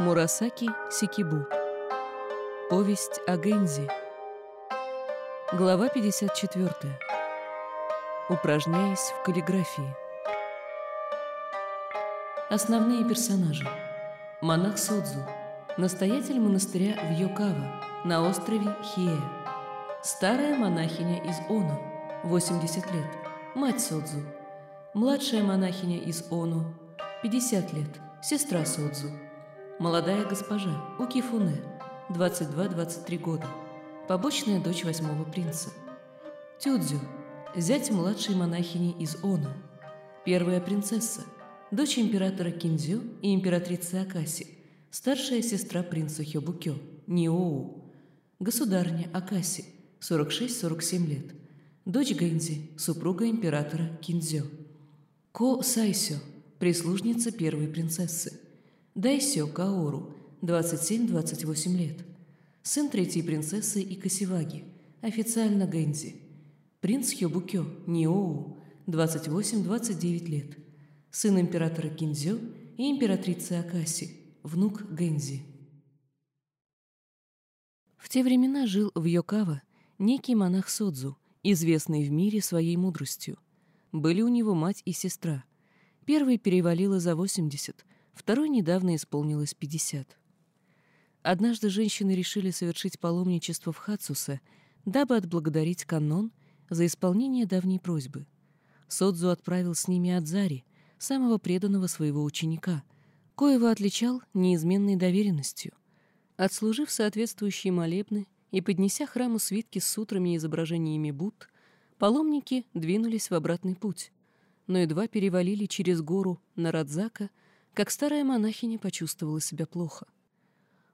Мурасаки Сикибу. Повесть о Гэнзи. Глава 54. Упражняясь в каллиграфии. Основные персонажи. Монах Содзу. Настоятель монастыря в Йокава на острове Хие. Старая монахиня из Оно, 80 лет, мать Содзу. Младшая монахиня из Оно, 50 лет, сестра Содзу. Молодая госпожа Укифуне, 22-23 года, побочная дочь восьмого принца. Тюдзю, зять младшей монахини из Оно. Первая принцесса, дочь императора Киндзю и императрицы Акаси, старшая сестра принца Хёбукё, Ниоу. Государня Акаси, 46-47 лет, дочь Гэнзи, супруга императора Киндзю. Ко Сайсё, прислужница первой принцессы. Дайсё Каору, 27-28 лет. Сын третьей принцессы Икасиваги, официально Гэнзи. Принц Хёбукё, Ниоу, 28-29 лет. Сын императора Кинзё и императрицы Акаси, внук Гэнзи. В те времена жил в Йокава некий монах Содзу, известный в мире своей мудростью. Были у него мать и сестра. Первой перевалила за 80, второй недавно исполнилось 50. Однажды женщины решили совершить паломничество в Хацусе, дабы отблагодарить канон за исполнение давней просьбы. Содзу отправил с ними Адзари, самого преданного своего ученика, коего отличал неизменной доверенностью. Отслужив соответствующие молебны и поднеся храму свитки с сутрами и изображениями Будд, паломники двинулись в обратный путь, но едва перевалили через гору на Радзака, как старая монахиня почувствовала себя плохо.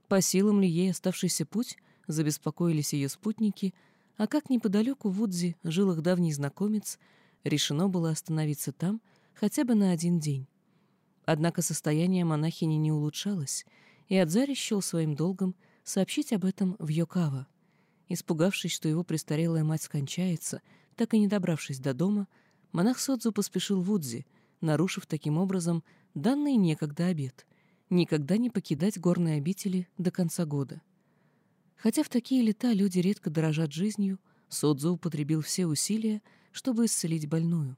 По силам ли ей оставшийся путь, забеспокоились ее спутники, а как неподалеку в Удзи жил их давний знакомец, решено было остановиться там хотя бы на один день. Однако состояние монахини не улучшалось, и Адзари счел своим долгом сообщить об этом в Йокава. Испугавшись, что его престарелая мать скончается, так и не добравшись до дома, монах Содзу поспешил в Удзи, нарушив таким образом данный некогда обет — никогда не покидать горные обители до конца года. Хотя в такие лета люди редко дорожат жизнью, Содзу употребил все усилия, чтобы исцелить больную.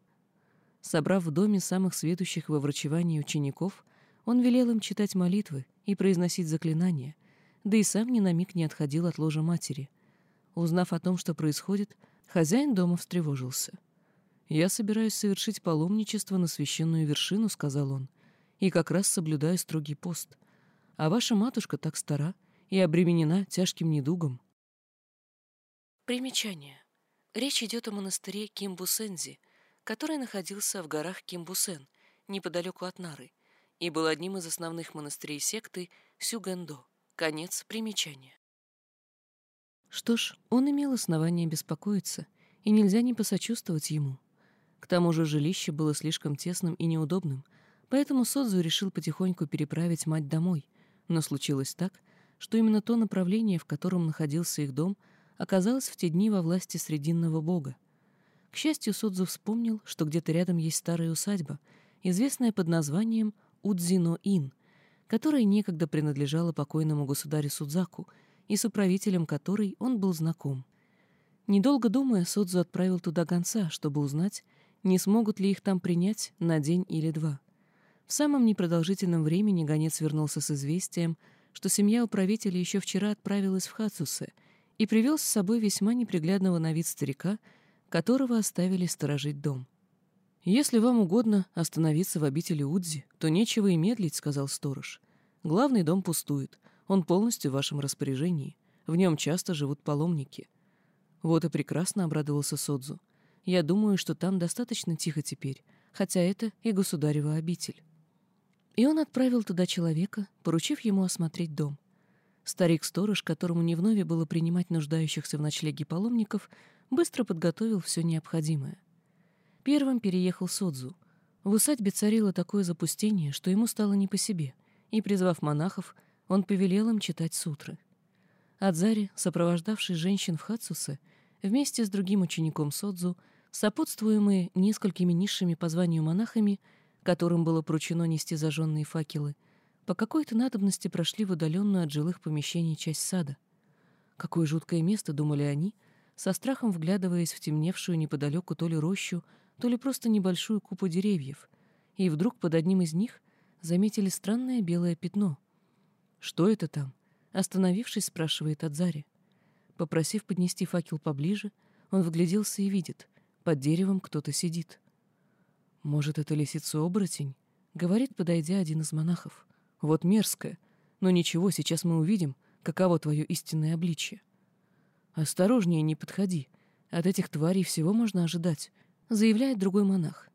Собрав в доме самых сведущих во врачевании учеников, он велел им читать молитвы и произносить заклинания, да и сам ни на миг не отходил от ложа матери. Узнав о том, что происходит, хозяин дома встревожился. «Я собираюсь совершить паломничество на священную вершину», — сказал он, «и как раз соблюдаю строгий пост. А ваша матушка так стара и обременена тяжким недугом». Примечание. Речь идет о монастыре Кимбусензи, который находился в горах Кимбусен, неподалеку от Нары, и был одним из основных монастырей секты Сюгэндо. Конец примечания. Что ж, он имел основание беспокоиться, и нельзя не посочувствовать ему. К тому же жилище было слишком тесным и неудобным, поэтому Содзу решил потихоньку переправить мать домой, но случилось так, что именно то направление, в котором находился их дом, оказалось в те дни во власти Срединного бога. К счастью, Содзу вспомнил, что где-то рядом есть старая усадьба, известная под названием Удзино-Ин, которая некогда принадлежала покойному государю Судзаку и с управителем которой он был знаком. Недолго думая, Содзу отправил туда гонца, чтобы узнать, не смогут ли их там принять на день или два. В самом непродолжительном времени гонец вернулся с известием, что семья управителя еще вчера отправилась в Хацусе и привел с собой весьма неприглядного на вид старика, которого оставили сторожить дом. «Если вам угодно остановиться в обители Удзи, то нечего и медлить», — сказал сторож. «Главный дом пустует, он полностью в вашем распоряжении, в нем часто живут паломники». Вот и прекрасно обрадовался Содзу. «Я думаю, что там достаточно тихо теперь, хотя это и государева обитель». И он отправил туда человека, поручив ему осмотреть дом. Старик-сторож, которому не вновь было принимать нуждающихся в ночлеге паломников, быстро подготовил все необходимое. Первым переехал Содзу. В усадьбе царило такое запустение, что ему стало не по себе, и, призвав монахов, он повелел им читать сутры. Адзари, сопровождавший женщин в Хацусе, вместе с другим учеником Содзу, сопутствуемые несколькими низшими по званию монахами, которым было поручено нести зажженные факелы, по какой-то надобности прошли в удаленную от жилых помещений часть сада. Какое жуткое место, думали они, со страхом вглядываясь в темневшую неподалеку то ли рощу, то ли просто небольшую купу деревьев, и вдруг под одним из них заметили странное белое пятно. «Что это там?» — остановившись, спрашивает Адзари. Попросив поднести факел поближе, он вгляделся и видит, под деревом кто-то сидит. «Может, это лисица-оборотень?» — говорит, подойдя один из монахов. «Вот мерзкая. Но ничего, сейчас мы увидим, каково твое истинное обличье». «Осторожнее, не подходи. От этих тварей всего можно ожидать», — заявляет другой монах.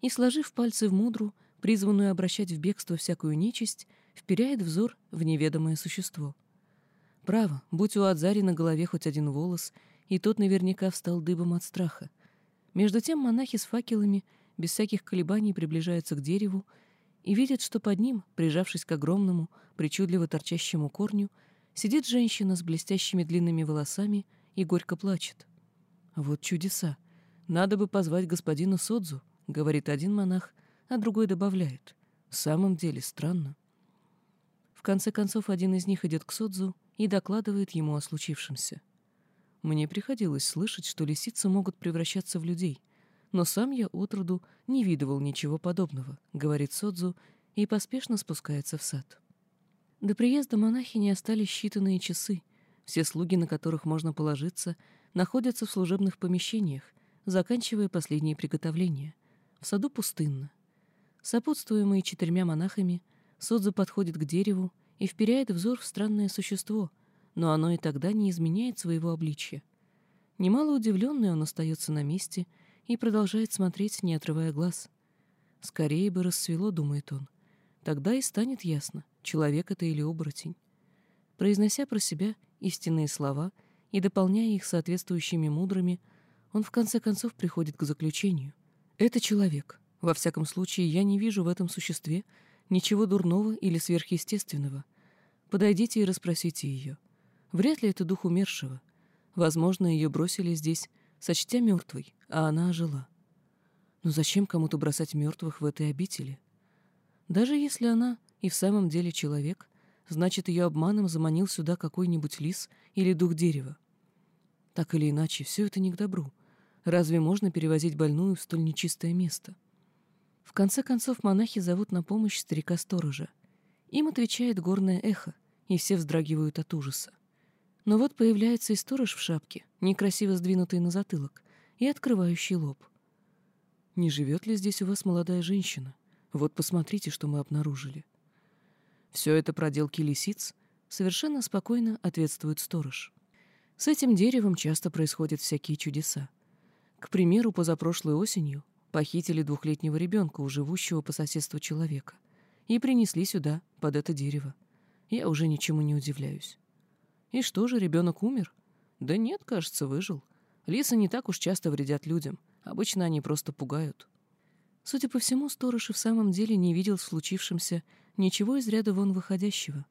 И, сложив пальцы в мудру, призванную обращать в бегство всякую нечисть, вперяет взор в неведомое существо. Право, будь у Адзари на голове хоть один волос, и тот наверняка встал дыбом от страха. Между тем монахи с факелами без всяких колебаний приближаются к дереву и видят, что под ним, прижавшись к огромному, причудливо торчащему корню, сидит женщина с блестящими длинными волосами и горько плачет. Вот чудеса! Надо бы позвать господина Содзу, говорит один монах, а другой добавляет. В самом деле странно. В конце концов, один из них идет к Содзу и докладывает ему о случившемся. Мне приходилось слышать, что лисицы могут превращаться в людей, но сам я отроду не видывал ничего подобного, говорит Содзу и поспешно спускается в сад. До приезда монахини остались считанные часы. Все слуги, на которых можно положиться, находятся в служебных помещениях, заканчивая последние приготовления. В саду пустынно. Сопутствуемый четырьмя монахами, Содзу подходит к дереву и вперяет взор в странное существо, но оно и тогда не изменяет своего обличья. Немало удивленный он остается на месте и продолжает смотреть, не отрывая глаз. «Скорее бы рассвело», — думает он. Тогда и станет ясно, человек это или оборотень. Произнося про себя истинные слова и дополняя их соответствующими мудрыми, он в конце концов приходит к заключению. Это человек. Во всяком случае, я не вижу в этом существе Ничего дурного или сверхъестественного. Подойдите и расспросите ее. Вряд ли это дух умершего. Возможно, ее бросили здесь, сочтя мертвой, а она ожила. Но зачем кому-то бросать мертвых в этой обители? Даже если она и в самом деле человек, значит, ее обманом заманил сюда какой-нибудь лис или дух дерева. Так или иначе, все это не к добру. Разве можно перевозить больную в столь нечистое место? — в конце концов монахи зовут на помощь старика-сторожа. Им отвечает горное эхо, и все вздрагивают от ужаса. Но вот появляется и сторож в шапке, некрасиво сдвинутый на затылок, и открывающий лоб. «Не живет ли здесь у вас молодая женщина? Вот посмотрите, что мы обнаружили». «Все это проделки лисиц?» — совершенно спокойно ответствует сторож. С этим деревом часто происходят всякие чудеса. К примеру, позапрошлой осенью похитили двухлетнего ребенка у живущего по соседству человека и принесли сюда, под это дерево. Я уже ничему не удивляюсь. И что же, ребенок умер? Да нет, кажется, выжил. Лисы не так уж часто вредят людям. Обычно они просто пугают. Судя по всему, сторож и в самом деле не видел в случившемся ничего из ряда вон выходящего.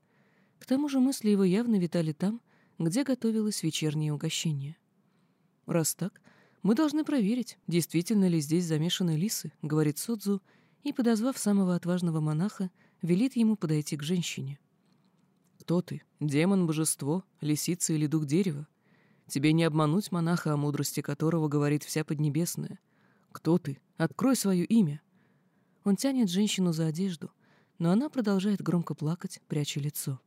К тому же мысли его явно витали там, где готовилось вечернее угощение. Раз так, «Мы должны проверить, действительно ли здесь замешаны лисы», — говорит Содзу, и, подозвав самого отважного монаха, велит ему подойти к женщине. «Кто ты? Демон, божество, лисица или дух дерева? Тебе не обмануть монаха, о мудрости которого говорит вся Поднебесная. Кто ты? Открой свое имя!» Он тянет женщину за одежду, но она продолжает громко плакать, пряча лицо.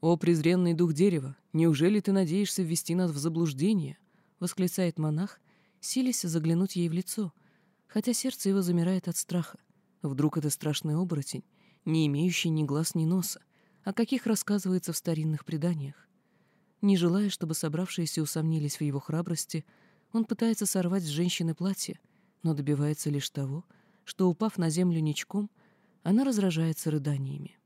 «О, презренный дух дерева, неужели ты надеешься ввести нас в заблуждение?» — восклицает монах, силясь заглянуть ей в лицо, хотя сердце его замирает от страха. Вдруг это страшный оборотень, не имеющий ни глаз, ни носа, о каких рассказывается в старинных преданиях. Не желая, чтобы собравшиеся усомнились в его храбрости, он пытается сорвать с женщины платье, но добивается лишь того, что, упав на землю ничком, она разражается рыданиями.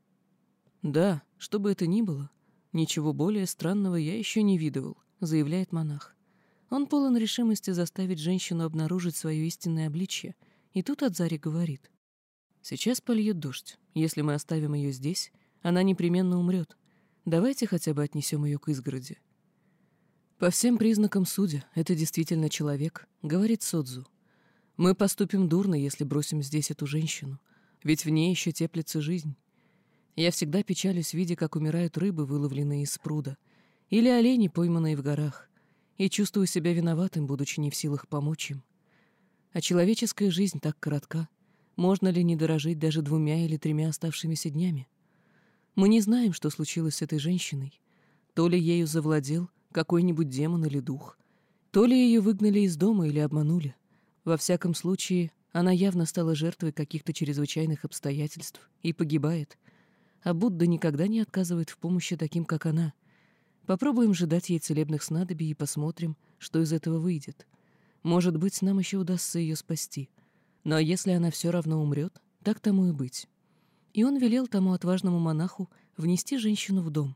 «Да, что бы это ни было, ничего более странного я еще не видывал», — заявляет монах. Он полон решимости заставить женщину обнаружить свое истинное обличье, и тут Адзари говорит. «Сейчас польет дождь. Если мы оставим ее здесь, она непременно умрет. Давайте хотя бы отнесем ее к изгороди». «По всем признакам судя, это действительно человек», — говорит Содзу. «Мы поступим дурно, если бросим здесь эту женщину, ведь в ней еще теплится жизнь. Я всегда печалюсь, видя, как умирают рыбы, выловленные из пруда, или олени, пойманные в горах, и чувствую себя виноватым, будучи не в силах помочь им. А человеческая жизнь так коротка. Можно ли не дорожить даже двумя или тремя оставшимися днями? Мы не знаем, что случилось с этой женщиной. То ли ею завладел какой-нибудь демон или дух, то ли ее выгнали из дома или обманули. Во всяком случае, она явно стала жертвой каких-то чрезвычайных обстоятельств и погибает. А Будда никогда не отказывает в помощи таким, как она. Попробуем же дать ей целебных снадобий и посмотрим, что из этого выйдет. Может быть, нам еще удастся ее спасти. Но если она все равно умрет, так тому и быть. И он велел тому отважному монаху внести женщину в дом.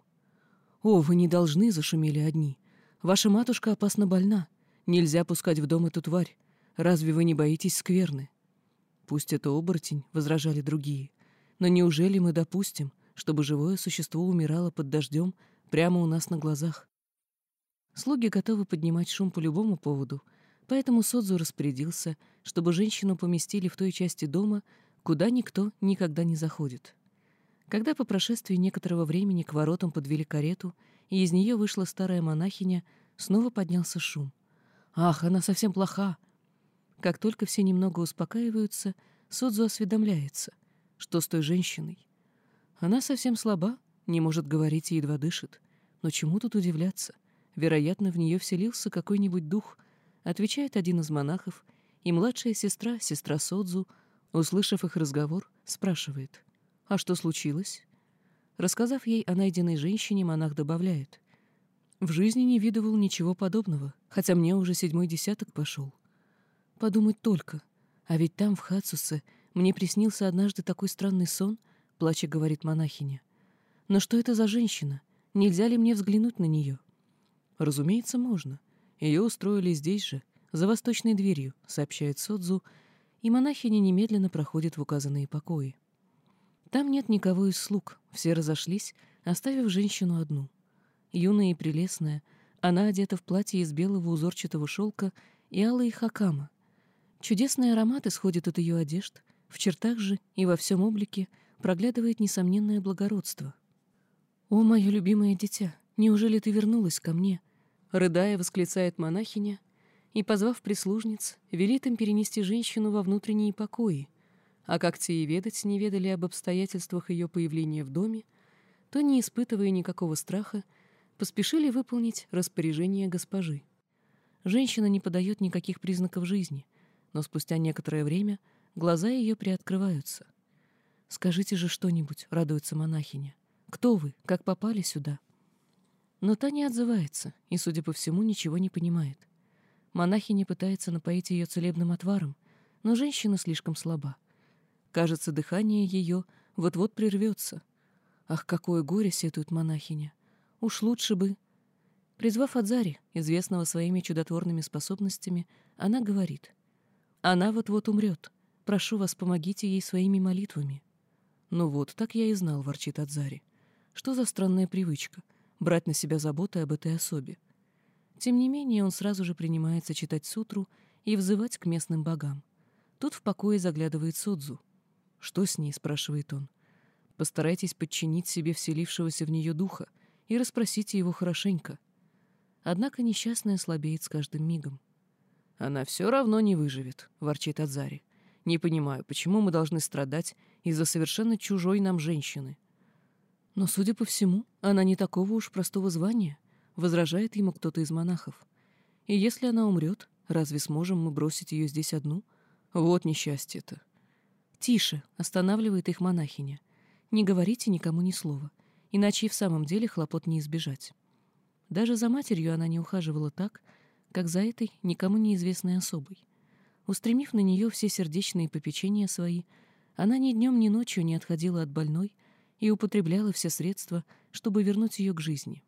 «О, вы не должны!» — зашумели одни. «Ваша матушка опасно больна. Нельзя пускать в дом эту тварь. Разве вы не боитесь скверны?» «Пусть это оборотень», — возражали другие. «Но неужели мы допустим, чтобы живое существо умирало под дождем прямо у нас на глазах?» Слуги готовы поднимать шум по любому поводу, поэтому Содзу распорядился, чтобы женщину поместили в той части дома, куда никто никогда не заходит. Когда по прошествии некоторого времени к воротам подвели карету, и из нее вышла старая монахиня, снова поднялся шум. «Ах, она совсем плоха!» Как только все немного успокаиваются, Содзу осведомляется, что с той женщиной. Она совсем слаба, не может говорить и едва дышит. Но чему тут удивляться? Вероятно, в нее вселился какой-нибудь дух, отвечает один из монахов, и младшая сестра, сестра Содзу, услышав их разговор, спрашивает, «А что случилось?» Рассказав ей о найденной женщине, монах добавляет, «В жизни не видывал ничего подобного, хотя мне уже седьмой десяток пошел. Подумать только, а ведь там, в Хацусе, мне приснился однажды такой странный сон, плача говорит монахиня. Но что это за женщина? Нельзя ли мне взглянуть на нее? Разумеется, можно. Ее устроили здесь же, за восточной дверью, сообщает Содзу, и монахиня немедленно проходит в указанные покои. Там нет никого из слуг, все разошлись, оставив женщину одну. Юная и прелестная, она одета в платье из белого узорчатого шелка и алые хакама. Чудесный аромат исходит от ее одежд, в чертах же и во всем облике проглядывает несомненное благородство. «О, мое любимое дитя, неужели ты вернулась ко мне?» Рыдая, восклицает монахиня, и, позвав прислужниц, велит им перенести женщину во внутренние покои, а как те и ведать не ведали об обстоятельствах ее появления в доме, то, не испытывая никакого страха, поспешили выполнить распоряжение госпожи. Женщина не подает никаких признаков жизни, но спустя некоторое время глаза ее приоткрываются. «Скажите же что-нибудь», — радуется монахиня. «Кто вы? Как попали сюда?» Но та не отзывается и, судя по всему, ничего не понимает. Монахиня пытается напоить ее целебным отваром, но женщина слишком слаба. Кажется, дыхание ее вот-вот прервется. Ах, какое горе сетует монахиня! Уж лучше бы... Призвав Адзари, известного своими чудотворными способностями, она говорит. «Она вот-вот умрет. Прошу вас, помогите ей своими молитвами». «Ну вот, так я и знал», — ворчит Адзари. «Что за странная привычка — брать на себя заботы об этой особе?» Тем не менее, он сразу же принимается читать сутру и взывать к местным богам. Тут в покое заглядывает Содзу. «Что с ней?» — спрашивает он. «Постарайтесь подчинить себе вселившегося в нее духа и расспросите его хорошенько». Однако несчастная слабеет с каждым мигом. «Она все равно не выживет», — ворчит Адзари. «Не понимаю, почему мы должны страдать из-за совершенно чужой нам женщины?» Но, судя по всему, она не такого уж простого звания возражает ему кто-то из монахов. И если она умрет, разве сможем мы бросить ее здесь одну? Вот несчастье-то. Тише, останавливает их монахиня. Не говорите никому ни слова, иначе и в самом деле хлопот не избежать. Даже за матерью она не ухаживала так, как за этой никому неизвестной особой. Устремив на нее все сердечные попечения свои, она ни днем, ни ночью не отходила от больной и употребляла все средства, чтобы вернуть ее к жизни.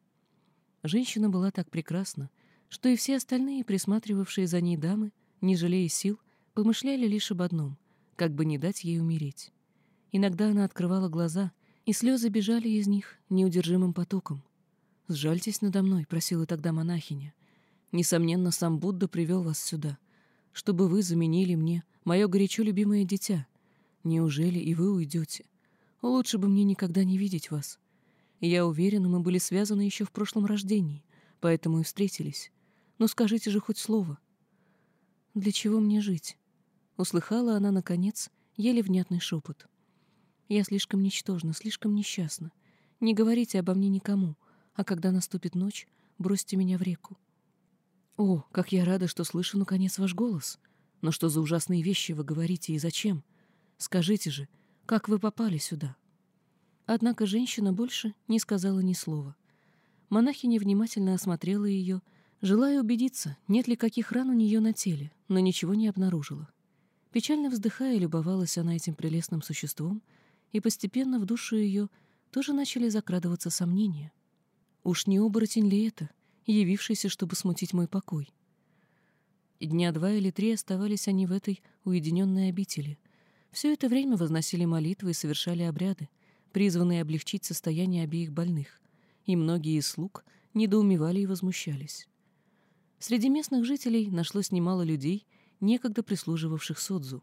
Женщина была так прекрасна, что и все остальные, присматривавшие за ней дамы, не жалея сил, помышляли лишь об одном — как бы не дать ей умереть. Иногда она открывала глаза, и слезы бежали из них неудержимым потоком. «Сжальтесь надо мной», — просила тогда монахиня. «Несомненно, сам Будда привел вас сюда, чтобы вы заменили мне мое горячо любимое дитя. Неужели и вы уйдете? Лучше бы мне никогда не видеть вас. Я уверена, мы были связаны еще в прошлом рождении, поэтому и встретились. Но скажите же хоть слово. Для чего мне жить? Услыхала она, наконец, еле внятный шепот. Я слишком ничтожна, слишком несчастна. Не говорите обо мне никому, а когда наступит ночь, бросьте меня в реку. О, как я рада, что слышу, наконец, ваш голос. Но что за ужасные вещи вы говорите и зачем? Скажите же, как вы попали сюда?» Однако женщина больше не сказала ни слова. Монахиня внимательно осмотрела ее, желая убедиться, нет ли каких ран у нее на теле, но ничего не обнаружила. Печально вздыхая, любовалась она этим прелестным существом, и постепенно в душу ее тоже начали закрадываться сомнения. Уж не оборотень ли это, явившийся, чтобы смутить мой покой? Дня два или три оставались они в этой уединенной обители. Все это время возносили молитвы и совершали обряды, призванные облегчить состояние обеих больных, и многие из слуг недоумевали и возмущались. Среди местных жителей нашлось немало людей, некогда прислуживавших Содзу.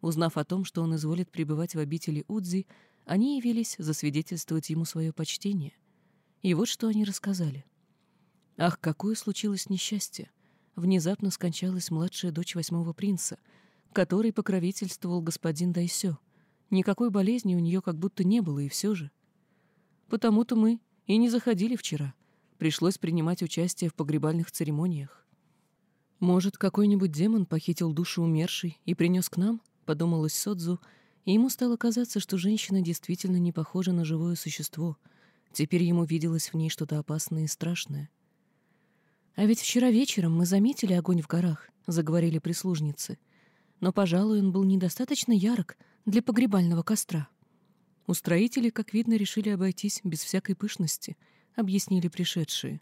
Узнав о том, что он изволит пребывать в обители Удзи, они явились засвидетельствовать ему свое почтение. И вот что они рассказали. Ах, какое случилось несчастье! Внезапно скончалась младшая дочь восьмого принца — которой покровительствовал господин Дайсё. Никакой болезни у нее как будто не было, и все же. Потому-то мы и не заходили вчера. Пришлось принимать участие в погребальных церемониях. Может, какой-нибудь демон похитил душу умершей и принес к нам, подумалось Содзу, и ему стало казаться, что женщина действительно не похожа на живое существо. Теперь ему виделось в ней что-то опасное и страшное. «А ведь вчера вечером мы заметили огонь в горах», — заговорили прислужницы — но, пожалуй, он был недостаточно ярок для погребального костра. Устроители, как видно, решили обойтись без всякой пышности, объяснили пришедшие.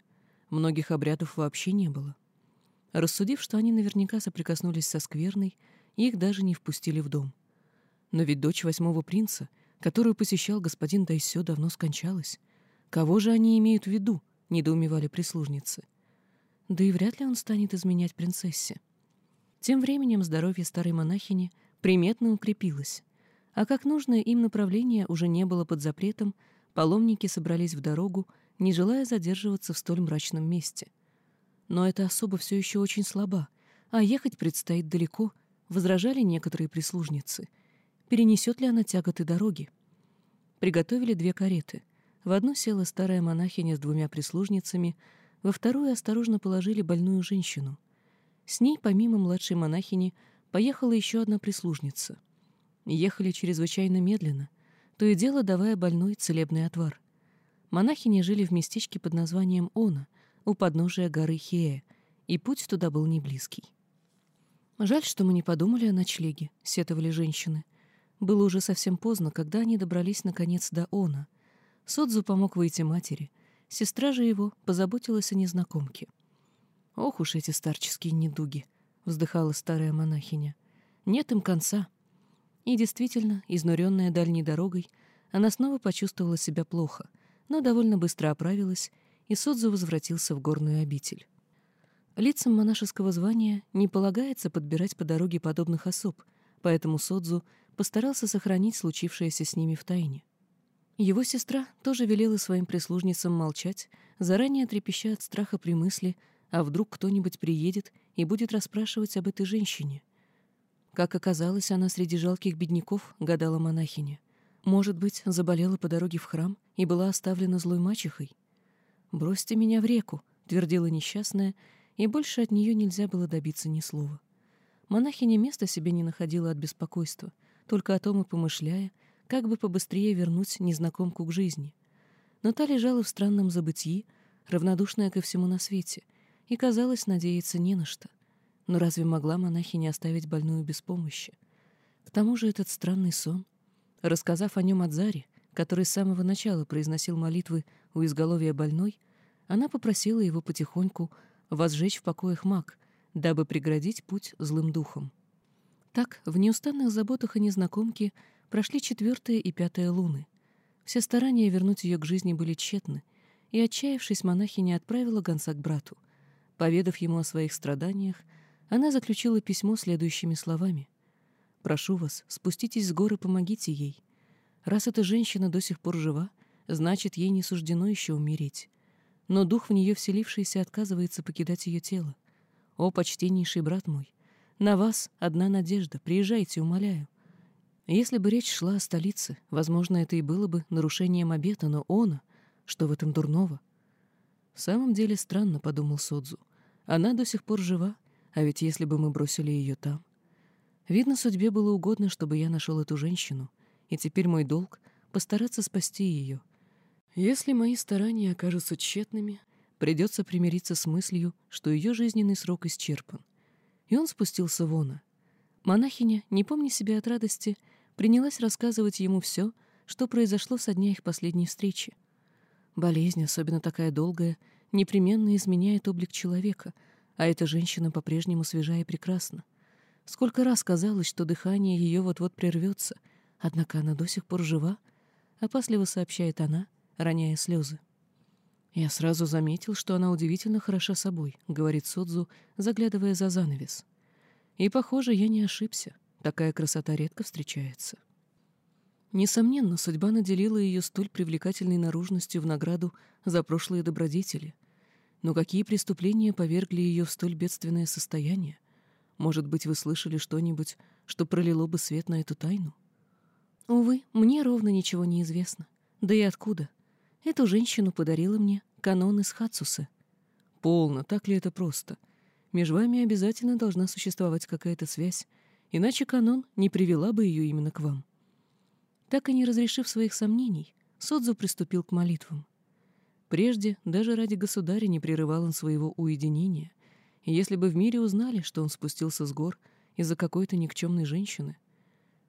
Многих обрядов вообще не было. Рассудив, что они наверняка соприкоснулись со скверной, их даже не впустили в дом. Но ведь дочь восьмого принца, которую посещал господин Дайсё, давно скончалась. Кого же они имеют в виду, недоумевали прислужницы. Да и вряд ли он станет изменять принцессе. Тем временем здоровье старой монахини приметно укрепилось, а как нужное им направление уже не было под запретом, паломники собрались в дорогу, не желая задерживаться в столь мрачном месте. Но эта особа все еще очень слаба, а ехать предстоит далеко, возражали некоторые прислужницы. Перенесет ли она тяготы дороги? Приготовили две кареты. В одну села старая монахиня с двумя прислужницами, во вторую осторожно положили больную женщину — с ней, помимо младшей монахини, поехала еще одна прислужница. Ехали чрезвычайно медленно, то и дело давая больной целебный отвар. Монахини жили в местечке под названием Она, у подножия горы Хея, и путь туда был не близкий. «Жаль, что мы не подумали о ночлеге», — сетовали женщины. Было уже совсем поздно, когда они добрались наконец до Она. Содзу помог выйти матери. Сестра же его позаботилась о незнакомке. «Ох уж эти старческие недуги!» — вздыхала старая монахиня. «Нет им конца». И действительно, изнуренная дальней дорогой, она снова почувствовала себя плохо, но довольно быстро оправилась, и Содзу возвратился в горную обитель. Лицам монашеского звания не полагается подбирать по дороге подобных особ, поэтому Содзу постарался сохранить случившееся с ними в тайне. Его сестра тоже велела своим прислужницам молчать, заранее трепеща от страха при мысли а вдруг кто-нибудь приедет и будет расспрашивать об этой женщине? Как оказалось, она среди жалких бедняков, гадала монахиня. Может быть, заболела по дороге в храм и была оставлена злой мачехой? «Бросьте меня в реку», — твердила несчастная, и больше от нее нельзя было добиться ни слова. Монахиня места себе не находила от беспокойства, только о том и помышляя, как бы побыстрее вернуть незнакомку к жизни. Но та лежала в странном забытии, равнодушная ко всему на свете — и, казалось, надеяться не на что. Но разве могла монахиня оставить больную без помощи? К тому же этот странный сон. Рассказав о нем Адзаре, который с самого начала произносил молитвы у изголовья больной, она попросила его потихоньку возжечь в покоях маг, дабы преградить путь злым духом. Так, в неустанных заботах о незнакомке прошли четвертая и пятая луны. Все старания вернуть ее к жизни были тщетны, и, отчаявшись, монахиня отправила гонца к брату — Поведав ему о своих страданиях, она заключила письмо следующими словами. «Прошу вас, спуститесь с горы, помогите ей. Раз эта женщина до сих пор жива, значит, ей не суждено еще умереть. Но дух в нее вселившийся отказывается покидать ее тело. О, почтеннейший брат мой, на вас одна надежда, приезжайте, умоляю. Если бы речь шла о столице, возможно, это и было бы нарушением обета, но она, что в этом дурного? В самом деле странно, — подумал Содзу. Она до сих пор жива, а ведь если бы мы бросили ее там... Видно, судьбе было угодно, чтобы я нашел эту женщину, и теперь мой долг — постараться спасти ее. Если мои старания окажутся тщетными, придется примириться с мыслью, что ее жизненный срок исчерпан. И он спустился вон. Монахиня, не помня себя от радости, принялась рассказывать ему все, что произошло со дня их последней встречи. Болезнь, особенно такая долгая, непременно изменяет облик человека, а эта женщина по-прежнему свежа и прекрасна. Сколько раз казалось, что дыхание ее вот-вот прервется, однако она до сих пор жива, опасливо сообщает она, роняя слезы. «Я сразу заметил, что она удивительно хороша собой», — говорит Содзу, заглядывая за занавес. «И, похоже, я не ошибся. Такая красота редко встречается». Несомненно, судьба наделила ее столь привлекательной наружностью в награду за прошлые добродетели. Но какие преступления повергли ее в столь бедственное состояние? Может быть, вы слышали что-нибудь, что пролило бы свет на эту тайну? Увы, мне ровно ничего не известно. Да и откуда? Эту женщину подарила мне канон из Хацусы. Полно, так ли это просто? Между вами обязательно должна существовать какая-то связь, иначе канон не привела бы ее именно к вам. Так и не разрешив своих сомнений, Содзу приступил к молитвам. Прежде, даже ради государя, не прерывал он своего уединения, и если бы в мире узнали, что он спустился с гор из-за какой-то никчемной женщины,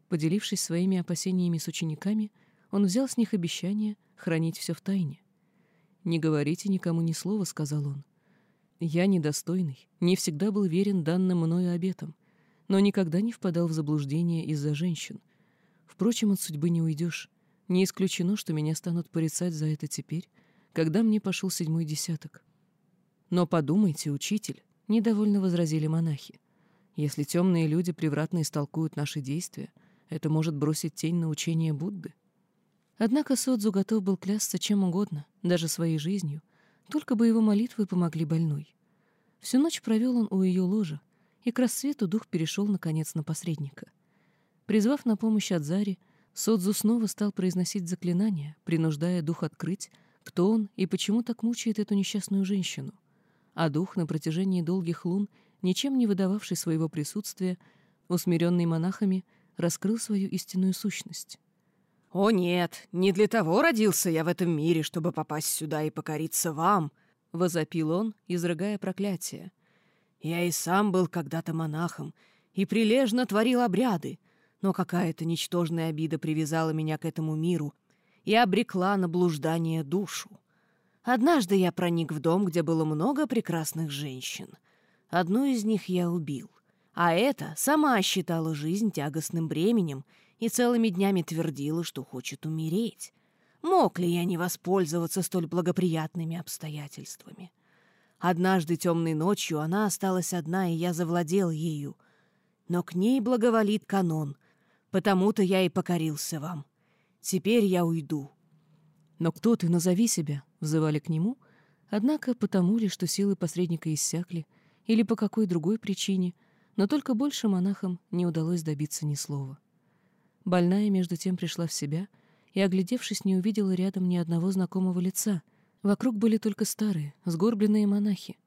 поделившись своими опасениями с учениками, он взял с них обещание хранить все в тайне. «Не говорите никому ни слова», — сказал он. «Я недостойный, не всегда был верен данным мною обетам, но никогда не впадал в заблуждение из-за женщин, Впрочем, от судьбы не уйдешь. Не исключено, что меня станут порицать за это теперь, когда мне пошел седьмой десяток. Но подумайте, учитель, — недовольно возразили монахи. Если темные люди превратно истолкуют наши действия, это может бросить тень на учение Будды. Однако Содзу готов был клясться чем угодно, даже своей жизнью, только бы его молитвы помогли больной. Всю ночь провел он у ее ложа, и к рассвету дух перешел, наконец, на посредника — Призвав на помощь Адзари, Содзу снова стал произносить заклинания, принуждая дух открыть, кто он и почему так мучает эту несчастную женщину. А дух на протяжении долгих лун, ничем не выдававший своего присутствия, усмиренный монахами, раскрыл свою истинную сущность. «О нет, не для того родился я в этом мире, чтобы попасть сюда и покориться вам!» — возопил он, изрыгая проклятие. «Я и сам был когда-то монахом и прилежно творил обряды, но какая-то ничтожная обида привязала меня к этому миру и обрекла на блуждание душу. Однажды я проник в дом, где было много прекрасных женщин. Одну из них я убил, а эта сама считала жизнь тягостным бременем и целыми днями твердила, что хочет умереть. Мог ли я не воспользоваться столь благоприятными обстоятельствами? Однажды темной ночью она осталась одна, и я завладел ею. Но к ней благоволит канон, Потому-то я и покорился вам. Теперь я уйду». «Но кто ты, назови себя», — взывали к нему, однако потому ли, что силы посредника иссякли, или по какой другой причине, но только больше монахам не удалось добиться ни слова. Больная, между тем, пришла в себя и, оглядевшись, не увидела рядом ни одного знакомого лица. Вокруг были только старые, сгорбленные монахи.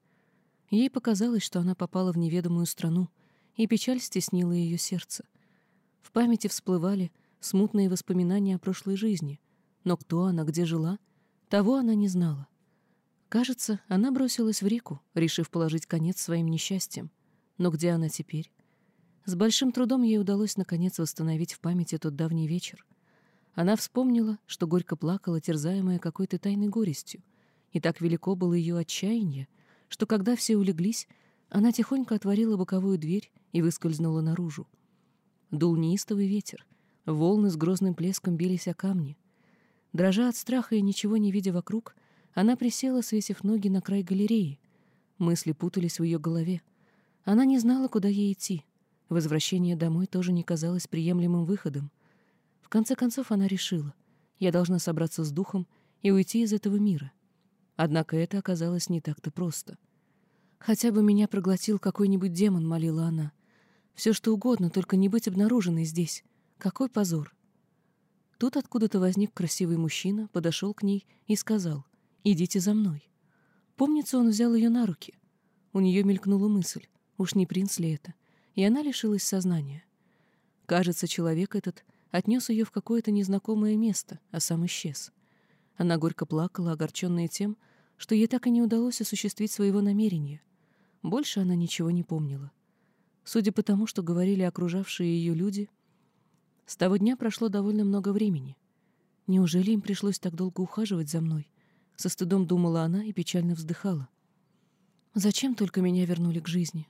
Ей показалось, что она попала в неведомую страну, и печаль стеснила ее сердце. В памяти всплывали смутные воспоминания о прошлой жизни, но кто она, где жила, того она не знала. Кажется, она бросилась в реку, решив положить конец своим несчастьям. Но где она теперь? С большим трудом ей удалось наконец восстановить в памяти тот давний вечер. Она вспомнила, что горько плакала, терзаемая какой-то тайной горестью, и так велико было ее отчаяние, что когда все улеглись, она тихонько отворила боковую дверь и выскользнула наружу. Дул неистовый ветер. Волны с грозным плеском бились о камни. Дрожа от страха и ничего не видя вокруг, она присела, свесив ноги на край галереи. Мысли путались в ее голове. Она не знала, куда ей идти. Возвращение домой тоже не казалось приемлемым выходом. В конце концов она решила, я должна собраться с духом и уйти из этого мира. Однако это оказалось не так-то просто. «Хотя бы меня проглотил какой-нибудь демон», — молила она. «Все что угодно, только не быть обнаруженной здесь. Какой позор!» Тут откуда-то возник красивый мужчина, подошел к ней и сказал «Идите за мной». Помнится, он взял ее на руки. У нее мелькнула мысль, уж не принц ли это, и она лишилась сознания. Кажется, человек этот отнес ее в какое-то незнакомое место, а сам исчез. Она горько плакала, огорченная тем, что ей так и не удалось осуществить своего намерения. Больше она ничего не помнила. Судя по тому, что говорили окружавшие ее люди, с того дня прошло довольно много времени. Неужели им пришлось так долго ухаживать за мной? Со стыдом думала она и печально вздыхала. Зачем только меня вернули к жизни?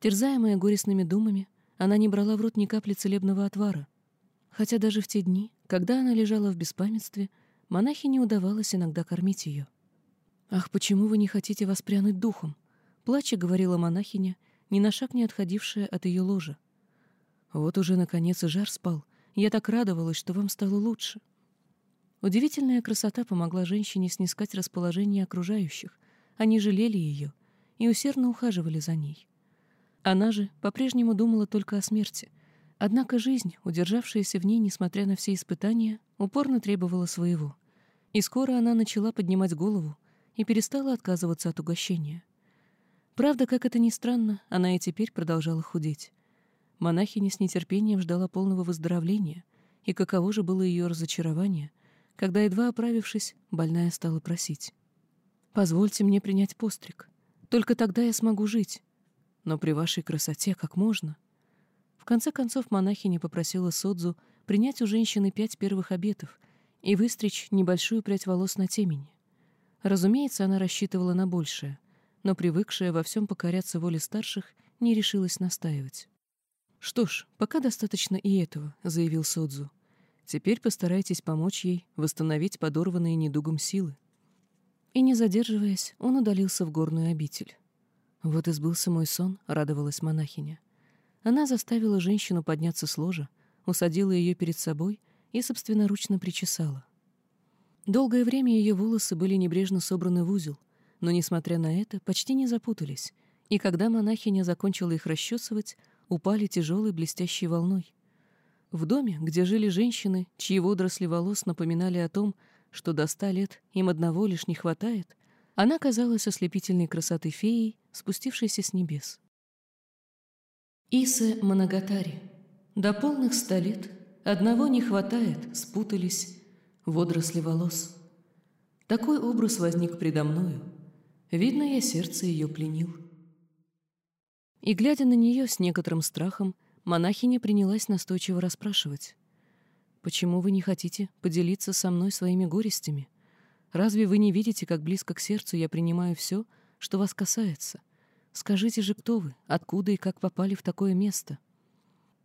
Терзаемая горестными думами, она не брала в рот ни капли целебного отвара. Хотя даже в те дни, когда она лежала в беспамятстве, монахе не удавалось иногда кормить ее. «Ах, почему вы не хотите воспрянуть духом?» — плача говорила монахиня, ни на шаг не отходившая от ее ложа. Вот уже, наконец, и жар спал. Я так радовалась, что вам стало лучше. Удивительная красота помогла женщине снискать расположение окружающих. Они жалели ее и усердно ухаживали за ней. Она же по-прежнему думала только о смерти. Однако жизнь, удержавшаяся в ней, несмотря на все испытания, упорно требовала своего. И скоро она начала поднимать голову и перестала отказываться от угощения. Правда, как это ни странно, она и теперь продолжала худеть. Монахиня с нетерпением ждала полного выздоровления, и каково же было ее разочарование, когда, едва оправившись, больная стала просить. «Позвольте мне принять постриг. Только тогда я смогу жить. Но при вашей красоте как можно?» В конце концов монахиня попросила Содзу принять у женщины пять первых обетов и выстричь небольшую прядь волос на темени. Разумеется, она рассчитывала на большее, но привыкшая во всем покоряться воле старших не решилась настаивать. «Что ж, пока достаточно и этого», — заявил Содзу. «Теперь постарайтесь помочь ей восстановить подорванные недугом силы». И, не задерживаясь, он удалился в горную обитель. «Вот и сбылся мой сон», — радовалась монахиня. Она заставила женщину подняться с ложа, усадила ее перед собой и собственноручно причесала. Долгое время ее волосы были небрежно собраны в узел, но, несмотря на это, почти не запутались, и когда монахиня закончила их расчесывать, упали тяжелой блестящей волной. В доме, где жили женщины, чьи водоросли волос напоминали о том, что до ста лет им одного лишь не хватает, она казалась ослепительной красотой феей, спустившейся с небес. Исе Манагатари. До полных ста лет одного не хватает, спутались водоросли волос. Такой образ возник предо мною. Видно, я сердце ее пленил. И, глядя на нее с некоторым страхом, монахиня принялась настойчиво расспрашивать. «Почему вы не хотите поделиться со мной своими горестями? Разве вы не видите, как близко к сердцу я принимаю все, что вас касается? Скажите же, кто вы, откуда и как попали в такое место?»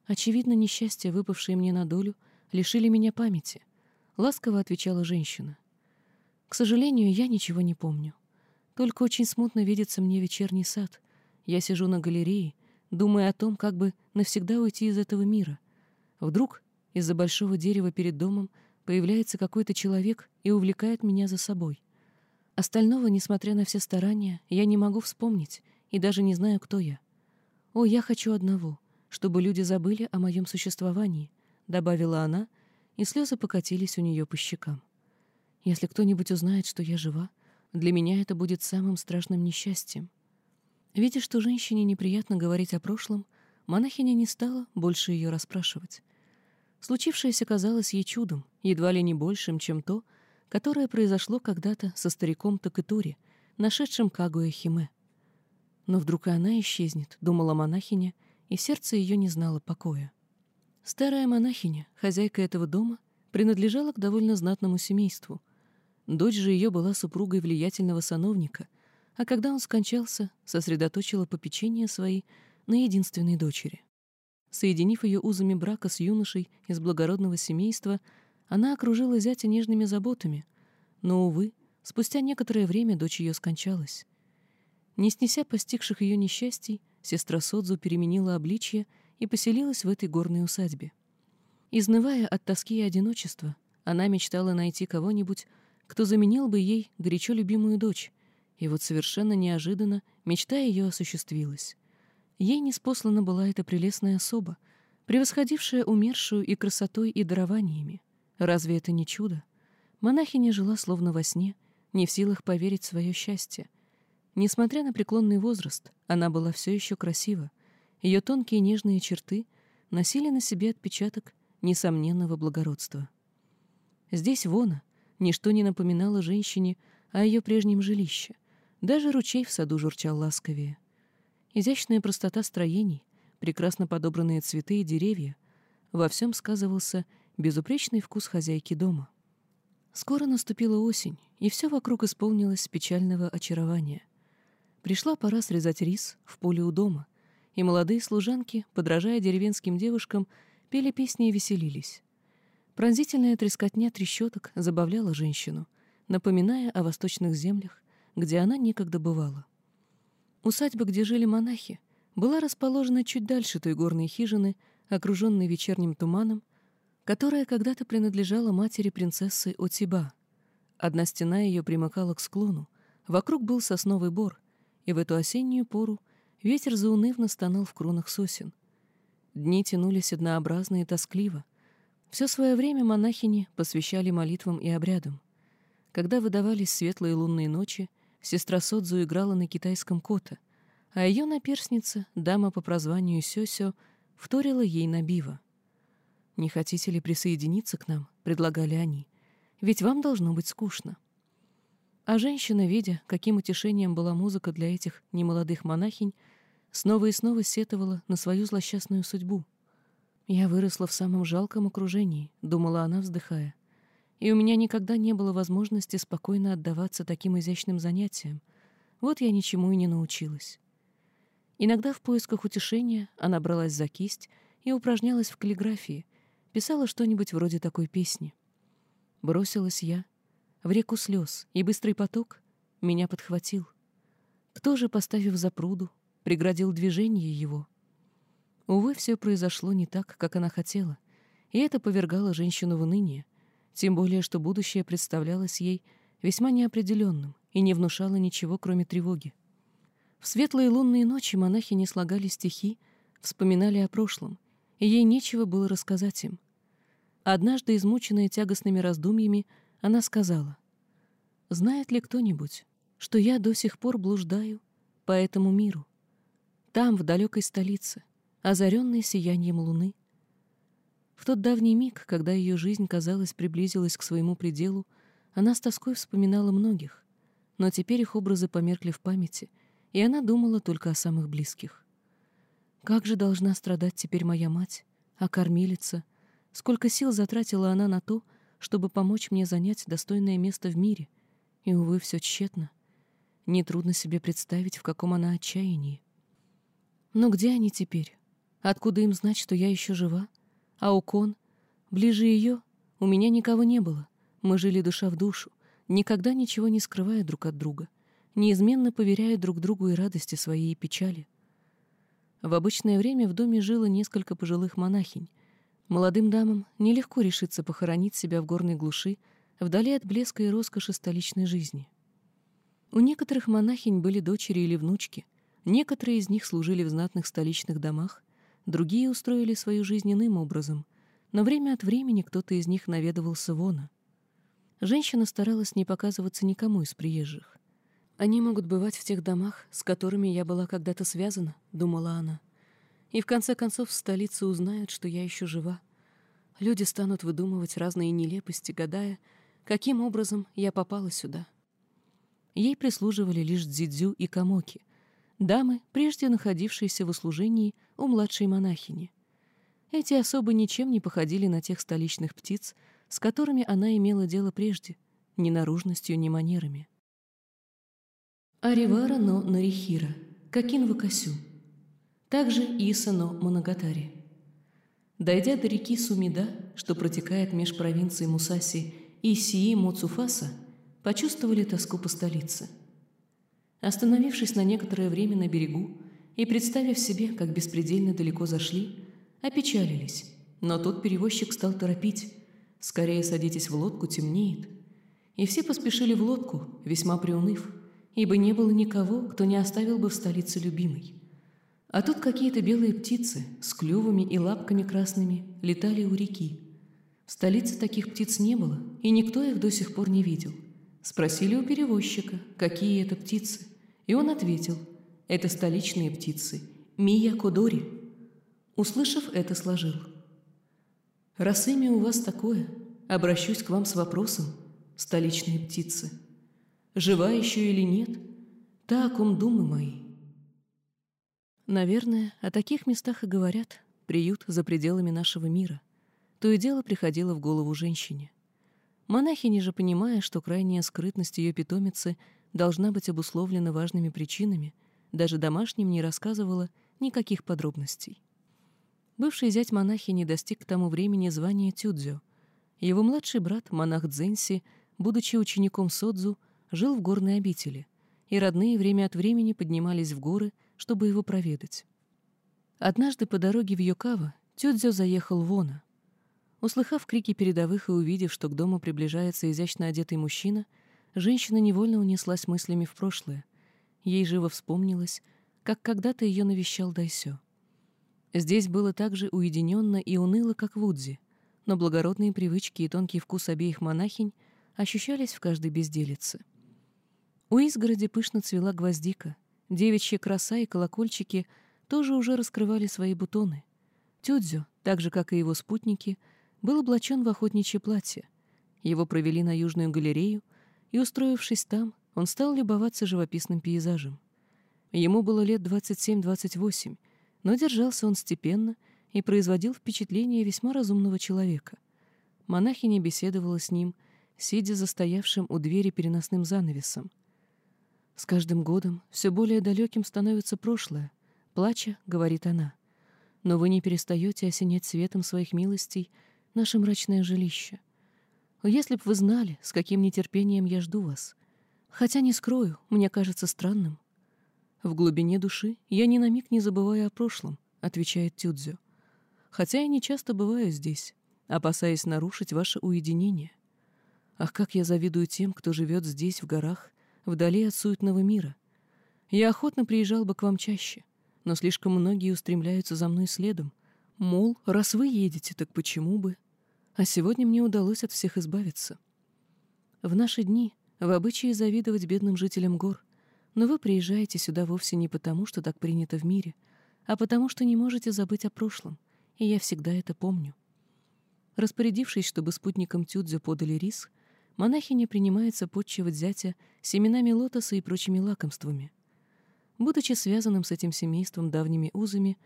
«Очевидно, несчастья, выпавшие мне на долю, лишили меня памяти», — ласково отвечала женщина. «К сожалению, я ничего не помню. Только очень смутно видится мне вечерний сад, я сижу на галерее, думая о том, как бы навсегда уйти из этого мира. Вдруг из-за большого дерева перед домом появляется какой-то человек и увлекает меня за собой. Остального, несмотря на все старания, я не могу вспомнить и даже не знаю, кто я. О, я хочу одного, чтобы люди забыли о моем существовании, добавила она, и слезы покатились у нее по щекам. Если кто-нибудь узнает, что я жива, для меня это будет самым страшным несчастьем. Видя, что женщине неприятно говорить о прошлом, монахиня не стала больше ее расспрашивать. Случившееся казалось ей чудом, едва ли не большим, чем то, которое произошло когда-то со стариком Такетури, нашедшим Кагуя Химе. Но вдруг и она исчезнет, думала монахиня, и сердце ее не знало покоя. Старая монахиня, хозяйка этого дома, принадлежала к довольно знатному семейству. Дочь же ее была супругой влиятельного сановника — а когда он скончался, сосредоточила попечение свои на единственной дочери. Соединив ее узами брака с юношей из благородного семейства, она окружила зятя нежными заботами, но, увы, спустя некоторое время дочь ее скончалась. Не снеся постигших ее несчастий, сестра Содзу переменила обличье и поселилась в этой горной усадьбе. Изнывая от тоски и одиночества, она мечтала найти кого-нибудь, кто заменил бы ей горячо любимую дочь, и вот совершенно неожиданно мечта ее осуществилась. Ей неспослана была эта прелестная особа, превосходившая умершую и красотой, и дарованиями. Разве это не чудо? Монахиня жила словно во сне, не в силах поверить в свое счастье. Несмотря на преклонный возраст, она была все еще красива. Ее тонкие нежные черты носили на себе отпечаток несомненного благородства. Здесь Вона ничто не напоминало женщине о ее прежнем жилище. Даже ручей в саду журчал ласковее. Изящная простота строений, прекрасно подобранные цветы и деревья — во всем сказывался безупречный вкус хозяйки дома. Скоро наступила осень, и все вокруг исполнилось печального очарования. Пришла пора срезать рис в поле у дома, и молодые служанки, подражая деревенским девушкам, пели песни и веселились. Пронзительная трескотня трещоток забавляла женщину, напоминая о восточных землях, где она некогда бывала. Усадьба, где жили монахи, была расположена чуть дальше той горной хижины, окруженной вечерним туманом, которая когда-то принадлежала матери принцессы Отиба. Одна стена ее примыкала к склону, вокруг был сосновый бор, и в эту осеннюю пору ветер заунывно стонал в кронах сосен. Дни тянулись однообразно и тоскливо. Все свое время монахини посвящали молитвам и обрядам. Когда выдавались светлые лунные ночи, сестра Содзу играла на китайском кота, а ее наперсница, дама по прозванию Сёсё, вторила ей на биво. «Не хотите ли присоединиться к нам?» — предлагали они. «Ведь вам должно быть скучно». А женщина, видя, каким утешением была музыка для этих немолодых монахинь, снова и снова сетовала на свою злосчастную судьбу. «Я выросла в самом жалком окружении», — думала она, вздыхая. «И у меня никогда не было возможности спокойно отдаваться таким изящным занятиям. Вот я ничему и не научилась». Иногда в поисках утешения она бралась за кисть и упражнялась в каллиграфии, писала что-нибудь вроде такой песни. Бросилась я в реку слез, и быстрый поток меня подхватил. Кто же, поставив за пруду, преградил движение его? Увы, все произошло не так, как она хотела, и это повергало женщину в уныние, тем более, что будущее представлялось ей весьма неопределенным и не внушало ничего, кроме тревоги. В светлые лунные ночи монахи не слагали стихи, вспоминали о прошлом, и ей нечего было рассказать им. Однажды, измученная тягостными раздумьями, она сказала, «Знает ли кто-нибудь, что я до сих пор блуждаю по этому миру, там, в далекой столице, озаренной сиянием луны?» В тот давний миг, когда ее жизнь, казалось, приблизилась к своему пределу, она с тоской вспоминала многих, но теперь их образы померкли в памяти, и она думала только о самых близких. Как же должна страдать теперь моя мать, а кормилица, Сколько сил затратила она на то, чтобы помочь мне занять достойное место в мире, и, увы, все тщетно. Нетрудно себе представить, в каком она отчаянии. Но где они теперь? Откуда им знать, что я еще жива? А у Кон? Ближе ее? У меня никого не было. Мы жили душа в душу, никогда ничего не скрывая друг от друга, неизменно поверяя друг другу и радости своей и печали. В обычное время в доме жило несколько пожилых монахинь, Молодым дамам нелегко решиться похоронить себя в горной глуши, вдали от блеска и роскоши столичной жизни. У некоторых монахинь были дочери или внучки, некоторые из них служили в знатных столичных домах, другие устроили свою жизнь иным образом, но время от времени кто-то из них наведывался вона. Женщина старалась не показываться никому из приезжих. «Они могут бывать в тех домах, с которыми я была когда-то связана», — думала она. — и в конце концов в столице узнают, что я еще жива. Люди станут выдумывать разные нелепости, гадая, каким образом я попала сюда. Ей прислуживали лишь Дзидзю и Камоки, дамы, прежде находившиеся в услужении у младшей монахини. Эти особы ничем не походили на тех столичных птиц, с которыми она имела дело прежде, ни наружностью, ни манерами. Аривара но Нарихира, Какин Вакасю — также Исано Моногатари. Дойдя до реки Сумида, что протекает меж провинций Мусаси и Сии Моцуфаса, почувствовали тоску по столице. Остановившись на некоторое время на берегу и представив себе, как беспредельно далеко зашли, опечалились, Но тот перевозчик стал торопить. «Скорее садитесь в лодку, темнеет». И все поспешили в лодку, весьма приуныв, ибо не было никого, кто не оставил бы в столице любимой. А тут какие-то белые птицы с клювами и лапками красными летали у реки. В столице таких птиц не было, и никто их до сих пор не видел. Спросили у перевозчика, какие это птицы, и он ответил, это столичные птицы, Мия Кодори. Услышав это, сложил. Раз имя у вас такое, обращусь к вам с вопросом, столичные птицы. Жива еще или нет, та, о ком думы мои. Наверное, о таких местах и говорят, приют за пределами нашего мира. То и дело приходило в голову женщине. Монахиня же, понимая, что крайняя скрытность ее питомицы должна быть обусловлена важными причинами, даже домашним не рассказывала никаких подробностей. Бывший зять монахини достиг к тому времени звания Тюдзю. Его младший брат, монах Дзенси, будучи учеником Содзу, жил в горной обители, и родные время от времени поднимались в горы, чтобы его проведать. Однажды по дороге в Йокава Тюдзю заехал в Она. Услыхав крики передовых и увидев, что к дому приближается изящно одетый мужчина, женщина невольно унеслась мыслями в прошлое. Ей живо вспомнилось, как когда-то ее навещал Дайсё. Здесь было так же уединенно и уныло, как в Удзе, но благородные привычки и тонкий вкус обеих монахинь ощущались в каждой безделице. У изгороди пышно цвела гвоздика, девичья краса и колокольчики тоже уже раскрывали свои бутоны. Тюдзю, так же, как и его спутники, был облачен в охотничье платье. Его провели на Южную галерею, и, устроившись там, он стал любоваться живописным пейзажем. Ему было лет 27-28, но держался он степенно и производил впечатление весьма разумного человека. Монахиня беседовала с ним, сидя за стоявшим у двери переносным занавесом. «С каждым годом все более далеким становится прошлое», — плача, говорит она. «Но вы не перестаете осенять светом своих милостей наше мрачное жилище. Если б вы знали, с каким нетерпением я жду вас. Хотя не скрою, мне кажется странным, «В глубине души я ни на миг не забываю о прошлом», — отвечает Тюдзю. «Хотя я не часто бываю здесь, опасаясь нарушить ваше уединение. Ах, как я завидую тем, кто живет здесь, в горах, вдали от суетного мира. Я охотно приезжал бы к вам чаще, но слишком многие устремляются за мной следом. Мол, раз вы едете, так почему бы? А сегодня мне удалось от всех избавиться. В наши дни в обычае завидовать бедным жителям гор — но вы приезжаете сюда вовсе не потому, что так принято в мире, а потому что не можете забыть о прошлом, и я всегда это помню. Распорядившись, чтобы спутникам Тюдзю подали рис, монахиня принимается подчивать зятя семенами лотоса и прочими лакомствами. Будучи связанным с этим семейством давними узами,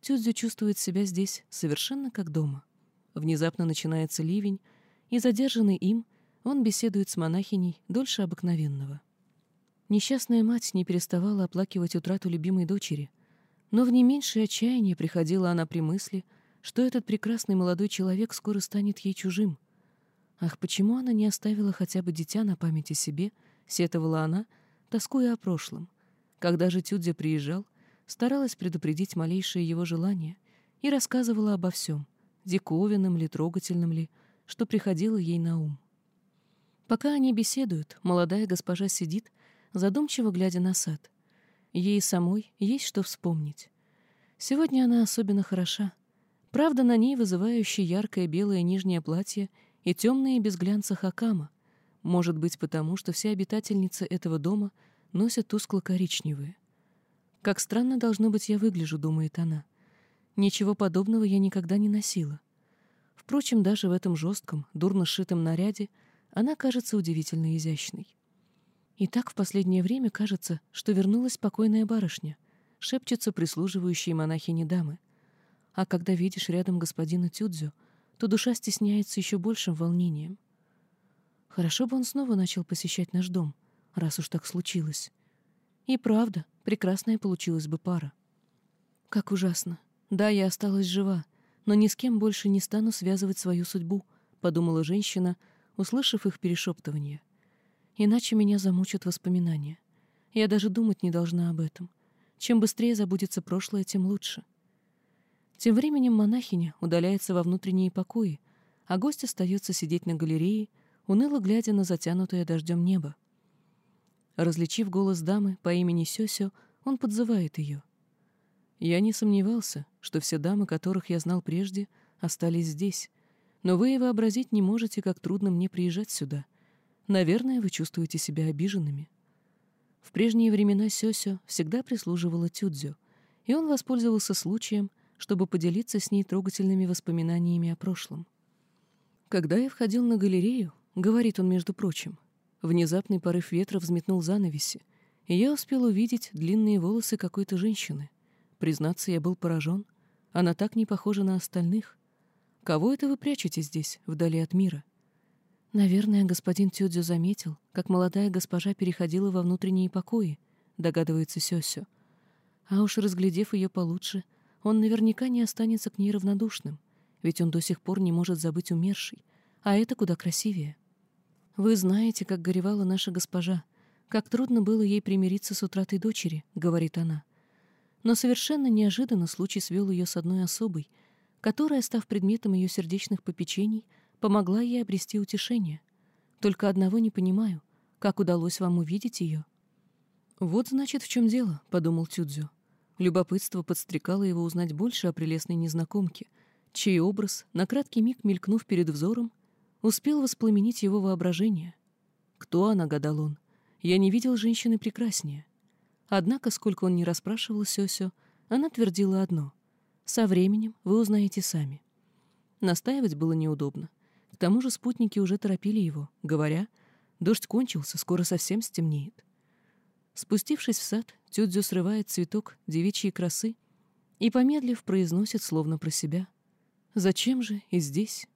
Тюдзю чувствует себя здесь совершенно как дома. Внезапно начинается ливень, и, задержанный им, он беседует с монахиней дольше обыкновенного. Несчастная мать не переставала оплакивать утрату любимой дочери, но в не меньшее отчаяние приходила она при мысли, что этот прекрасный молодой человек скоро станет ей чужим. Ах, почему она не оставила хотя бы дитя на память о себе, сетовала она, тоскуя о прошлом. Когда же Тюдзя приезжал, старалась предупредить малейшее его желание и рассказывала обо всем, диковинном ли, трогательном ли, что приходило ей на ум. Пока они беседуют, молодая госпожа сидит, задумчиво глядя на сад. Ей самой есть что вспомнить. Сегодня она особенно хороша. Правда, на ней вызывающее яркое белое нижнее платье и темные без глянца хакама. Может быть, потому что все обитательницы этого дома носят тускло-коричневые. «Как странно, должно быть, я выгляжу», — думает она. «Ничего подобного я никогда не носила». Впрочем, даже в этом жестком, дурно сшитом наряде она кажется удивительно изящной. И так в последнее время кажется, что вернулась покойная барышня, шепчутся прислуживающие монахини дамы. А когда видишь рядом господина Тюдзю, то душа стесняется еще большим волнением. Хорошо бы он снова начал посещать наш дом, раз уж так случилось. И правда, прекрасная получилась бы пара. Как ужасно. Да, я осталась жива, но ни с кем больше не стану связывать свою судьбу, подумала женщина, услышав их перешептывание. — Иначе меня замучат воспоминания. Я даже думать не должна об этом. Чем быстрее забудется прошлое, тем лучше. Тем временем монахиня удаляется во внутренние покои, а гость остается сидеть на галерее, уныло глядя на затянутое дождем небо. Различив голос дамы по имени Сёсё, он подзывает ее. Я не сомневался, что все дамы, которых я знал прежде, остались здесь, но вы и вообразить не можете, как трудно мне приезжать сюда. Наверное, вы чувствуете себя обиженными. В прежние времена Сёсё всегда прислуживала Тюдзю, и он воспользовался случаем, чтобы поделиться с ней трогательными воспоминаниями о прошлом. Когда я входил на галерею, говорит он, между прочим, внезапный порыв ветра взметнул занавеси, и я успел увидеть длинные волосы какой-то женщины. Признаться, я был поражен. Она так не похожа на остальных. Кого это вы прячете здесь, вдали от мира? Наверное, господин Тюдзю заметил, как молодая госпожа переходила во внутренние покои, догадывается Сёсю. А уж разглядев ее получше, он наверняка не останется к ней равнодушным, ведь он до сих пор не может забыть умершей, а это куда красивее. Вы знаете, как горевала наша госпожа, как трудно было ей примириться с утратой дочери, говорит она. Но совершенно неожиданно случай свел ее с одной особой, которая, став предметом ее сердечных попечений, помогла ей обрести утешение. Только одного не понимаю, как удалось вам увидеть ее. Вот значит, в чем дело, подумал Тюдзю. Любопытство подстрекало его узнать больше о прелестной незнакомке, чей образ, на краткий миг мелькнув перед взором, успел воспламенить его воображение. Кто она, гадал он? Я не видел женщины прекраснее. Однако, сколько он не расспрашивал Сёсё, она твердила одно. «Со временем вы узнаете сами». Настаивать было неудобно. К тому же спутники уже торопили его, говоря, «Дождь кончился, скоро совсем стемнеет». Спустившись в сад, Тюдзю срывает цветок девичьей красы и, помедлив, произносит словно про себя. «Зачем же и здесь?»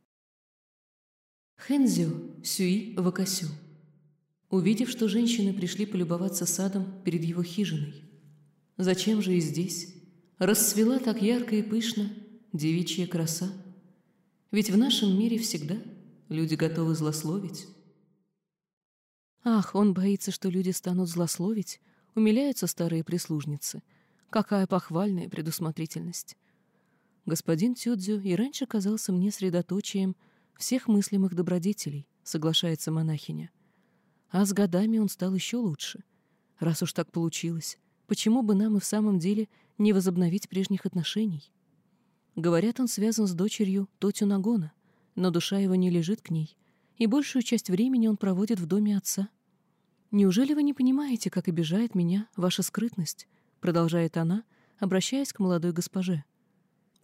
Хэнзю Сюи Вакасю увидев, что женщины пришли полюбоваться садом перед его хижиной. Зачем же и здесь расцвела так ярко и пышно девичья краса? Ведь в нашем мире всегда люди готовы злословить. Ах, он боится, что люди станут злословить, умиляются старые прислужницы. Какая похвальная предусмотрительность. Господин Тюдзю и раньше казался мне средоточием всех мыслимых добродетелей, соглашается монахиня. А с годами он стал еще лучше. Раз уж так получилось, почему бы нам и в самом деле не возобновить прежних отношений? Говорят, он связан с дочерью Тотю Нагона, но душа его не лежит к ней, и большую часть времени он проводит в доме отца. «Неужели вы не понимаете, как обижает меня ваша скрытность?» — продолжает она, обращаясь к молодой госпоже.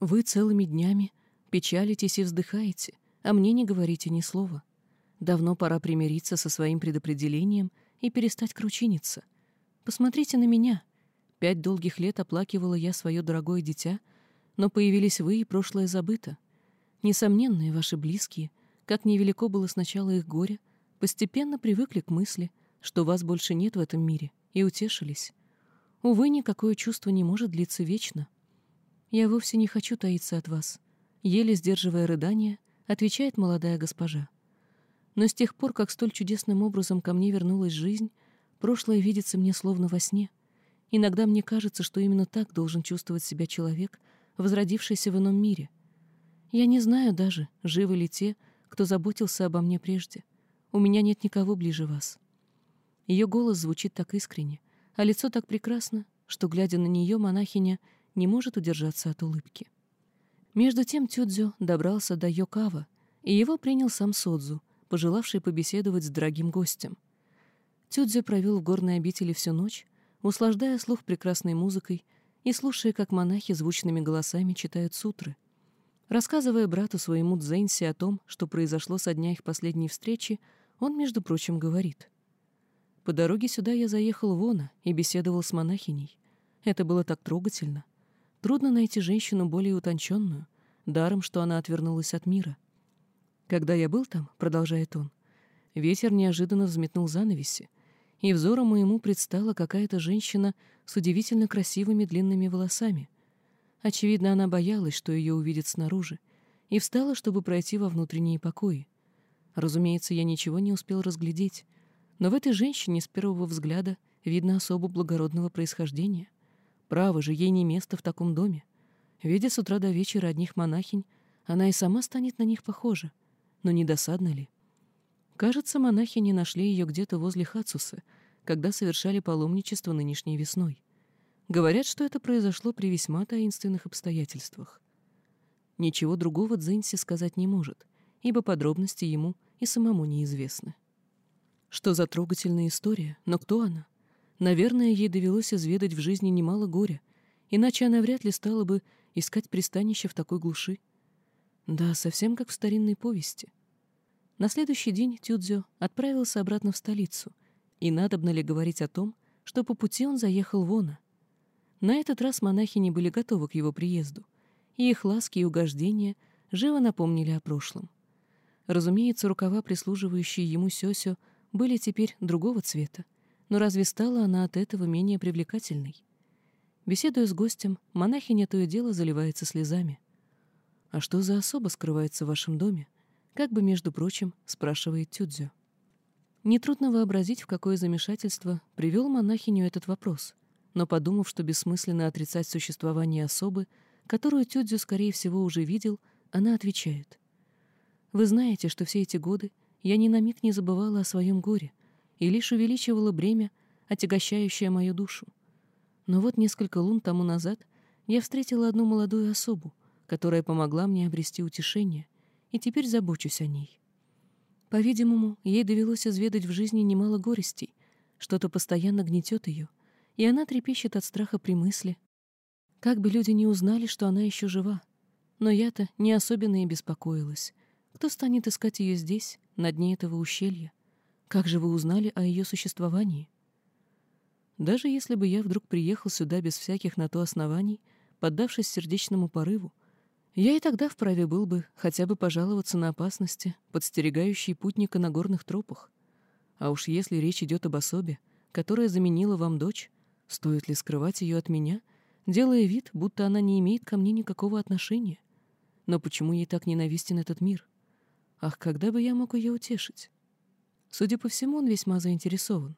«Вы целыми днями печалитесь и вздыхаете, а мне не говорите ни слова. Давно пора примириться со своим предопределением и перестать кручиниться. Посмотрите на меня. Пять долгих лет оплакивала я свое дорогое дитя, но появились вы, и прошлое забыто. Несомненные ваши близкие, как невелико было сначала их горе, постепенно привыкли к мысли, что вас больше нет в этом мире, и утешились. Увы, никакое чувство не может длиться вечно. Я вовсе не хочу таиться от вас. Еле сдерживая рыдание, отвечает молодая госпожа. Но с тех пор, как столь чудесным образом ко мне вернулась жизнь, прошлое видится мне словно во сне. Иногда мне кажется, что именно так должен чувствовать себя человек, возродившийся в ином мире. Я не знаю даже, живы ли те, кто заботился обо мне прежде. У меня нет никого ближе вас. Ее голос звучит так искренне, а лицо так прекрасно, что, глядя на нее, монахиня не может удержаться от улыбки. Между тем Тюдзю добрался до Йокава, и его принял сам Содзу — пожелавший побеседовать с дорогим гостем. Тюдзи провел в горной обители всю ночь, услаждая слух прекрасной музыкой и слушая, как монахи звучными голосами читают сутры. Рассказывая брату своему Дзенси о том, что произошло со дня их последней встречи, он, между прочим, говорит. «По дороге сюда я заехал в Она и беседовал с монахиней. Это было так трогательно. Трудно найти женщину более утонченную, даром, что она отвернулась от мира. Когда я был там, продолжает он, ветер неожиданно взметнул занавеси, и взором моему предстала какая-то женщина с удивительно красивыми длинными волосами. Очевидно, она боялась, что ее увидят снаружи, и встала, чтобы пройти во внутренние покои. Разумеется, я ничего не успел разглядеть, но в этой женщине с первого взгляда видно особо благородного происхождения. Право же, ей не место в таком доме. Видя с утра до вечера одних монахинь, она и сама станет на них похожа. Но не досадно ли? Кажется, монахи не нашли ее где-то возле Хацуса, когда совершали паломничество нынешней весной. Говорят, что это произошло при весьма таинственных обстоятельствах. Ничего другого Дзинси сказать не может, ибо подробности ему и самому неизвестны. Что за трогательная история, но кто она? Наверное, ей довелось изведать в жизни немало горя, иначе она вряд ли стала бы искать пристанище в такой глуши. Да, совсем как в старинной повести. На следующий день Тюдзё отправился обратно в столицу, и надобно ли говорить о том, что по пути он заехал в Она. На этот раз монахи не были готовы к его приезду, и их ласки и угождения живо напомнили о прошлом. Разумеется, рукава, прислуживающие ему Сёсё, были теперь другого цвета, но разве стала она от этого менее привлекательной? Беседуя с гостем, монахиня то и дело заливается слезами. «А что за особа скрывается в вашем доме?» Как бы, между прочим, спрашивает Тюдзю. Нетрудно вообразить, в какое замешательство привел монахиню этот вопрос, но подумав, что бессмысленно отрицать существование особы, которую Тюдзю, скорее всего, уже видел, она отвечает. «Вы знаете, что все эти годы я ни на миг не забывала о своем горе и лишь увеличивала бремя, отягощающее мою душу. Но вот несколько лун тому назад я встретила одну молодую особу, которая помогла мне обрести утешение, и теперь забочусь о ней. По-видимому, ей довелось изведать в жизни немало горестей, что-то постоянно гнетет ее, и она трепещет от страха при мысли. Как бы люди не узнали, что она еще жива. Но я-то не особенно и беспокоилась. Кто станет искать ее здесь, на дне этого ущелья? Как же вы узнали о ее существовании? Даже если бы я вдруг приехал сюда без всяких на то оснований, поддавшись сердечному порыву, я и тогда вправе был бы хотя бы пожаловаться на опасности, подстерегающие путника на горных тропах. А уж если речь идет об особе, которая заменила вам дочь, стоит ли скрывать ее от меня, делая вид, будто она не имеет ко мне никакого отношения? Но почему ей так ненавистен этот мир? Ах, когда бы я мог ее утешить? Судя по всему, он весьма заинтересован.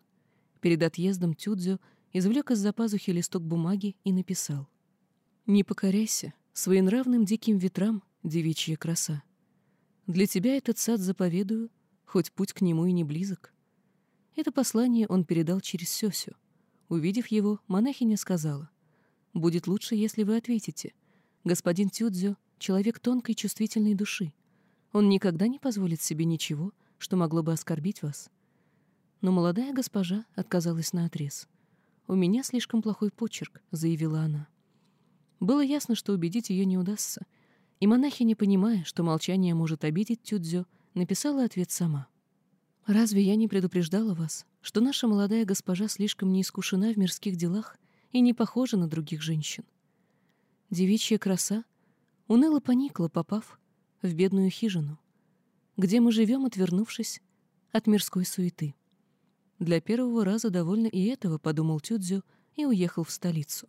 Перед отъездом Тюдзю извлек из-за пазухи листок бумаги и написал. «Не покоряйся своенравным диким ветрам, девичья краса. Для тебя этот сад заповедую, хоть путь к нему и не близок». Это послание он передал через Сёсю. Увидев его, монахиня сказала, «Будет лучше, если вы ответите. Господин Тюдзю — человек тонкой чувствительной души. Он никогда не позволит себе ничего, что могло бы оскорбить вас. Но молодая госпожа отказалась наотрез. «У меня слишком плохой почерк», — заявила она. Было ясно, что убедить ее не удастся, и монахиня, понимая, что молчание может обидеть Тюдзё, написала ответ сама. «Разве я не предупреждала вас, что наша молодая госпожа слишком не искушена в мирских делах и не похожа на других женщин? Девичья краса уныло поникла, попав в бедную хижину, где мы живем, отвернувшись от мирской суеты. Для первого раза довольно и этого, подумал Тюдзю и уехал в столицу.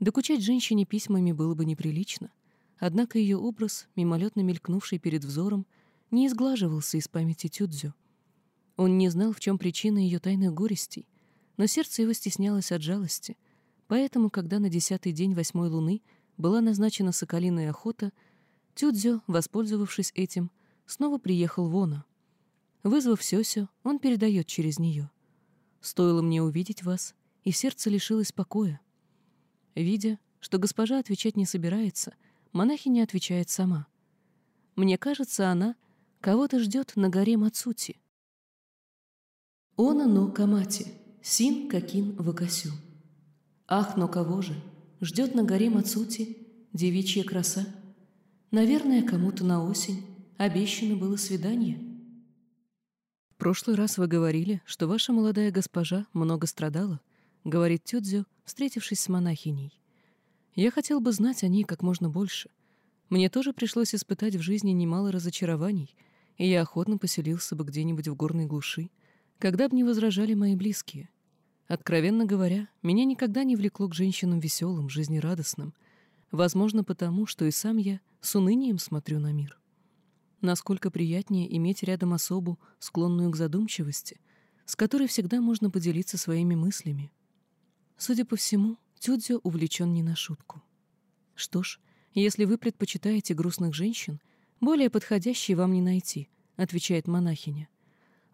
Докучать женщине письмами было бы неприлично, однако ее образ, мимолетно мелькнувший перед взором, не изглаживался из памяти Тюдзю. Он не знал, в чем причина ее тайных горестей, но сердце его стеснялось от жалости, поэтому, когда на десятый день восьмой луны была назначена соколиная охота, Тюдзю, воспользовавшись этим, снова приехал в Оно — Вызвав Сёсю, он передает через нее. «Стоило мне увидеть вас, и сердце лишилось покоя». Видя, что госпожа отвечать не собирается, монахиня отвечает сама. «Мне кажется, она кого-то ждет на горе Мацути». «Она но камати, син какин вакасю». «Ах, но кого же? Ждет на горе Мацути девичья краса? Наверное, кому-то на осень обещано было свидание». «В прошлый раз вы говорили, что ваша молодая госпожа много страдала», — говорит Тюдзю, встретившись с монахиней. «Я хотел бы знать о ней как можно больше. Мне тоже пришлось испытать в жизни немало разочарований, и я охотно поселился бы где-нибудь в горной глуши, когда бы не возражали мои близкие. Откровенно говоря, меня никогда не влекло к женщинам веселым, жизнерадостным, возможно, потому, что и сам я с унынием смотрю на мир». Насколько приятнее иметь рядом особу, склонную к задумчивости, с которой всегда можно поделиться своими мыслями. Судя по всему, Тюдзё увлечен не на шутку. Что ж, если вы предпочитаете грустных женщин, более подходящей вам не найти, отвечает монахиня.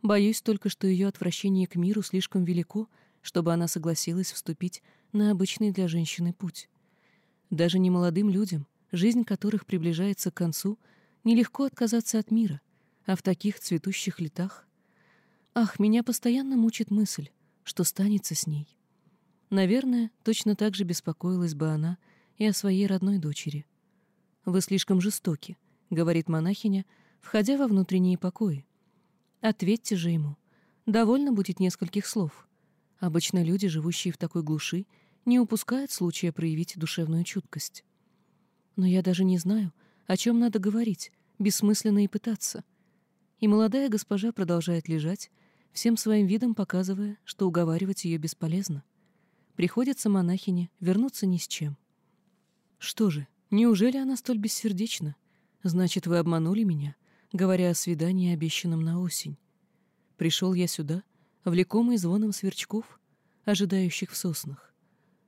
Боюсь только, что ее отвращение к миру слишком велико, чтобы она согласилась вступить на обычный для женщины путь. Даже немолодым людям, жизнь которых приближается к концу, нелегко отказаться от мира, а в таких цветущих летах... Ах, меня постоянно мучит мысль, что станется с ней. Наверное, точно так же беспокоилась бы она и о своей родной дочери. «Вы слишком жестоки», — говорит монахиня, входя во внутренние покои. «Ответьте же ему. Довольно будет нескольких слов. Обычно люди, живущие в такой глуши, не упускают случая проявить душевную чуткость. Но я даже не знаю, о чем надо говорить, бессмысленно и пытаться. И молодая госпожа продолжает лежать, всем своим видом показывая, что уговаривать ее бесполезно. Приходится монахине вернуться ни с чем. Что же, неужели она столь бессердечна? Значит, вы обманули меня, говоря о свидании, обещанном на осень. Пришел я сюда, влекомый звоном сверчков, ожидающих в соснах,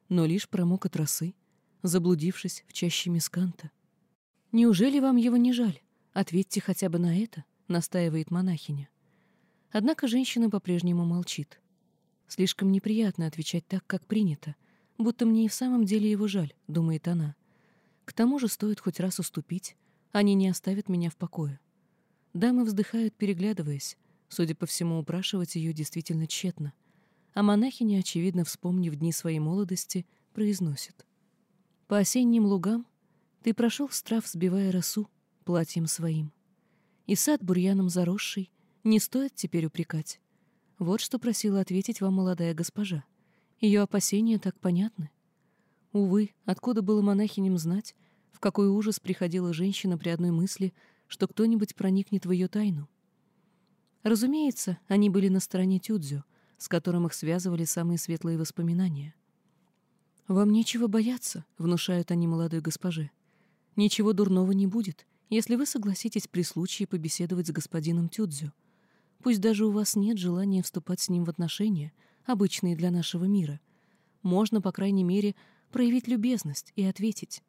но лишь промок от росы, заблудившись в чаще мисканта. «Неужели вам его не жаль? Ответьте хотя бы на это», — настаивает монахиня. Однако женщина по-прежнему молчит. Слишком неприятно отвечать так, как принято, будто мне и в самом деле его жаль, думает она. К тому же стоит хоть раз уступить, они не оставят меня в покое. Дамы вздыхают, переглядываясь. Судя по всему, упрашивать ее действительно тщетно. А монахиня, очевидно, вспомнив дни своей молодости, произносит. «По осенним лугам ты прошел страв, сбивая росу платьем своим. И сад бурьяном заросший не стоит теперь упрекать. Вот что просила ответить вам молодая госпожа. Ее опасения так понятны. Увы, откуда было монахиням знать, в какой ужас приходила женщина при одной мысли, что кто-нибудь проникнет в ее тайну? Разумеется, они были на стороне Тюдзю, с которым их связывали самые светлые воспоминания. «Вам нечего бояться», — внушают они молодой госпоже. «Ничего дурного не будет, если вы согласитесь при случае побеседовать с господином Тюдзю. Пусть даже у вас нет желания вступать с ним в отношения, обычные для нашего мира. Можно, по крайней мере, проявить любезность и ответить.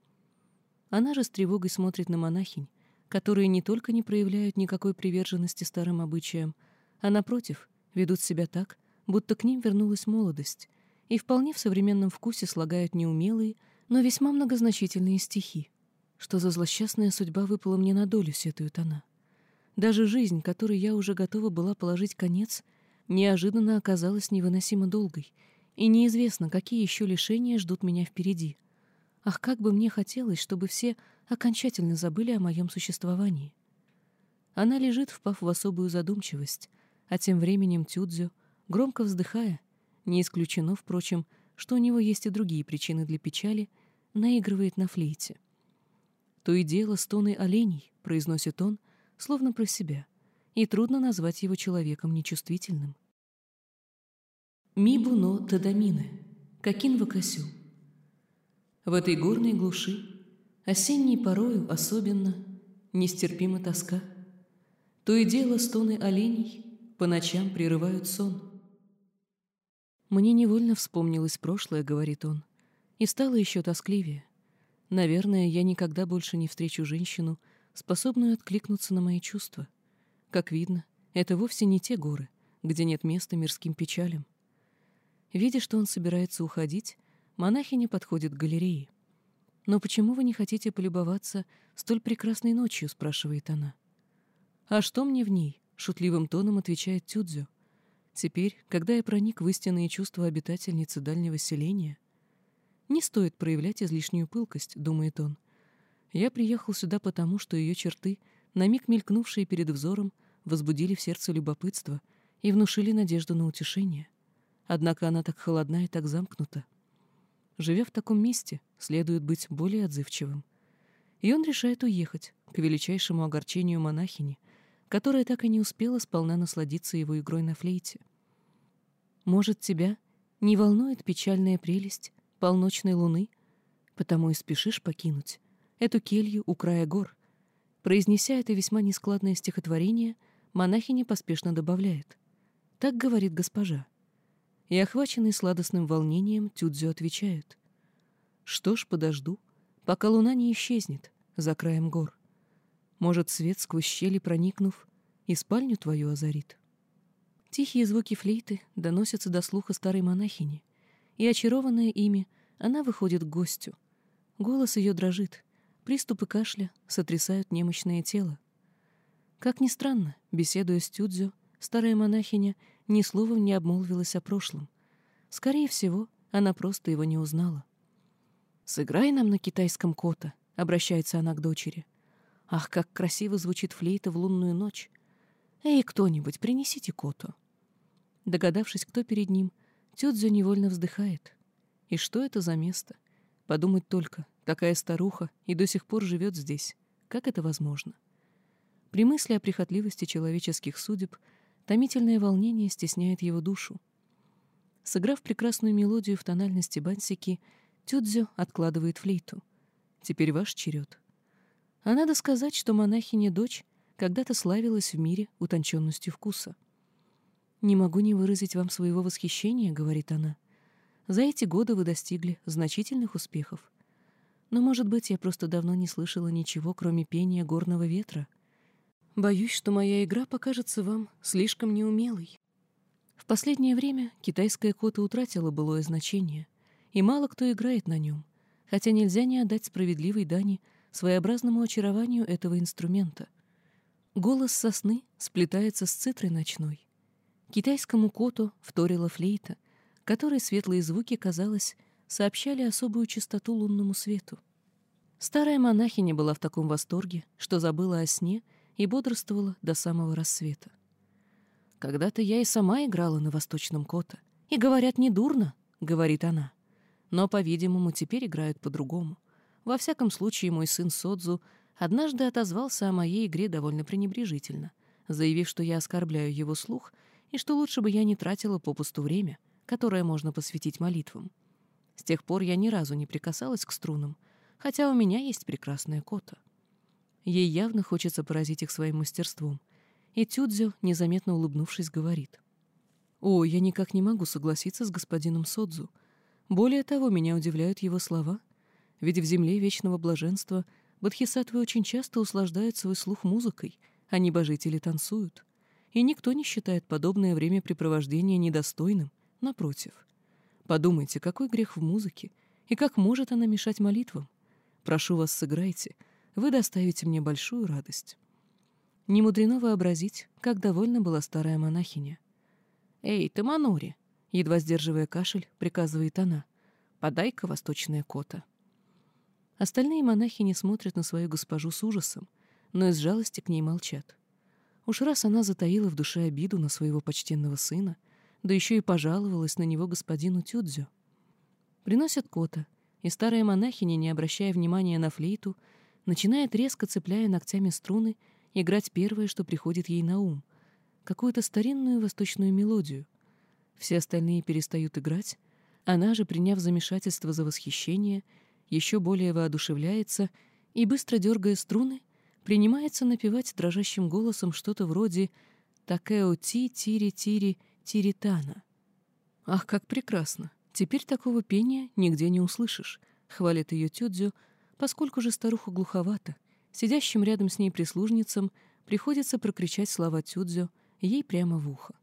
Она же с тревогой смотрит на монахинь, которые не только не проявляют никакой приверженности старым обычаям, а, напротив, ведут себя так, будто к ним вернулась молодость, и вполне в современном вкусе слагают неумелые, но весьма многозначительные стихи. Что за злосчастная судьба выпала мне на долю, сетует она. Даже жизнь, которой я уже готова была положить конец, неожиданно оказалась невыносимо долгой, и неизвестно, какие еще лишения ждут меня впереди. Ах, как бы мне хотелось, чтобы все окончательно забыли о моем существовании. Она лежит, впав в особую задумчивость, а тем временем Тюдзю, громко вздыхая, не исключено, впрочем, что у него есть и другие причины для печали, наигрывает на флейте. «То и дело стоны оленей», — произносит он, словно про себя, и трудно назвать его человеком нечувствительным. Мибуно Тадамины, Какин Вакасю. В этой горной глуши, осенней порою особенно, нестерпима тоска. То и дело стоны оленей по ночам прерывают сон. Мне невольно вспомнилось прошлое, говорит он, и стало еще тоскливее. Наверное, я никогда больше не встречу женщину, способную откликнуться на мои чувства. Как видно, это вовсе не те горы, где нет места мирским печалям. Видя, что он собирается уходить, монахиня подходит к галерее. «Но почему вы не хотите полюбоваться столь прекрасной ночью?» — спрашивает она. «А что мне в ней?» — шутливым тоном отвечает Тюдзю. «Теперь, когда я проник в истинные чувства обитательницы дальнего селения...» «Не стоит проявлять излишнюю пылкость», — думает он. Я приехал сюда потому, что ее черты, на миг мелькнувшие перед взором, возбудили в сердце любопытство и внушили надежду на утешение. Однако она так холодна и так замкнута. Живя в таком месте, следует быть более отзывчивым. И он решает уехать, к величайшему огорчению монахини, которая так и не успела сполна насладиться его игрой на флейте. «Может, тебя не волнует печальная прелесть полночной луны, потому и спешишь покинуть эту келью у края гор. Произнеся это весьма нескладное стихотворение, монахиня поспешно добавляет. Так говорит госпожа. И, охваченный сладостным волнением, Тюдзю отвечает. Что ж, подожду, пока луна не исчезнет за краем гор. Может, свет сквозь щели проникнув, и спальню твою озарит. Тихие звуки флейты доносятся до слуха старой монахини, и, очарованная ими, она выходит к гостю. Голос ее дрожит, приступы кашля сотрясают немощное тело. Как ни странно, беседуя с Тюдзю, старая монахиня ни словом не обмолвилась о прошлом. Скорее всего, она просто его не узнала. «Сыграй нам на китайском кота», — обращается она к дочери. «Ах, как красиво звучит флейта в лунную ночь! Эй, кто-нибудь, принесите коту!» Догадавшись, кто перед ним, Тёдзю невольно вздыхает. И что это за место? Подумать только, такая старуха и до сих пор живет здесь. Как это возможно? При мысли о прихотливости человеческих судеб томительное волнение стесняет его душу. Сыграв прекрасную мелодию в тональности бансики, Тюдзю откладывает флейту. Теперь ваш черед. А надо сказать, что монахиня-дочь когда-то славилась в мире утонченностью вкуса. «Не могу не выразить вам своего восхищения», — говорит она. «За эти годы вы достигли значительных успехов. Но, может быть, я просто давно не слышала ничего, кроме пения горного ветра. Боюсь, что моя игра покажется вам слишком неумелой». В последнее время китайская кота утратила былое значение — и мало кто играет на нем, хотя нельзя не отдать справедливой дани своеобразному очарованию этого инструмента. Голос сосны сплетается с цитрой ночной. Китайскому коту вторила флейта, которой светлые звуки, казалось, сообщали особую чистоту лунному свету. Старая монахиня была в таком восторге, что забыла о сне и бодрствовала до самого рассвета. «Когда-то я и сама играла на восточном кота, и, говорят, недурно», — говорит она. Но, по-видимому, теперь играют по-другому. Во всяком случае, мой сын Содзу однажды отозвался о моей игре довольно пренебрежительно, заявив, что я оскорбляю его слух и что лучше бы я не тратила попусту время, которое можно посвятить молитвам. С тех пор я ни разу не прикасалась к струнам, хотя у меня есть прекрасная кота. Ей явно хочется поразить их своим мастерством, и Тюдзю, незаметно улыбнувшись, говорит. «О, я никак не могу согласиться с господином Содзу. Более того, меня удивляют его слова, ведь в земле вечного блаженства бодхисаттвы очень часто услаждают свой слух музыкой, а небожители танцуют. И никто не считает подобное времяпрепровождение недостойным, напротив. Подумайте, какой грех в музыке, и как может она мешать молитвам? Прошу вас, сыграйте, вы доставите мне большую радость. Не мудрено вообразить, как довольна была старая монахиня. «Эй, ты, Манури!» Едва сдерживая кашель, приказывает она. «Подай-ка восточная кота». Остальные монахи не смотрят на свою госпожу с ужасом, но из жалости к ней молчат. Уж раз она затаила в душе обиду на своего почтенного сына, да еще и пожаловалась на него господину Тюдзю. Приносят кота, и старая монахиня, не обращая внимания на флейту, начинает резко, цепляя ногтями струны, играть первое, что приходит ей на ум, какую-то старинную восточную мелодию, все остальные перестают играть, она же, приняв замешательство за восхищение, еще более воодушевляется и, быстро дергая струны, принимается напевать дрожащим голосом что-то вроде «Такео ти тири тири тиритана». «Ах, как прекрасно! Теперь такого пения нигде не услышишь», — хвалит ее Тюдзю, поскольку же старуха глуховата. Сидящим рядом с ней прислужницам приходится прокричать слова Тюдзю ей прямо в ухо.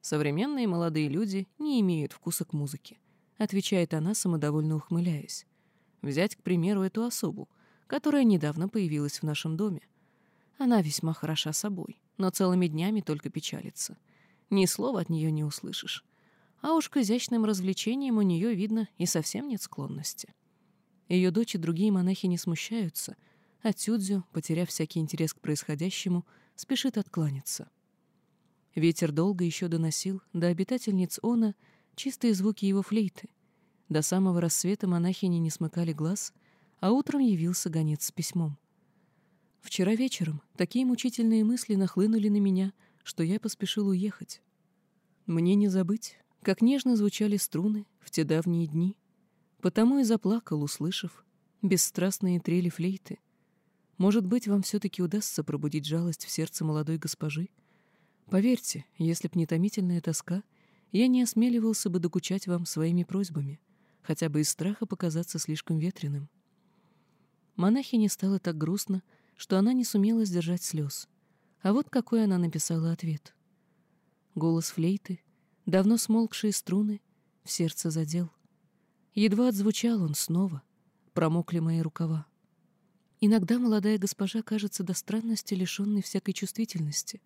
Современные молодые люди не имеют вкуса к музыке, отвечает она, самодовольно ухмыляясь. Взять, к примеру, эту особу, которая недавно появилась в нашем доме. Она весьма хороша собой, но целыми днями только печалится. Ни слова от нее не услышишь. А уж к изящным развлечениям у нее, видно, и совсем нет склонности. Ее дочь и другие монахи не смущаются, а Тюдзю, потеряв всякий интерес к происходящему, спешит откланяться. Ветер долго еще доносил до обитательниц Она чистые звуки его флейты. До самого рассвета монахини не смыкали глаз, а утром явился гонец с письмом. Вчера вечером такие мучительные мысли нахлынули на меня, что я поспешил уехать. Мне не забыть, как нежно звучали струны в те давние дни, потому и заплакал, услышав бесстрастные трели флейты. Может быть, вам все-таки удастся пробудить жалость в сердце молодой госпожи, Поверьте, если б не томительная тоска, я не осмеливался бы докучать вам своими просьбами, хотя бы из страха показаться слишком ветреным. Монахине стало так грустно, что она не сумела сдержать слез. А вот какой она написала ответ. Голос флейты, давно смолкшие струны, в сердце задел. Едва отзвучал он снова, промокли мои рукава. Иногда молодая госпожа кажется до странности лишенной всякой чувствительности.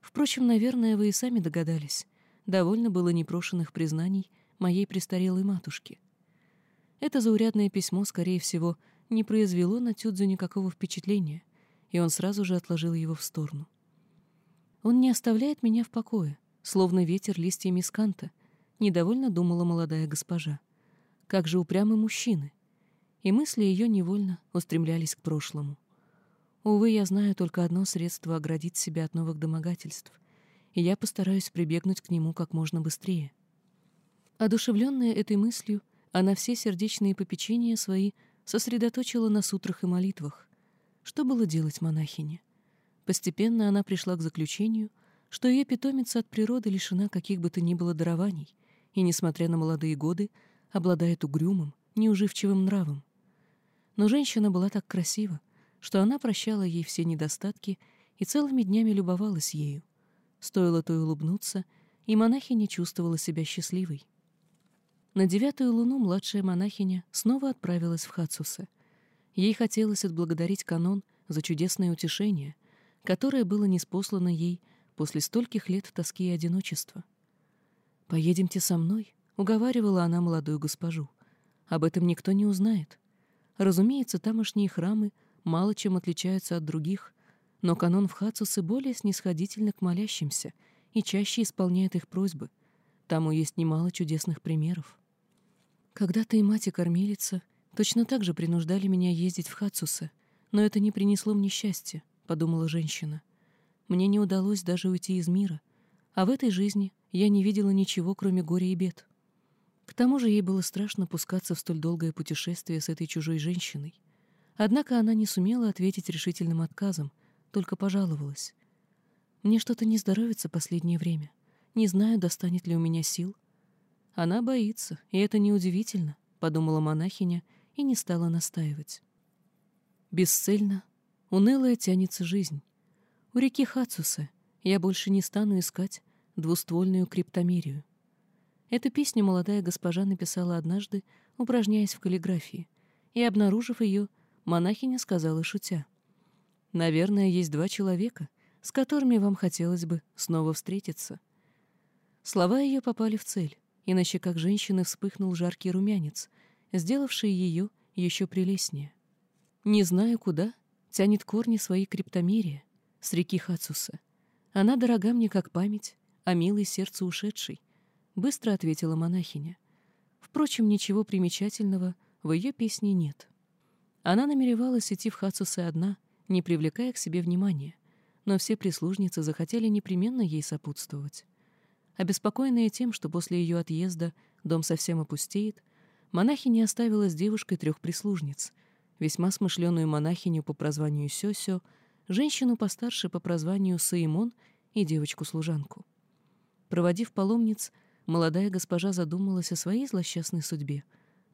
Впрочем, наверное, вы и сами догадались. Довольно было непрошенных признаний моей престарелой матушки. Это заурядное письмо, скорее всего, не произвело на Тюдзу никакого впечатления, и он сразу же отложил его в сторону. Он не оставляет меня в покое, словно ветер листьями сканта, недовольно думала молодая госпожа. Как же упрямы мужчины! И мысли ее невольно устремлялись к прошлому. Увы, я знаю только одно средство оградить себя от новых домогательств, и я постараюсь прибегнуть к нему как можно быстрее. Одушевленная этой мыслью, она все сердечные попечения свои сосредоточила на сутрах и молитвах. Что было делать монахине? Постепенно она пришла к заключению, что ее питомица от природы лишена каких бы то ни было дарований, и, несмотря на молодые годы, обладает угрюмым, неуживчивым нравом. Но женщина была так красива, что она прощала ей все недостатки и целыми днями любовалась ею. Стоило той улыбнуться, и монахиня чувствовала себя счастливой. На девятую луну младшая монахиня снова отправилась в Хацусе. Ей хотелось отблагодарить канон за чудесное утешение, которое было неспослано ей после стольких лет тоски и одиночества. «Поедемте со мной», — уговаривала она молодую госпожу. «Об этом никто не узнает. Разумеется, тамошние храмы мало чем отличаются от других, но канон в Хацусе более снисходительно к молящимся и чаще исполняет их просьбы. Там есть немало чудесных примеров. Когда-то и мать, и кормилица точно так же принуждали меня ездить в Хацуса, но это не принесло мне счастья, — подумала женщина. Мне не удалось даже уйти из мира, а в этой жизни я не видела ничего, кроме горя и бед. К тому же ей было страшно пускаться в столь долгое путешествие с этой чужой женщиной. Однако она не сумела ответить решительным отказом, только пожаловалась. «Мне что-то не здоровится последнее время. Не знаю, достанет ли у меня сил. Она боится, и это неудивительно, подумала монахиня и не стала настаивать. Бесцельно, унылая тянется жизнь. У реки Хацуса я больше не стану искать двуствольную криптомерию. Эту песню молодая госпожа написала однажды, упражняясь в каллиграфии, и, обнаружив ее, монахиня сказала, шутя. «Наверное, есть два человека, с которыми вам хотелось бы снова встретиться». Слова ее попали в цель и на щеках женщины вспыхнул жаркий румянец, сделавший ее еще прелестнее. Не знаю куда, тянет корни свои криптомерия с реки Хацуса. Она дорога мне как память, а милый сердце ушедший, быстро ответила монахиня. Впрочем, ничего примечательного в ее песне нет. Она намеревалась идти в Хацусе одна, не привлекая к себе внимания, но все прислужницы захотели непременно ей сопутствовать. Обеспокоенная тем, что после ее отъезда дом совсем опустеет, монахиня оставила с девушкой трех прислужниц, весьма смышленую монахиню по прозванию Сёсё, женщину постарше по прозванию Саимон и девочку-служанку. Проводив паломниц, молодая госпожа задумалась о своей злосчастной судьбе.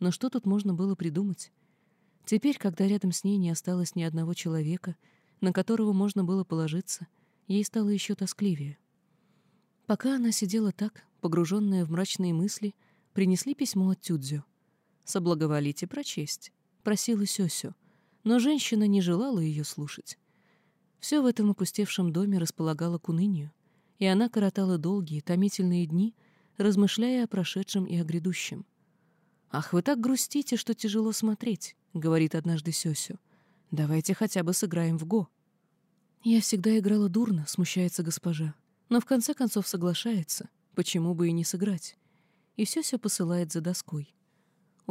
Но что тут можно было придумать? Теперь, когда рядом с ней не осталось ни одного человека, на которого можно было положиться, ей стало еще тоскливее. Пока она сидела так, погруженная в мрачные мысли, принесли письмо от Тюдзю. «Соблаговолите прочесть», — просила Сёсю, но женщина не желала ее слушать. Все в этом опустевшем доме располагало к унынию, и она коротала долгие, томительные дни, размышляя о прошедшем и о грядущем. «Ах, вы так грустите, что тяжело смотреть», — говорит однажды Сёсю. «Давайте хотя бы сыграем в го». «Я всегда играла дурно», — смущается госпожа но в конце концов соглашается, почему бы и не сыграть. И все-все посылает за доской.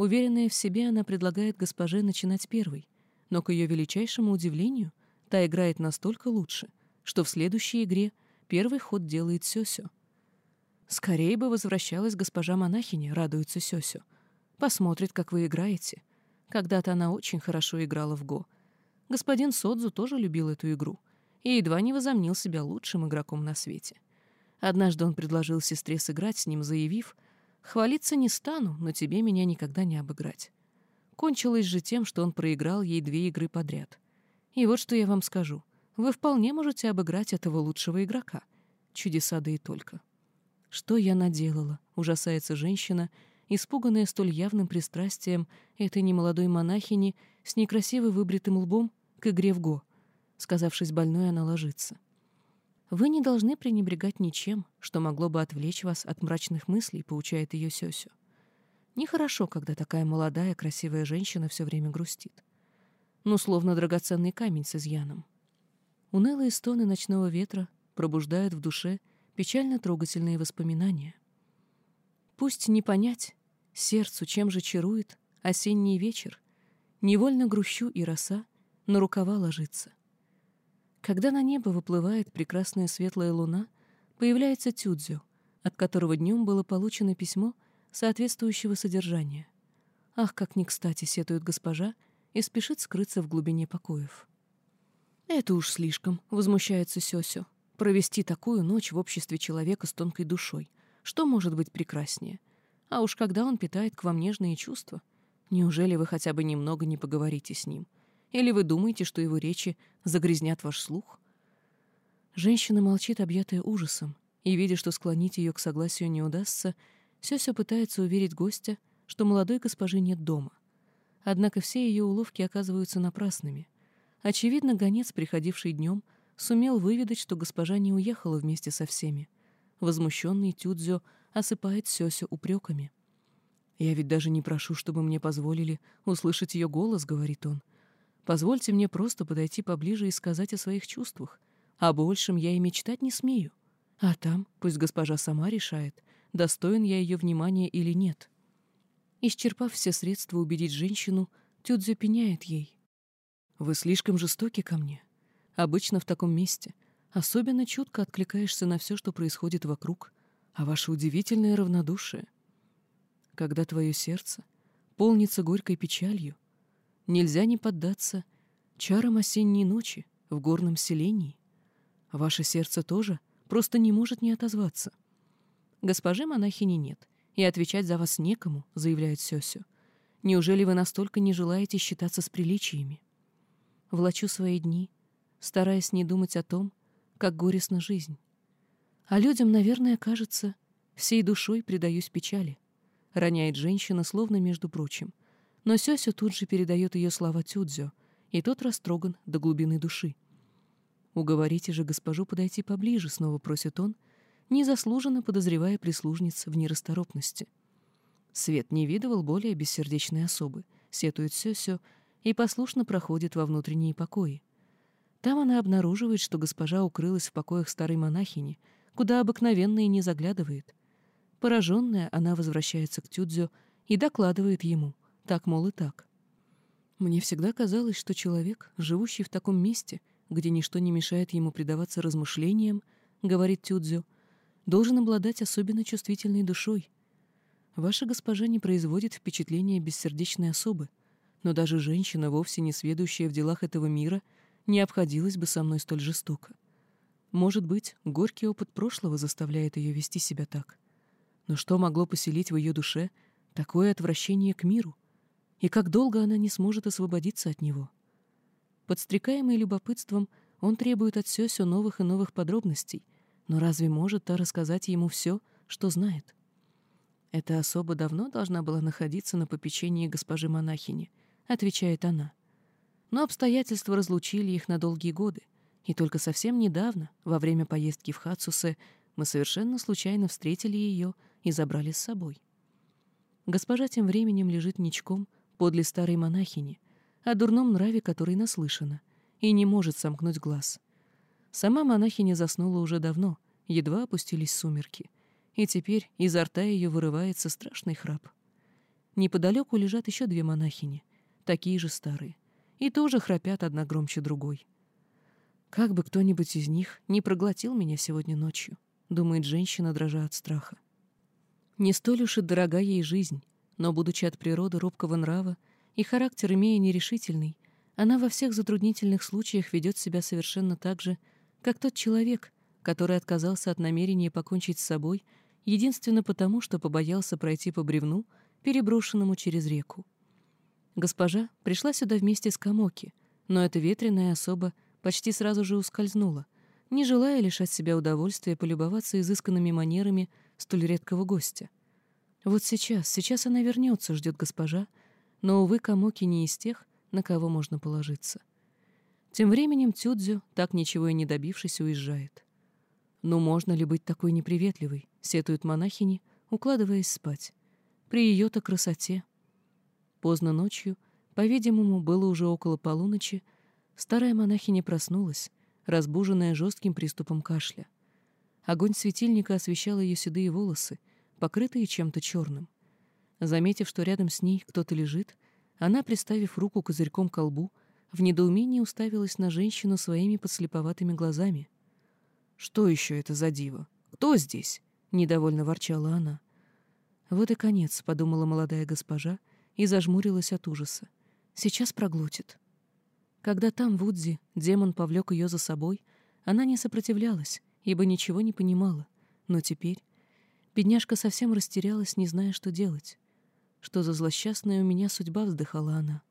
Уверенная в себе, она предлагает госпоже начинать первой, но, к ее величайшему удивлению, та играет настолько лучше, что в следующей игре первый ход делает Сёсё. «Скорее бы возвращалась госпожа-монахиня», — радуется Сёсё. «Посмотрит, как вы играете». Когда-то она очень хорошо играла в го. Господин Содзу тоже любил эту игру — и едва не возомнил себя лучшим игроком на свете. Однажды он предложил сестре сыграть с ним, заявив, «Хвалиться не стану, но тебе меня никогда не обыграть». Кончилось же тем, что он проиграл ей две игры подряд. И вот что я вам скажу. Вы вполне можете обыграть этого лучшего игрока. Чудеса да и только. Что я наделала? Ужасается женщина, испуганная столь явным пристрастием этой немолодой монахини с некрасиво выбритым лбом к игре в го. Сказавшись больной, она ложится. Вы не должны пренебрегать ничем, что могло бы отвлечь вас от мрачных мыслей, поучает ее Сёсю. Нехорошо, когда такая молодая, красивая женщина все время грустит. Ну, словно драгоценный камень с изъяном. Унылые стоны ночного ветра пробуждают в душе печально трогательные воспоминания. Пусть не понять, сердцу чем же чарует осенний вечер, невольно грущу и роса на рукава ложится. Когда на небо выплывает прекрасная светлая луна, появляется Тюдзю, от которого днем было получено письмо соответствующего содержания. Ах, как не кстати сетует госпожа и спешит скрыться в глубине покоев. «Это уж слишком», — возмущается Сёсю. «Провести такую ночь в обществе человека с тонкой душой. Что может быть прекраснее? А уж когда он питает к вам нежные чувства, неужели вы хотя бы немного не поговорите с ним?» Или вы думаете, что его речи загрязнят ваш слух? Женщина молчит, объятая ужасом, и, видя, что склонить ее к согласию не удастся, Сёся пытается уверить гостя, что молодой госпожи нет дома. Однако все ее уловки оказываются напрасными. Очевидно, гонец, приходивший днем, сумел выведать, что госпожа не уехала вместе со всеми. Возмущенный Тюдзё осыпает Сёсю упреками. «Я ведь даже не прошу, чтобы мне позволили услышать ее голос», — говорит он. Позвольте мне просто подойти поближе и сказать о своих чувствах. О большем я и мечтать не смею. А там пусть госпожа сама решает, достоин я ее внимания или нет. Исчерпав все средства убедить женщину, Тюдзю пеняет ей. «Вы слишком жестоки ко мне. Обычно в таком месте особенно чутко откликаешься на все, что происходит вокруг, а ваше удивительное равнодушие. Когда твое сердце полнится горькой печалью, Нельзя не поддаться чарам осенней ночи в горном селении. Ваше сердце тоже просто не может не отозваться. Госпожи монахини нет, и отвечать за вас некому, заявляет Сёсю. Неужели вы настолько не желаете считаться с приличиями? Влачу свои дни, стараясь не думать о том, как горестна жизнь. А людям, наверное, кажется, всей душой предаюсь печали. Роняет женщина, словно между прочим. Но Сёсю тут же передает ее слова Тюдзё, и тот растроган до глубины души. «Уговорите же госпожу подойти поближе», — снова просит он, незаслуженно подозревая прислужниц в нерасторопности. Свет не видывал более бессердечной особы, сетует Сёсю и послушно проходит во внутренние покои. Там она обнаруживает, что госпожа укрылась в покоях старой монахини, куда обыкновенно и не заглядывает. Пораженная, она возвращается к Тюдзю и докладывает ему. Так, мол, и так. Мне всегда казалось, что человек, живущий в таком месте, где ничто не мешает ему предаваться размышлениям, говорит Тюдзю, должен обладать особенно чувствительной душой. Ваша госпожа не производит впечатления бессердечной особы, но даже женщина, вовсе не сведущая в делах этого мира, не обходилась бы со мной столь жестоко. Может быть, горький опыт прошлого заставляет ее вести себя так. Но что могло поселить в ее душе такое отвращение к миру? И как долго она не сможет освободиться от него. Подстрекаемый любопытством, он требует от Сёсю новых и новых подробностей, но разве может та рассказать ему все, что знает? Эта особа давно должна была находиться на попечении госпожи монахини, отвечает она. Но обстоятельства разлучили их на долгие годы, и только совсем недавно, во время поездки в Хацусе, мы совершенно случайно встретили ее и забрали с собой. Госпожа тем временем лежит ничком, подле старой монахини, о дурном нраве которой наслышана, и не может сомкнуть глаз. Сама монахиня заснула уже давно, едва опустились сумерки, и теперь изо рта ее вырывается страшный храп. Неподалеку лежат еще две монахини, такие же старые, и тоже храпят одна громче другой. «Как бы кто-нибудь из них не проглотил меня сегодня ночью», — думает женщина, дрожа от страха. Не столь уж и дорога ей жизнь, но, будучи от природы робкого нрава и характер имея нерешительный, она во всех затруднительных случаях ведет себя совершенно так же, как тот человек, который отказался от намерения покончить с собой единственно потому, что побоялся пройти по бревну, переброшенному через реку. Госпожа пришла сюда вместе с Камоки, но эта ветреная особа почти сразу же ускользнула, не желая лишать себя удовольствия полюбоваться изысканными манерами столь редкого гостя. Вот сейчас, сейчас она вернется, ждет госпожа, но, увы, Камоки не из тех, на кого можно положиться. Тем временем Тюдзю, так ничего и не добившись, уезжает. «Ну можно ли быть такой неприветливой?» — сетуют монахини, укладываясь спать. При ее-то красоте. Поздно ночью, по-видимому, было уже около полуночи, старая монахиня проснулась, разбуженная жестким приступом кашля. Огонь светильника освещал ее седые волосы, покрытые чем-то черным. Заметив, что рядом с ней кто-то лежит, она, приставив руку козырьком к колбу, в недоумении уставилась на женщину своими подслеповатыми глазами. «Что еще это за диво? Кто здесь?» — недовольно ворчала она. «Вот и конец», — подумала молодая госпожа и зажмурилась от ужаса. «Сейчас проглотит». Когда там, в Удзи, демон повлек ее за собой, она не сопротивлялась, ибо ничего не понимала. Но теперь бедняжка совсем растерялась, не зная, что делать. Что за злосчастная у меня судьба, вздыхала она.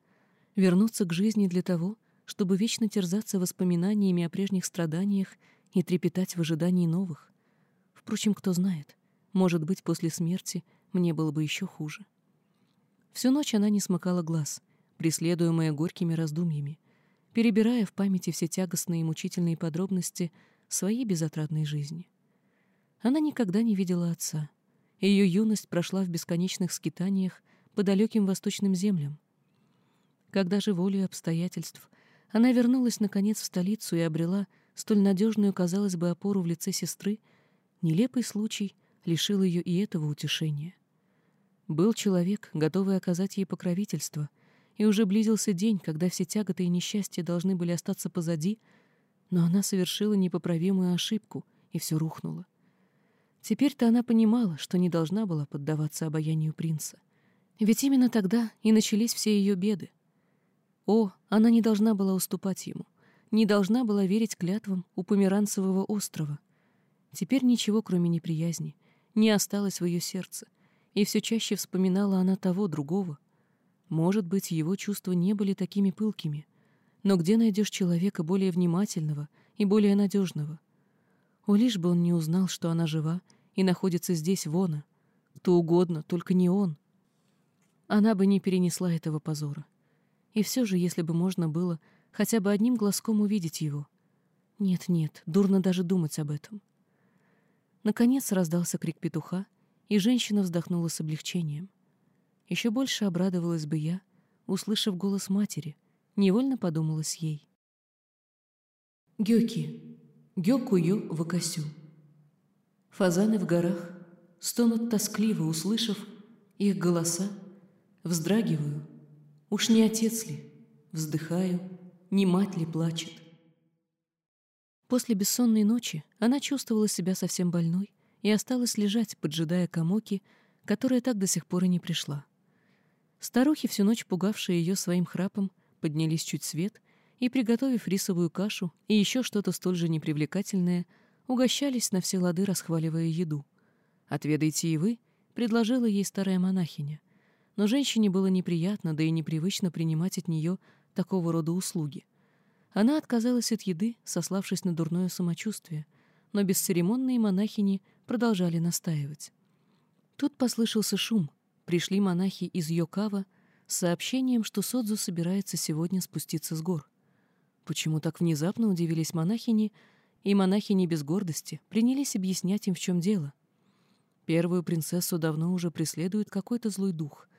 Вернуться к жизни для того, чтобы вечно терзаться воспоминаниями о прежних страданиях и трепетать в ожидании новых. Впрочем, кто знает, может быть, после смерти мне было бы еще хуже. Всю ночь она не смыкала глаз, преследуемая горькими раздумьями, перебирая в памяти все тягостные и мучительные подробности своей безотрадной жизни. Она никогда не видела отца. Ее юность прошла в бесконечных скитаниях по далеким восточным землям. Когда же волей обстоятельств она вернулась, наконец, в столицу и обрела столь надежную, казалось бы, опору в лице сестры, нелепый случай лишил ее и этого утешения. Был человек, готовый оказать ей покровительство, и уже близился день, когда все тяготы и несчастья должны были остаться позади, но она совершила непоправимую ошибку, и все рухнуло. Теперь-то она понимала, что не должна была поддаваться обаянию принца. Ведь именно тогда и начались все ее беды. О, она не должна была уступать ему, не должна была верить клятвам у Померанцевого острова. Теперь ничего, кроме неприязни, не осталось в ее сердце, и все чаще вспоминала она того, другого — может быть, его чувства не были такими пылкими, но где найдешь человека более внимательного и более надежного? О, лишь бы он не узнал, что она жива и находится здесь, вона. Кто угодно, только не он. Она бы не перенесла этого позора. И все же, если бы можно было хотя бы одним глазком увидеть его. Нет-нет, дурно даже думать об этом. Наконец раздался крик петуха, и женщина вздохнула с облегчением. Еще больше обрадовалась бы я, услышав голос матери, невольно подумалась ей. Гёки, Гёкую Вакасю. Фазаны в горах стонут тоскливо, услышав их голоса, вздрагиваю, уж не отец ли, вздыхаю, не мать ли плачет. После бессонной ночи она чувствовала себя совсем больной и осталась лежать, поджидая Камоки, которая так до сих пор и не пришла. Старухи, всю ночь пугавшие ее своим храпом, поднялись чуть свет и, приготовив рисовую кашу и еще что-то столь же непривлекательное, угощались на все лады, расхваливая еду. «Отведайте и вы», — предложила ей старая монахиня. Но женщине было неприятно, да и непривычно принимать от нее такого рода услуги. Она отказалась от еды, сославшись на дурное самочувствие, но бесцеремонные монахини продолжали настаивать. Тут послышался шум — пришли монахи из Йокава с сообщением, что Содзу собирается сегодня спуститься с гор. Почему так внезапно удивились монахини, и монахини без гордости принялись объяснять им, в чем дело. Первую принцессу давно уже преследует какой-то злой дух.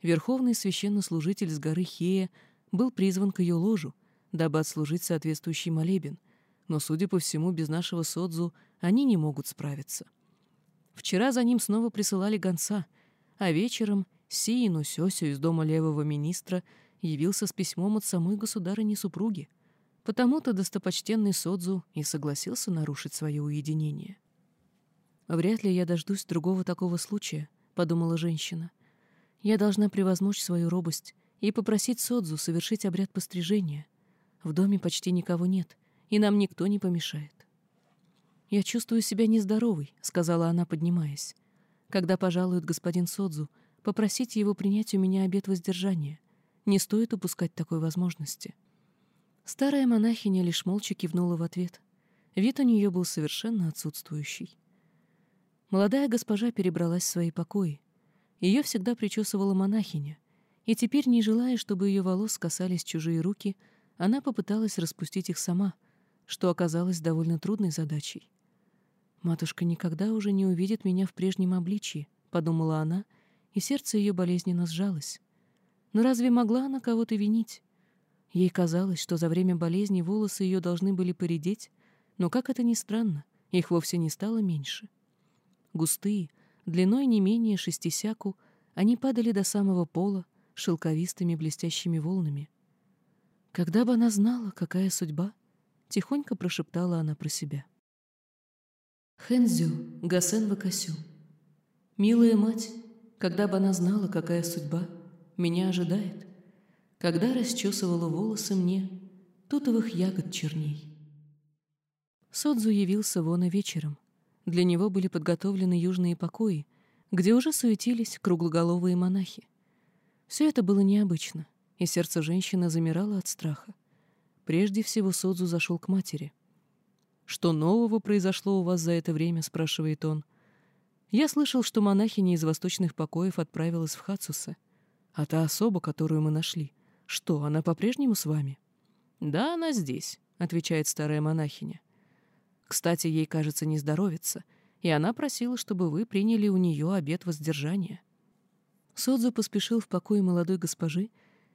Верховный священнослужитель с горы Хея был призван к ее ложу, дабы отслужить соответствующий молебен, но, судя по всему, без нашего Содзу они не могут справиться. Вчера за ним снова присылали гонца — а вечером Сиину Сёсю из дома левого министра явился с письмом от самой государыни-супруги. Потому-то достопочтенный Содзу и согласился нарушить свое уединение. «Вряд ли я дождусь другого такого случая», — подумала женщина. «Я должна превозмочь свою робость и попросить Содзу совершить обряд пострижения. В доме почти никого нет, и нам никто не помешает». «Я чувствую себя нездоровой», — сказала она, когда пожалует господин Содзу, попросите его принять у меня обет воздержания. Не стоит упускать такой возможности. Старая монахиня лишь молча кивнула в ответ. Вид у нее был совершенно отсутствующий. Молодая госпожа перебралась в свои покои. Ее всегда причесывала монахиня, и теперь, не желая, чтобы ее волос касались чужие руки, она попыталась распустить их сама, что оказалось довольно трудной задачей. «Матушка никогда уже не увидит меня в прежнем обличии», — подумала она, и сердце ее болезненно сжалось. Но разве могла она кого-то винить? Ей казалось, что за время болезни волосы ее должны были поредеть, но, как это ни странно, их вовсе не стало меньше. Густые, длиной не менее шести сяку, они падали до самого пола шелковистыми блестящими волнами. Когда бы она знала, какая судьба, тихонько прошептала она про себя. Хэнзю, Гасен Вакасю. Милая мать, когда бы она знала, какая судьба меня ожидает, когда расчесывала волосы мне тутовых ягод черней. Содзу явился вон и вечером. Для него были подготовлены южные покои, где уже суетились круглоголовые монахи. Все это было необычно, и сердце женщины замирало от страха. Прежде всего Содзу зашел к матери. «Что нового произошло у вас за это время?» — спрашивает он. «Я слышал, что монахиня из восточных покоев отправилась в Хацуса. А та особа, которую мы нашли, что, она по-прежнему с вами?» «Да, она здесь», — отвечает старая монахиня. «Кстати, ей, кажется, не здоровится, и она просила, чтобы вы приняли у нее обет воздержания». Содзу поспешил в покой молодой госпожи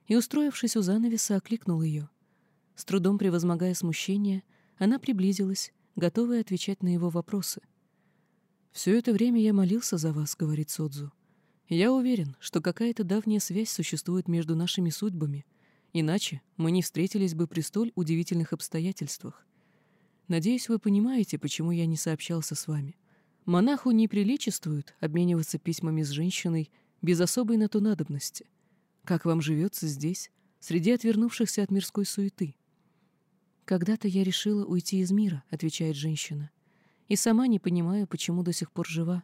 и, устроившись у занавеса, окликнул ее. С трудом превозмогая смущение, она приблизилась, готовая отвечать на его вопросы. «Все это время я молился за вас», — говорит Содзу. Я уверен, что какая-то давняя связь существует между нашими судьбами, иначе мы не встретились бы при столь удивительных обстоятельствах. Надеюсь, вы понимаете, почему я не сообщался с вами. Монаху не приличествует обмениваться письмами с женщиной без особой на то надобности. Как вам живется здесь, среди отвернувшихся от мирской суеты? «Когда-то я решила уйти из мира», — отвечает женщина, «и сама не понимаю, почему до сих пор жива.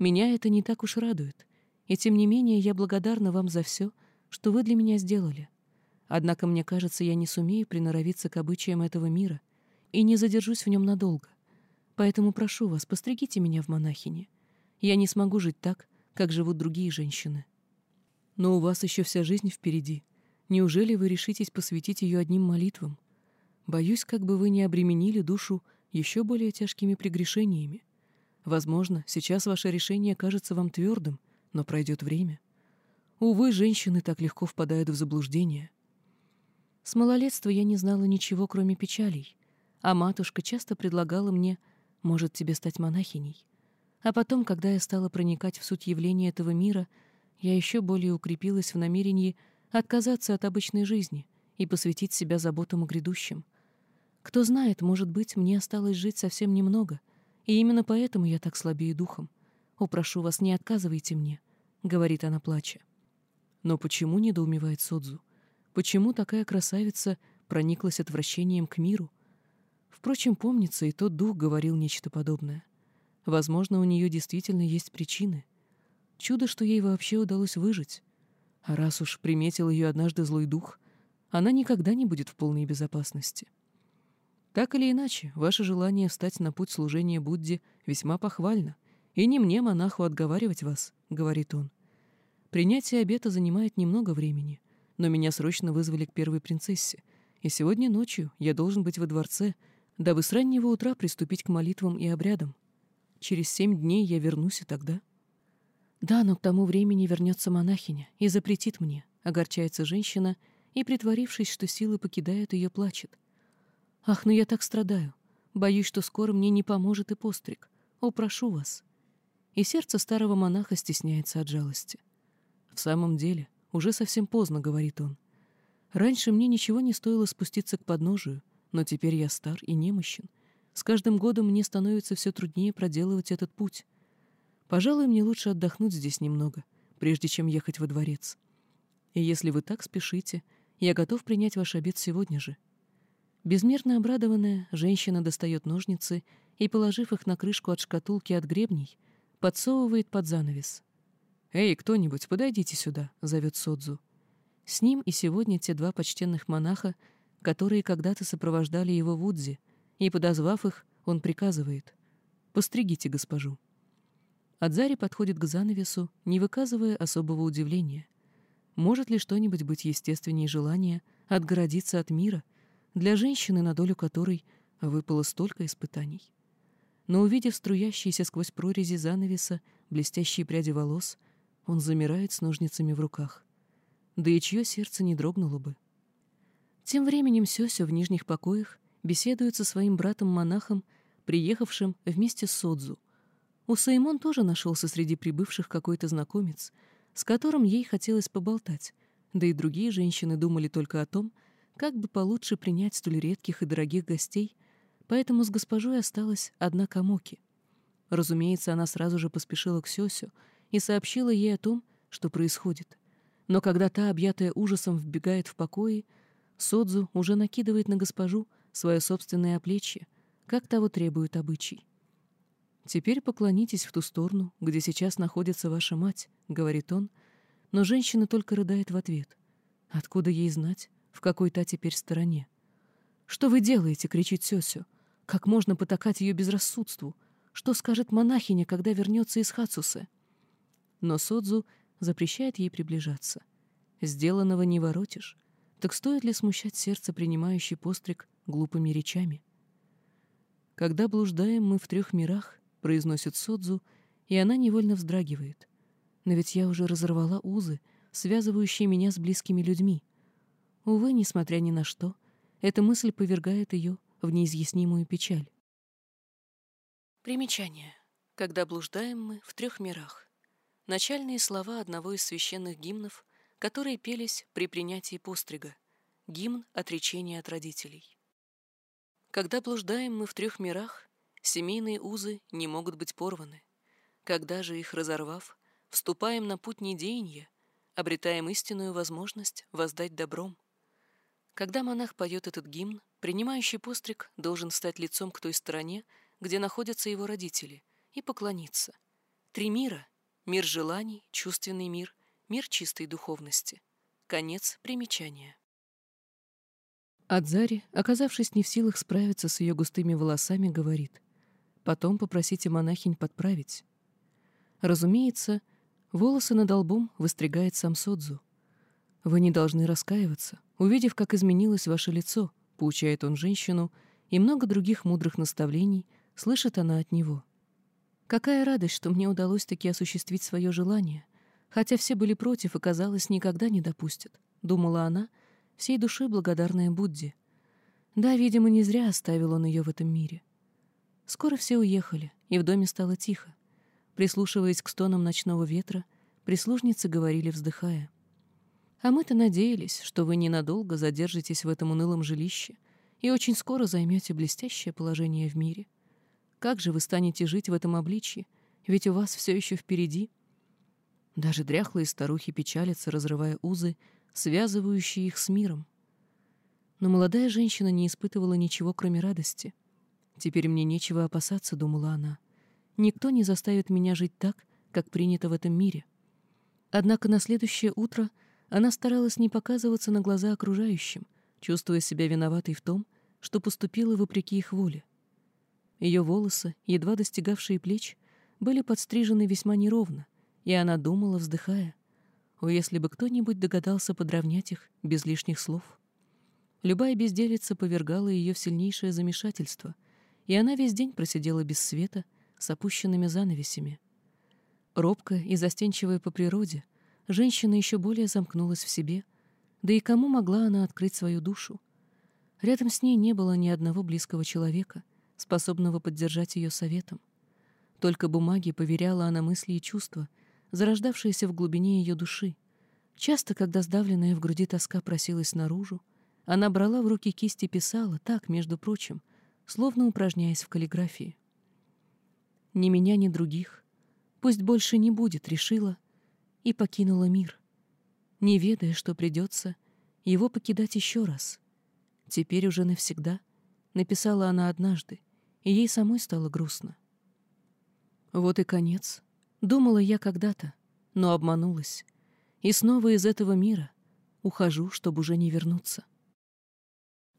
Меня это не так уж радует, и тем не менее я благодарна вам за все, что вы для меня сделали. Однако мне кажется, я не сумею приноровиться к обычаям этого мира и не задержусь в нем надолго. Поэтому прошу вас, постригите меня в монахине. Я не смогу жить так, как живут другие женщины. Но у вас еще вся жизнь впереди. Неужели вы решитесь посвятить ее одним молитвам? Боюсь, как бы вы не обременили душу еще более тяжкими прегрешениями. Возможно, сейчас ваше решение кажется вам твердым, но пройдет время. Увы, женщины так легко впадают в заблуждение. С малолетства я не знала ничего, кроме печалей, а матушка часто предлагала мне, может, тебе стать монахиней. А потом, когда я стала проникать в суть явления этого мира, я еще более укрепилась в намерении отказаться от обычной жизни и посвятить себя заботам о грядущем. Кто знает, может быть, мне осталось жить совсем немного — и именно поэтому я так слабею духом. О, вас, не отказывайте мне, — говорит она, плача. Но почему, — недоумевает Содзу, — почему такая красавица прониклась отвращением к миру? Впрочем, помнится, и тот дух говорил нечто подобное. Возможно, у нее действительно есть причины. Чудо, что ей вообще удалось выжить. А раз уж приметил ее однажды злой дух, она никогда не будет в полной безопасности. — так или иначе, ваше желание встать на путь служения Будде весьма похвально, и не мне, монаху, отговаривать вас, — говорит он. Принятие обета занимает немного времени, но меня срочно вызвали к первой принцессе, и сегодня ночью я должен быть во дворце, дабы с раннего утра приступить к молитвам и обрядам. Через семь дней я вернусь и тогда. Да, но к тому времени вернется монахиня и запретит мне, — огорчается женщина, и, притворившись, что силы покидают ее, плачет — Ах, ну я так страдаю. Боюсь, что скоро мне не поможет и постриг. О, прошу вас. И сердце старого монаха стесняется от жалости. В самом деле, уже совсем поздно, говорит он. Раньше мне ничего не стоило спуститься к подножию, но теперь я стар и немощен. С каждым годом мне становится все труднее проделывать этот путь. Пожалуй, мне лучше отдохнуть здесь немного, прежде чем ехать во дворец. И если вы так спешите, я готов принять ваш обед сегодня же. Безмерно обрадованная, женщина достает ножницы и, положив их на крышку от шкатулки от гребней, подсовывает под занавес. «Эй, кто-нибудь, подойдите сюда», — зовет Содзу. С ним и сегодня те два почтенных монаха, которые когда-то сопровождали его в Удзе, и, подозвав их, он приказывает «Постригите госпожу». Адзари подходит к занавесу, не выказывая особого удивления. Может ли что-нибудь быть естественнее желания отгородиться от мира для женщины, на долю которой выпало столько испытаний? Но увидев струящиеся сквозь прорези занавеса блестящие пряди волос, он замирает с ножницами в руках. Да и чье сердце не дрогнуло бы. Тем временем Сёсё в нижних покоях беседует со своим братом-монахом, приехавшим вместе с Содзу. У Саймон тоже нашелся среди прибывших какой-то знакомец, с которым ей хотелось поболтать, да и другие женщины думали только о том, как бы получше принять столь редких и дорогих гостей, поэтому с госпожой осталась одна Камоки. Разумеется, она сразу же поспешила к Сёсю и сообщила ей о том, что происходит. Но когда та, объятая ужасом, вбегает в покои, Содзу уже накидывает на госпожу свое собственное оплечье, как того требует обычай. «Теперь поклонитесь в ту сторону, где сейчас находится ваша мать», — говорит он, но женщина только рыдает в ответ. Откуда ей знать, в какой та теперь стороне? «Что вы делаете?» — кричит Сёсю. «Как можно потакать ее безрассудству? Что скажет монахиня, когда вернется из Хацусы?» Но Содзу запрещает ей приближаться. Сделанного не воротишь. Так стоит ли смущать сердце, принимающий постриг, глупыми речами? «Когда блуждаем мы в трех мирах», — произносит Содзу, и она невольно вздрагивает. «Но ведь я уже разорвала узы, связывающие меня с близкими людьми. Увы, несмотря ни на что, эта мысль повергает ее в неизъяснимую печаль. Примечание. Когда блуждаем мы в трех мирах. Начальные слова одного из священных гимнов, которые пелись при принятии пострига. Гимн отречения от родителей. Когда блуждаем мы в трех мирах, семейные узы не могут быть порваны. Когда же их разорвав, вступаем на путь недеяния, обретаем истинную возможность воздать добром. Когда монах поет этот гимн, принимающий постриг должен стать лицом к той стороне, где находятся его родители, и поклониться. Три мира — мир желаний, чувственный мир, мир чистой духовности. Конец примечания. Адзари, оказавшись не в силах справиться с ее густыми волосами, говорит, «Потом попросите монахинь подправить». Разумеется, волосы над лбом выстригает сам Содзу. «Вы не должны раскаиваться, увидев, как изменилось ваше лицо», — поучает он женщину, и много других мудрых наставлений слышит она от него. «Какая радость, что мне удалось таки осуществить свое желание, хотя все были против и, казалось, никогда не допустят», — думала она, — всей души благодарная Будде. Да, видимо, не зря оставил он ее в этом мире. Скоро все уехали, и в доме стало тихо. Прислушиваясь к стонам ночного ветра, прислужницы говорили, вздыхая. «А мы-то надеялись, что вы ненадолго задержитесь в этом унылом жилище и очень скоро займете блестящее положение в мире. Как же вы станете жить в этом обличье, ведь у вас все еще впереди?» Даже дряхлые старухи печалятся, разрывая узы, связывающие их с миром. Но молодая женщина не испытывала ничего, кроме радости. «Теперь мне нечего опасаться», — думала она. «Никто не заставит меня жить так, как принято в этом мире». Однако на следующее утро она старалась не показываться на глаза окружающим, чувствуя себя виноватой в том, что поступила вопреки их воле. Ее волосы, едва достигавшие плеч, были подстрижены весьма неровно, и она думала, вздыхая, о, если бы кто-нибудь догадался подровнять их без лишних слов. Любая безделица повергала ее в сильнейшее замешательство, и она весь день просидела без света, с опущенными занавесями. Робкая и застенчивая по природе, женщина еще более замкнулась в себе, да и кому могла она открыть свою душу? Рядом с ней не было ни одного близкого человека, способного поддержать ее советом. Только бумаги поверяла она мысли и чувства — зарождавшаяся в глубине ее души. Часто, когда сдавленная в груди тоска просилась наружу, она брала в руки кисть и писала, так, между прочим, словно упражняясь в каллиграфии. «Ни меня, ни других. Пусть больше не будет», — решила, и покинула мир, не ведая, что придется его покидать еще раз. Теперь уже навсегда, написала она однажды, и ей самой стало грустно. Вот и конец, Думала я когда-то, но обманулась. И снова из этого мира, Ухожу, чтобы уже не вернуться.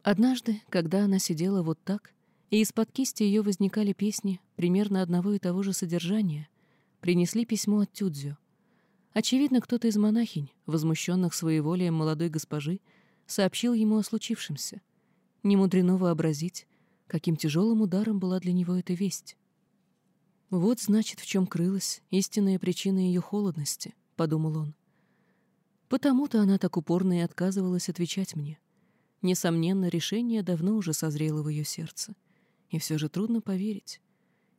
Однажды, когда она сидела вот так, и из-под кисти ее возникали песни примерно одного и того же содержания, принесли письмо от Тюдзю. Очевидно, кто-то из монахинь, возмущенных своеволием молодой госпожи, сообщил ему о случившемся. Не мудрено вообразить, каким тяжелым ударом была для него эта весть. «Вот, значит, в чем крылась истинная причина ее холодности», — подумал он. Потому-то она так упорно и отказывалась отвечать мне. Несомненно, решение давно уже созрело в ее сердце. И все же трудно поверить.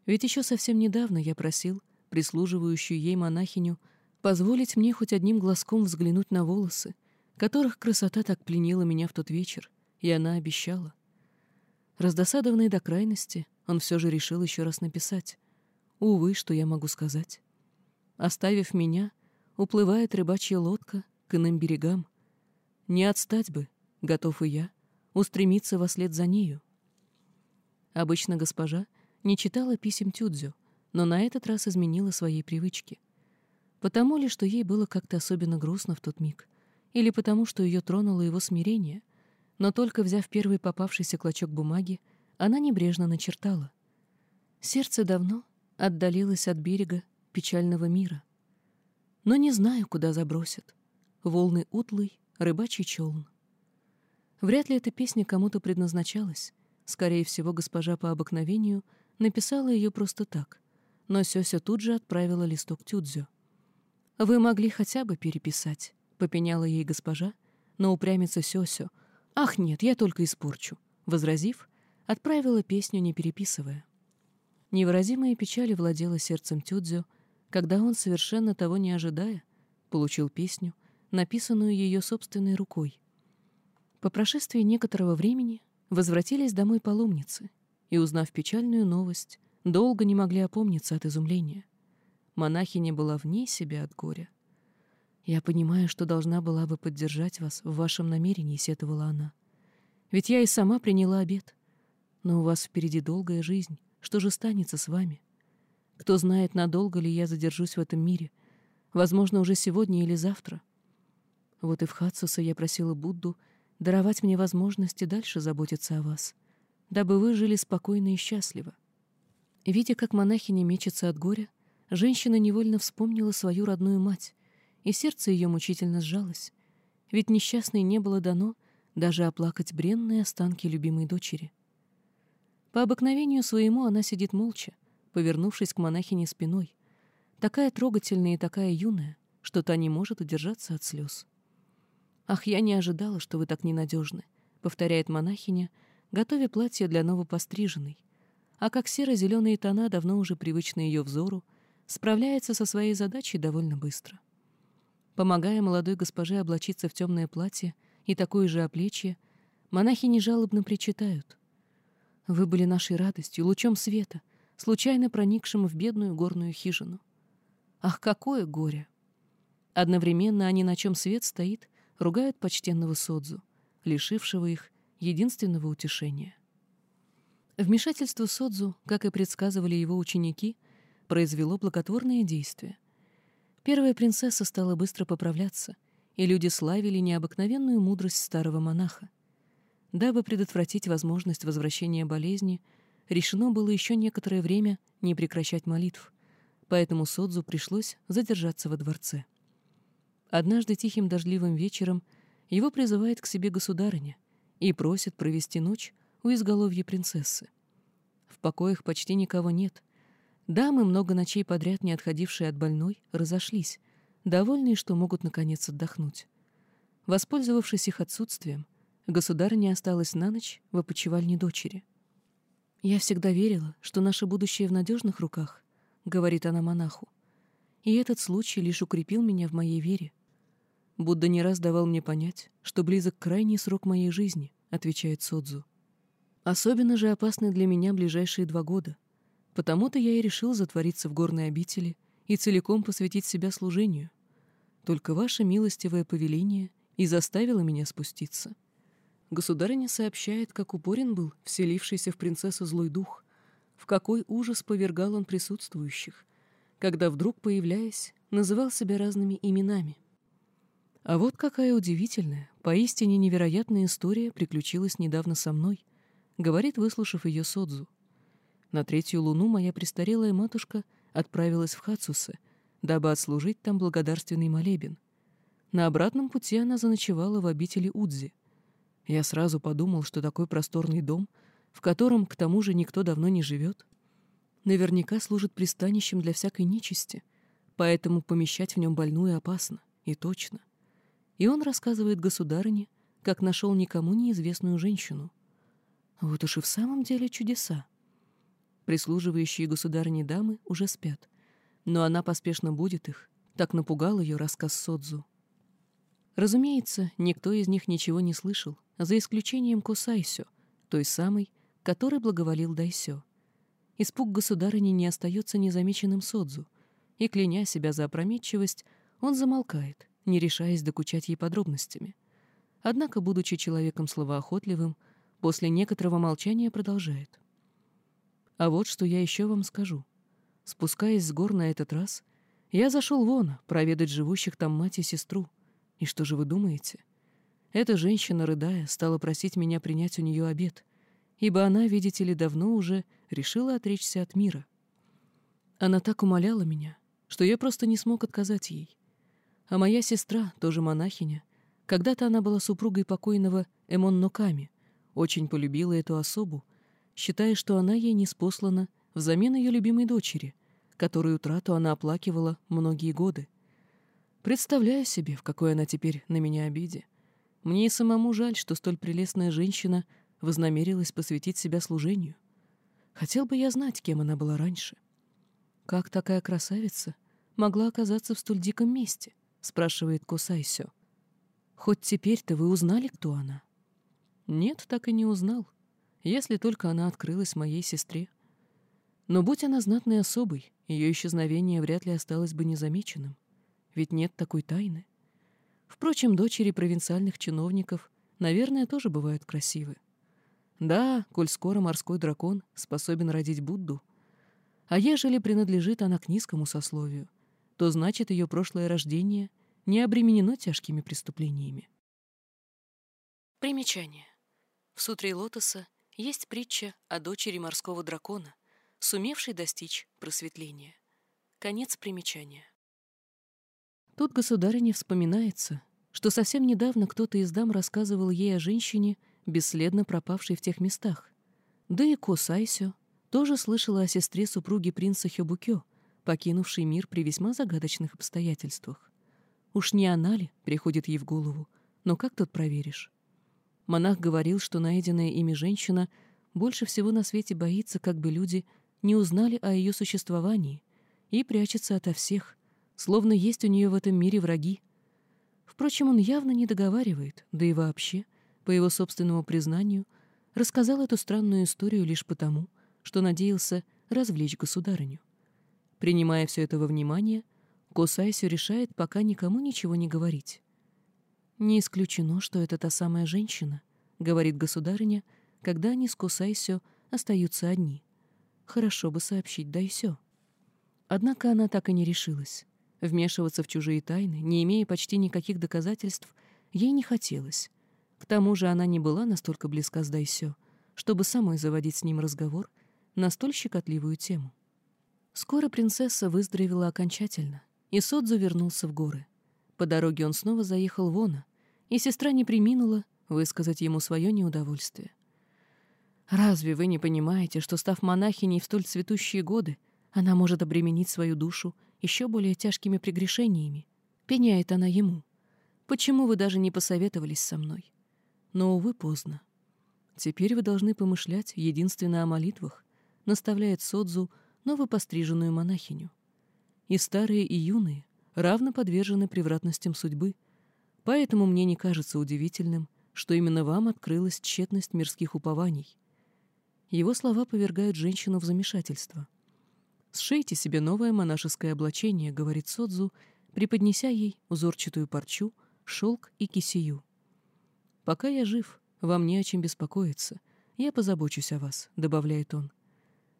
Ведь еще совсем недавно я просил прислуживающую ей монахиню позволить мне хоть одним глазком взглянуть на волосы, которых красота так пленила меня в тот вечер, и она обещала. Раздосадованный до крайности, он все же решил еще раз написать. Увы, что я могу сказать. Оставив меня, уплывает рыбачья лодка к иным берегам. Не отстать бы, готов и я, устремиться во след за нею. Обычно госпожа не читала писем Тюдзю, но на этот раз изменила своей привычки. Потому ли, что ей было как-то особенно грустно в тот миг, или потому, что ее тронуло его смирение, но только взяв первый попавшийся клочок бумаги, она небрежно начертала. Сердце давно отдалилось от берега печального мира. Но не знаю, куда забросят. Волны утлый, рыбачий челн. Вряд ли эта песня кому-то предназначалась. Скорее всего, госпожа по обыкновению написала ее просто так. Но Сёся тут же отправила листок Тюдзю. «Вы могли хотя бы переписать», — попеняла ей госпожа, но упрямится Сёсю. «Ах, нет, я только испорчу», — возразив, отправила песню, не переписывая. Невыразимая печаль владела сердцем Тюдзю, когда он, совершенно того не ожидая, получил песню, написанную ее собственной рукой. По прошествии некоторого времени возвратились домой паломницы и, узнав печальную новость, долго не могли опомниться от изумления. Монахиня была вне себя от горя. «Я понимаю, что должна была бы поддержать вас в вашем намерении», — сетовала она. «Ведь я и сама приняла обед. Но у вас впереди долгая жизнь. Что же станется с вами? Кто знает, надолго ли я задержусь в этом мире. Возможно, уже сегодня или завтра. Вот и в Хатсуса я просила Будду — даровать мне возможность и дальше заботиться о вас, дабы вы жили спокойно и счастливо. Видя, как монахиня мечется от горя, женщина невольно вспомнила свою родную мать, и сердце ее мучительно сжалось, ведь несчастной не было дано даже оплакать бренные останки любимой дочери. По обыкновению своему она сидит молча, повернувшись к монахине спиной, такая трогательная и такая юная, что та не может удержаться от слез. «Ах, я не ожидала, что вы так ненадежны», — повторяет монахиня, готовя платье для новопостриженной. А как серо-зеленые тона, давно уже привычны ее взору, справляется со своей задачей довольно быстро. Помогая молодой госпоже облачиться в темное платье и такое же оплечье, монахини жалобно причитают. «Вы были нашей радостью, лучом света, случайно проникшим в бедную горную хижину. Ах, какое горе!» Одновременно они, на чем свет стоит, ругают почтенного Содзу, лишившего их единственного утешения. Вмешательство Содзу, как и предсказывали его ученики, произвело благотворное действие. Первая принцесса стала быстро поправляться, и люди славили необыкновенную мудрость старого монаха. Дабы предотвратить возможность возвращения болезни, решено было еще некоторое время не прекращать молитв, поэтому Содзу пришлось задержаться во дворце. Однажды тихим дождливым вечером его призывает к себе государыня и просит провести ночь у изголовья принцессы. В покоях почти никого нет. Дамы, много ночей подряд не отходившие от больной, разошлись, довольные, что могут наконец отдохнуть. Воспользовавшись их отсутствием, государыня осталась на ночь в опочивальне дочери. «Я всегда верила, что наше будущее в надежных руках», — говорит она монаху. «И этот случай лишь укрепил меня в моей вере. Будда не раз давал мне понять, что близок крайний срок моей жизни, отвечает Содзу. Особенно же опасны для меня ближайшие два года. Потому-то я и решил затвориться в горной обители и целиком посвятить себя служению. Только ваше милостивое повеление и заставило меня спуститься. Государыня сообщает, как упорен был вселившийся в принцессу злой дух, в какой ужас повергал он присутствующих, когда вдруг, появляясь, называл себя разными именами. А вот какая удивительная, поистине невероятная история приключилась недавно со мной, говорит, выслушав ее Содзу. На третью луну моя престарелая матушка отправилась в Хацусе, дабы отслужить там благодарственный молебен. На обратном пути она заночевала в обители Удзи. Я сразу подумал, что такой просторный дом, в котором, к тому же, никто давно не живет, наверняка служит пристанищем для всякой нечисти, поэтому помещать в нем больную опасно, и точно. И он рассказывает государыне, как нашел никому неизвестную женщину. Вот уж и в самом деле чудеса. Прислуживающие государыне дамы уже спят, но она поспешно будет их, так напугал ее рассказ Содзу. Разумеется, никто из них ничего не слышал, за исключением Кусайсё, той самой, которой благоволил Дайсё. Испуг государыни не остается незамеченным Содзу, и, кляня себя за опрометчивость, он замолкает, не решаясь докучать ей подробностями. Однако, будучи человеком словоохотливым, после некоторого молчания продолжает. «А вот что я еще вам скажу. Спускаясь с гор на этот раз, я зашел вон проведать живущих там мать и сестру. И что же вы думаете? Эта женщина, рыдая, стала просить меня принять у нее обед, ибо она, видите ли, давно уже решила отречься от мира. Она так умоляла меня, что я просто не смог отказать ей. А моя сестра, тоже монахиня, когда-то она была супругой покойного Эмон Ноками, очень полюбила эту особу, считая, что она ей не спослана взамен ее любимой дочери, которую утрату она оплакивала многие годы. Представляю себе, в какой она теперь на меня обиде. Мне и самому жаль, что столь прелестная женщина вознамерилась посвятить себя служению. Хотел бы я знать, кем она была раньше. Как такая красавица могла оказаться в столь диком месте? спрашивает Косайсё. Хоть теперь-то вы узнали, кто она? Нет, так и не узнал, если только она открылась моей сестре. Но будь она знатной особой, ее исчезновение вряд ли осталось бы незамеченным. Ведь нет такой тайны. Впрочем, дочери провинциальных чиновников, наверное, тоже бывают красивы. Да, коль скоро морской дракон способен родить Будду, а ежели принадлежит она к низкому сословию, то значит ее прошлое рождение не обременено тяжкими преступлениями. Примечание. В сутре Лотоса есть притча о дочери морского дракона, сумевшей достичь просветления. Конец примечания. Тут государыне вспоминается, что совсем недавно кто-то из дам рассказывал ей о женщине, бесследно пропавшей в тех местах. Да и Косайсё тоже слышала о сестре супруги принца Хёбукё, покинувшей мир при весьма загадочных обстоятельствах. Уж не она ли, приходит ей в голову, но как тут проверишь? Монах говорил, что найденная ими женщина больше всего на свете боится, как бы люди не узнали о ее существовании и прячется ото всех, словно есть у нее в этом мире враги. Впрочем, он явно не договаривает, да и вообще, по его собственному признанию, рассказал эту странную историю лишь потому, что надеялся развлечь государыню. Принимая все это во внимание, Косайсю решает пока никому ничего не говорить. «Не исключено, что это та самая женщина», — говорит государыня, когда они с Косайсю остаются одни. «Хорошо бы сообщить Дайсё». Однако она так и не решилась. Вмешиваться в чужие тайны, не имея почти никаких доказательств, ей не хотелось. К тому же она не была настолько близка с Дайсё, чтобы самой заводить с ним разговор на столь щекотливую тему. Скоро принцесса выздоровела окончательно, и Содзу вернулся в горы. По дороге он снова заехал в Она, и сестра не приминула высказать ему свое неудовольствие. «Разве вы не понимаете, что, став монахиней в столь цветущие годы, она может обременить свою душу еще более тяжкими прегрешениями. Пеняет она ему. Почему вы даже не посоветовались со мной? Но, увы, поздно. Теперь вы должны помышлять единственно о молитвах, наставляет Содзу новопостриженную монахиню. И старые, и юные равно подвержены превратностям судьбы, поэтому мне не кажется удивительным, что именно вам открылась тщетность мирских упований. Его слова повергают женщину в замешательство — «Сшейте себе новое монашеское облачение», — говорит Содзу, преподнеся ей узорчатую парчу, шелк и кисию. «Пока я жив, вам не о чем беспокоиться. Я позабочусь о вас», — добавляет он.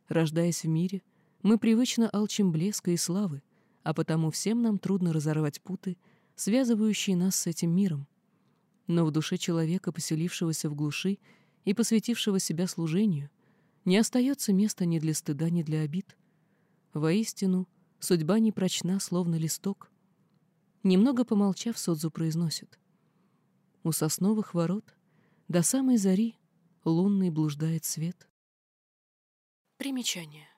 «Рождаясь в мире, мы привычно алчим блеска и славы, а потому всем нам трудно разорвать путы, связывающие нас с этим миром. Но в душе человека, поселившегося в глуши и посвятившего себя служению, не остается места ни для стыда, ни для обид. Воистину, судьба не прочна, словно листок. Немного помолчав, Содзу произносит. У сосновых ворот до самой зари лунный блуждает свет. Примечание.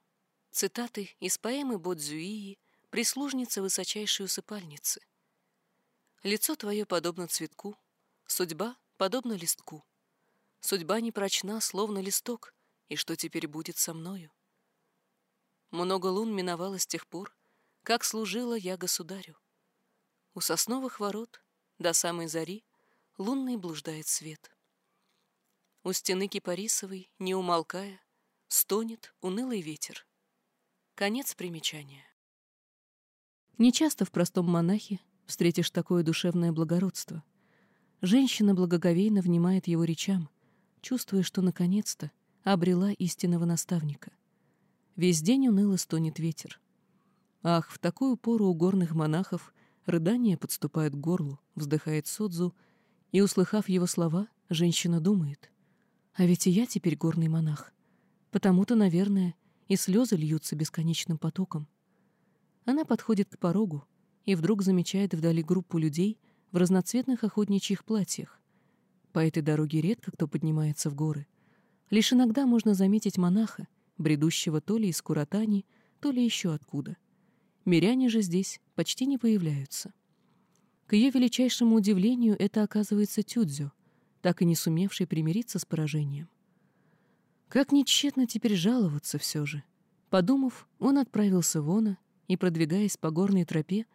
Цитаты из поэмы Бодзюии «Прислужница высочайшей усыпальницы». Лицо твое подобно цветку, судьба подобна листку. Судьба не прочна, словно листок, и что теперь будет со мною? Много лун миновало с тех пор, как служила я государю. У сосновых ворот до самой зари лунный блуждает свет. У стены кипарисовой, не умолкая, стонет унылый ветер. Конец примечания. Нечасто в простом монахе встретишь такое душевное благородство. Женщина благоговейно внимает его речам, чувствуя, что наконец-то обрела истинного наставника. Весь день уныло стонет ветер. Ах, в такую пору у горных монахов рыдание подступает к горлу, вздыхает Содзу, и, услыхав его слова, женщина думает, «А ведь и я теперь горный монах. Потому-то, наверное, и слезы льются бесконечным потоком. Она подходит к порогу и вдруг замечает вдали группу людей в разноцветных охотничьих платьях. По этой дороге редко кто поднимается в горы. Лишь иногда можно заметить монаха, бредущего то ли из Куратани, то ли еще откуда. Миряне же здесь почти не появляются. К ее величайшему удивлению это оказывается Тюдзю, так и не сумевший примириться с поражением. Как нечетно теперь жаловаться все же. Подумав, он отправился вон и, продвигаясь по горной тропе,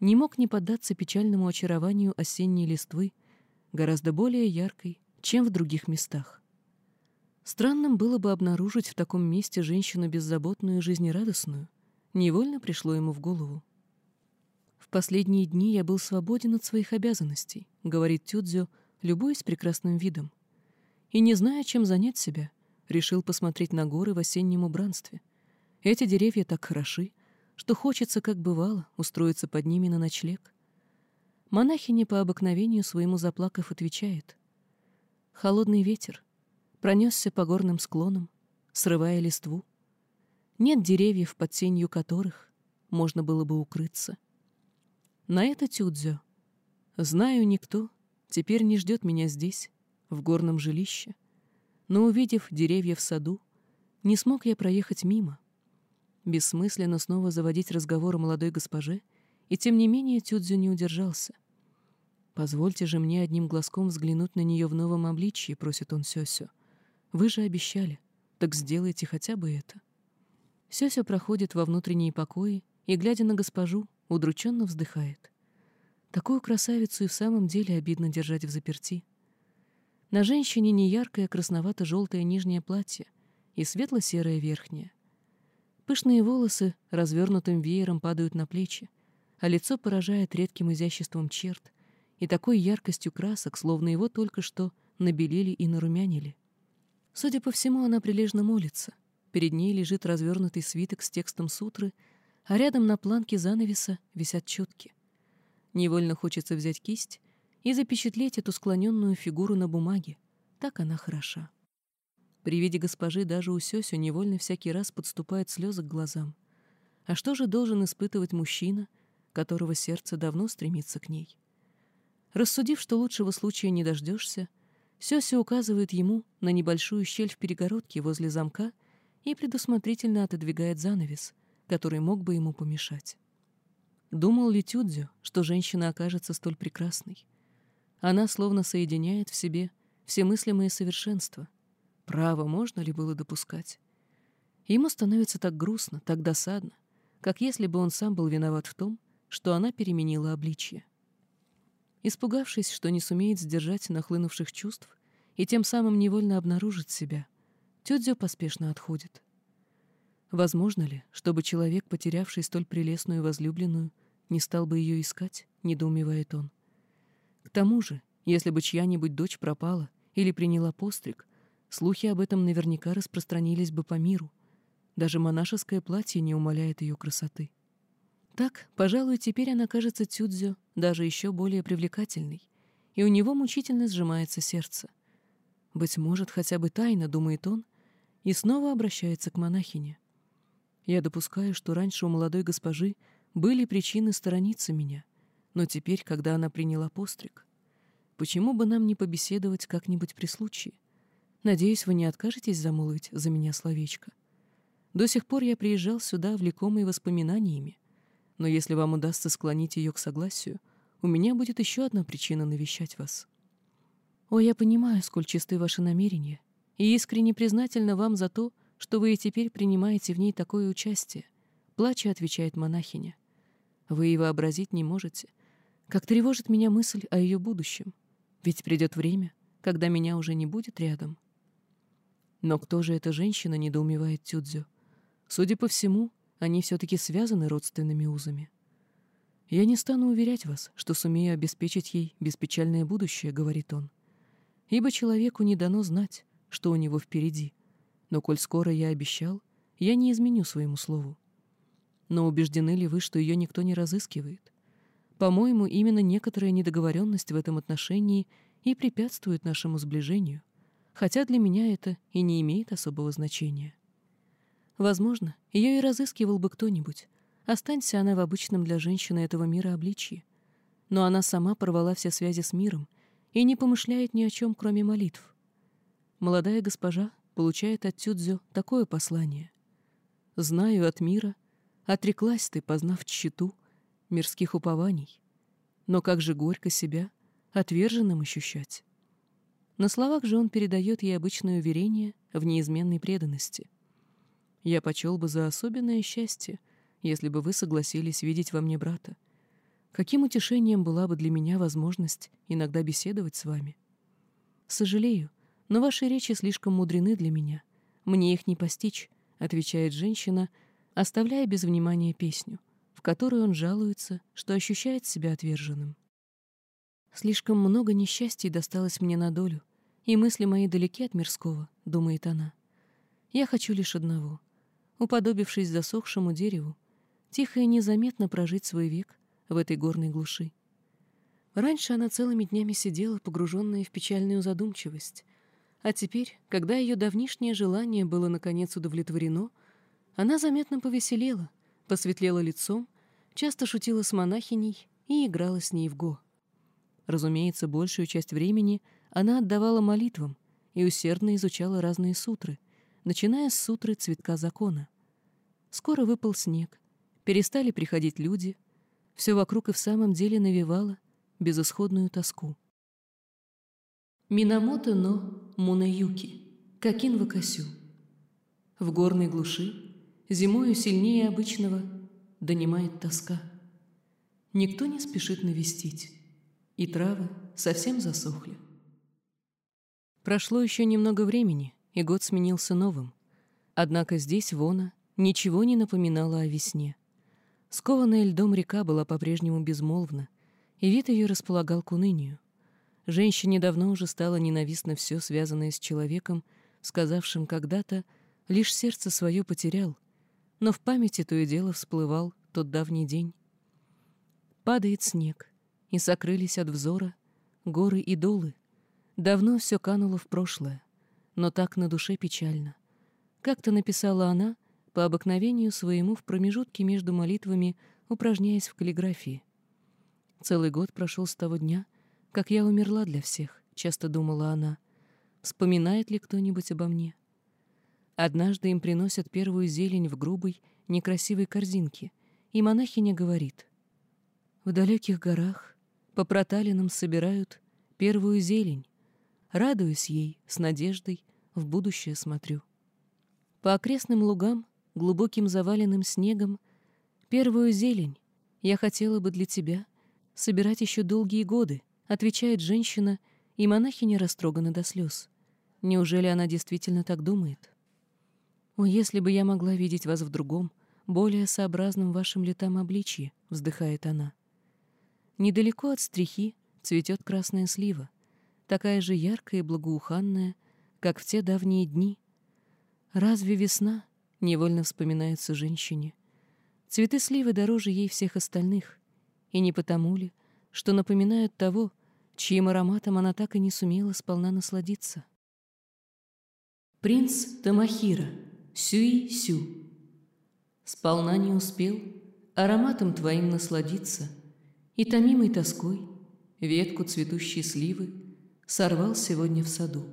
не мог не поддаться печальному очарованию осенней листвы, гораздо более яркой, чем в других местах. Странным было бы обнаружить в таком месте женщину беззаботную и жизнерадостную. Невольно пришло ему в голову. «В последние дни я был свободен от своих обязанностей», — говорит Тюдзю, любуясь прекрасным видом. «И не зная, чем занять себя, решил посмотреть на горы в осеннем убранстве. Эти деревья так хороши, что хочется, как бывало, устроиться под ними на ночлег. Монахиня по обыкновению своему заплакав отвечает. Холодный ветер пронесся по горным склонам, срывая листву. Нет деревьев, под тенью которых можно было бы укрыться. На это Тюдзё. Знаю, никто теперь не ждет меня здесь, в горном жилище но, увидев деревья в саду, не смог я проехать мимо. Бессмысленно снова заводить разговор о молодой госпоже, и тем не менее Тюдзю не удержался. «Позвольте же мне одним глазком взглянуть на нее в новом обличье», — просит он Сёсю. «Вы же обещали, так сделайте хотя бы это». Сёсю проходит во внутренние покои и, глядя на госпожу, удрученно вздыхает. Такую красавицу и в самом деле обидно держать в заперти. На женщине неяркое красновато-желтое нижнее платье и светло-серое верхнее. Пышные волосы развернутым веером падают на плечи, а лицо поражает редким изяществом черт и такой яркостью красок, словно его только что набелили и нарумянили. Судя по всему, она прилежно молится. Перед ней лежит развернутый свиток с текстом сутры, а рядом на планке занавеса висят четки. Невольно хочется взять кисть и запечатлеть эту склоненную фигуру на бумаге. Так она хороша. При виде госпожи даже у Сёсю невольно всякий раз подступают слезы к глазам. А что же должен испытывать мужчина, которого сердце давно стремится к ней? Рассудив, что лучшего случая не дождешься, Сёся указывает ему на небольшую щель в перегородке возле замка и предусмотрительно отодвигает занавес, который мог бы ему помешать. Думал ли Тюдзю, что женщина окажется столь прекрасной? Она словно соединяет в себе все мыслимые совершенства. Право можно ли было допускать? Ему становится так грустно, так досадно, как если бы он сам был виноват в том, что она переменила обличье. Испугавшись, что не сумеет сдержать нахлынувших чувств и тем самым невольно обнаружит себя, Тёдзё поспешно отходит. Возможно ли, чтобы человек, потерявший столь прелестную возлюбленную, не стал бы ее искать, недоумевает он. К тому же, если бы чья-нибудь дочь пропала или приняла постриг, слухи об этом наверняка распространились бы по миру. Даже монашеское платье не умаляет ее красоты. Так, пожалуй, теперь она кажется Тюдзю даже еще более привлекательной, и у него мучительно сжимается сердце. Быть может, хотя бы тайно, думает он, и снова обращается к монахине. Я допускаю, что раньше у молодой госпожи были причины сторониться меня, но теперь, когда она приняла постриг, почему бы нам не побеседовать как-нибудь при случае? Надеюсь, вы не откажетесь замолвить за меня словечко. До сих пор я приезжал сюда, влекомый воспоминаниями, но если вам удастся склонить ее к согласию, у меня будет еще одна причина навещать вас. О, я понимаю, сколь чисты ваши намерения, и искренне признательна вам за то, что вы и теперь принимаете в ней такое участие, плача отвечает монахиня. Вы и вообразить не можете, как тревожит меня мысль о ее будущем, ведь придет время, когда меня уже не будет рядом. Но кто же эта женщина, недоумевает Тюдзю? Судя по всему, они все-таки связаны родственными узами. «Я не стану уверять вас, что сумею обеспечить ей беспечальное будущее», — говорит он. «Ибо человеку не дано знать, что у него впереди. Но коль скоро я обещал, я не изменю своему слову. Но убеждены ли вы, что ее никто не разыскивает? По-моему, именно некоторая недоговоренность в этом отношении и препятствует нашему сближению, хотя для меня это и не имеет особого значения. Возможно, ее и разыскивал бы кто-нибудь, останься она в обычном для женщины этого мира обличье. Но она сама порвала все связи с миром и не помышляет ни о чем, кроме молитв. Молодая госпожа получает от Тюдзю такое послание. «Знаю от мира, отреклась ты, познав тщету мирских упований, но как же горько себя отверженным ощущать». На словах же он передает ей обычное уверение в неизменной преданности — я почел бы за особенное счастье, если бы вы согласились видеть во мне брата. Каким утешением была бы для меня возможность иногда беседовать с вами? Сожалею, но ваши речи слишком мудрены для меня. Мне их не постичь, отвечает женщина, оставляя без внимания песню, в которой он жалуется, что ощущает себя отверженным. Слишком много несчастий досталось мне на долю, и мысли мои далеки от мирского, думает она. Я хочу лишь одного уподобившись засохшему дереву, тихо и незаметно прожить свой век в этой горной глуши. Раньше она целыми днями сидела, погруженная в печальную задумчивость, а теперь, когда ее давнишнее желание было наконец удовлетворено, она заметно повеселела, посветлела лицом, часто шутила с монахиней и играла с ней в го. Разумеется, большую часть времени она отдавала молитвам и усердно изучала разные сутры — начиная с сутры цветка закона. Скоро выпал снег, перестали приходить люди, все вокруг и в самом деле навевало безысходную тоску. Минамото но Мунаюки, Какин Вакасю. В горной глуши, зимою сильнее обычного, донимает тоска. Никто не спешит навестить, и травы совсем засохли. Прошло еще немного времени, и год сменился новым. Однако здесь, Вона, ничего не напоминало о весне. Скованная льдом река была по-прежнему безмолвна, и вид ее располагал к унынию. Женщине давно уже стало ненавистно все, связанное с человеком, сказавшим когда-то «лишь сердце свое потерял», но в памяти то и дело всплывал тот давний день. Падает снег, и сокрылись от взора горы и долы. Давно все кануло в прошлое но так на душе печально. Как-то написала она, по обыкновению своему в промежутке между молитвами, упражняясь в каллиграфии. Целый год прошел с того дня, как я умерла для всех, часто думала она. Вспоминает ли кто-нибудь обо мне? Однажды им приносят первую зелень в грубой, некрасивой корзинке, и монахиня говорит. В далеких горах по проталинам собирают первую зелень. Радуюсь ей, с надеждой, в будущее смотрю. По окрестным лугам, глубоким заваленным снегом, первую зелень я хотела бы для тебя собирать еще долгие годы, отвечает женщина, и монахиня растрогана до слез. Неужели она действительно так думает? О, если бы я могла видеть вас в другом, более сообразном вашим летам обличье, вздыхает она. Недалеко от стрихи цветет красная слива, такая же яркая и благоуханная, как в те давние дни. Разве весна невольно вспоминается женщине? Цветы сливы дороже ей всех остальных. И не потому ли, что напоминают того, чьим ароматом она так и не сумела сполна насладиться. Принц Тамахира, Сюи-Сю. Сполна не успел ароматом твоим насладиться, И томимой тоской ветку цветущей сливы Сорвал сегодня в саду.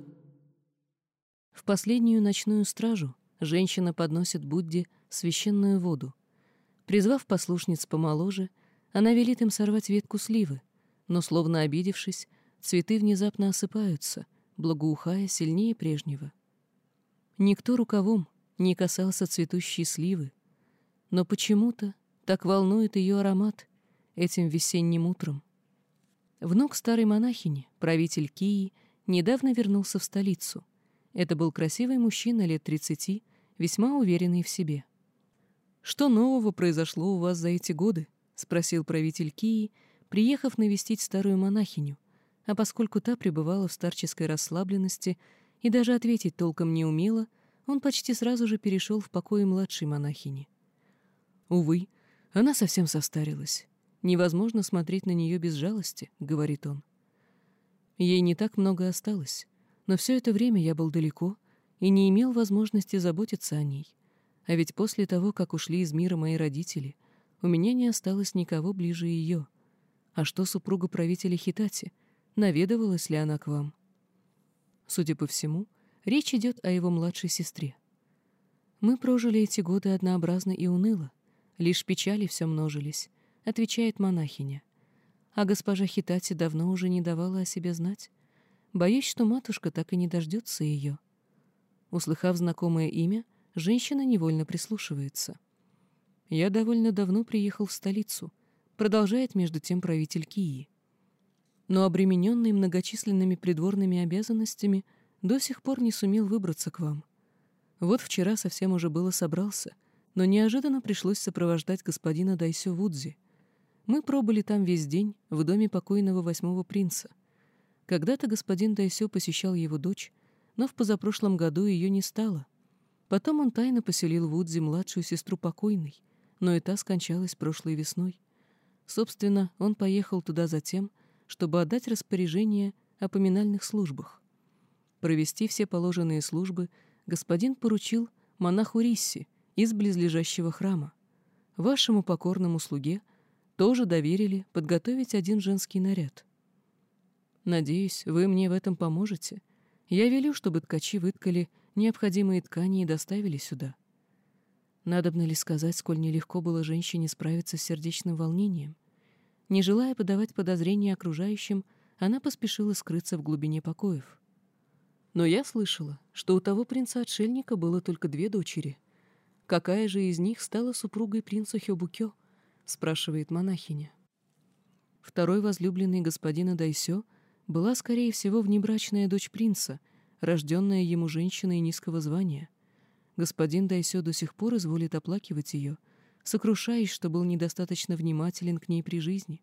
В последнюю ночную стражу женщина подносит Будде священную воду. Призвав послушниц помоложе, она велит им сорвать ветку сливы, но, словно обидевшись, цветы внезапно осыпаются, благоухая сильнее прежнего. Никто рукавом не касался цветущей сливы, но почему-то так волнует ее аромат этим весенним утром. Внук старой монахини, правитель Кии, недавно вернулся в столицу. Это был красивый мужчина лет тридцати, весьма уверенный в себе. «Что нового произошло у вас за эти годы?» — спросил правитель Кии, приехав навестить старую монахиню, а поскольку та пребывала в старческой расслабленности и даже ответить толком не умела, он почти сразу же перешел в покои младшей монахини. «Увы, она совсем состарилась. Невозможно смотреть на нее без жалости», — говорит он. Ей не так много осталось, но все это время я был далеко и не имел возможности заботиться о ней. А ведь после того, как ушли из мира мои родители, у меня не осталось никого ближе ее. А что супруга правителя Хитати? Наведывалась ли она к вам? Судя по всему, речь идет о его младшей сестре. Мы прожили эти годы однообразно и уныло, лишь печали все множились, отвечает монахиня. А госпожа Хитати давно уже не давала о себе знать. Боюсь, что матушка так и не дождется ее. Услыхав знакомое имя, женщина невольно прислушивается. Я довольно давно приехал в столицу, продолжает между тем правитель Кии. Но обремененный многочисленными придворными обязанностями до сих пор не сумел выбраться к вам. Вот вчера совсем уже было собрался, но неожиданно пришлось сопровождать господина Дайсё Вудзи. Мы пробыли там весь день, в доме покойного восьмого принца. Когда-то господин Дайсё посещал его дочь, но в позапрошлом году ее не стало. Потом он тайно поселил в Удзи младшую сестру покойной, но и та скончалась прошлой весной. Собственно, он поехал туда за тем, чтобы отдать распоряжение о поминальных службах. Провести все положенные службы господин поручил монаху Рисси из близлежащего храма. Вашему покорному слуге тоже доверили подготовить один женский наряд. Надеюсь, вы мне в этом поможете. Я велю, чтобы ткачи выткали необходимые ткани и доставили сюда. Надобно ли сказать, сколь нелегко было женщине справиться с сердечным волнением? Не желая подавать подозрения окружающим, она поспешила скрыться в глубине покоев. Но я слышала, что у того принца-отшельника было только две дочери. Какая же из них стала супругой принца Хёбукё? Спрашивает монахиня. Второй возлюбленный господина Дайсё была, скорее всего, внебрачная дочь принца, рожденная ему женщиной низкого звания. Господин Дайсё до сих пор изволит оплакивать ее, сокрушаясь, что был недостаточно внимателен к ней при жизни.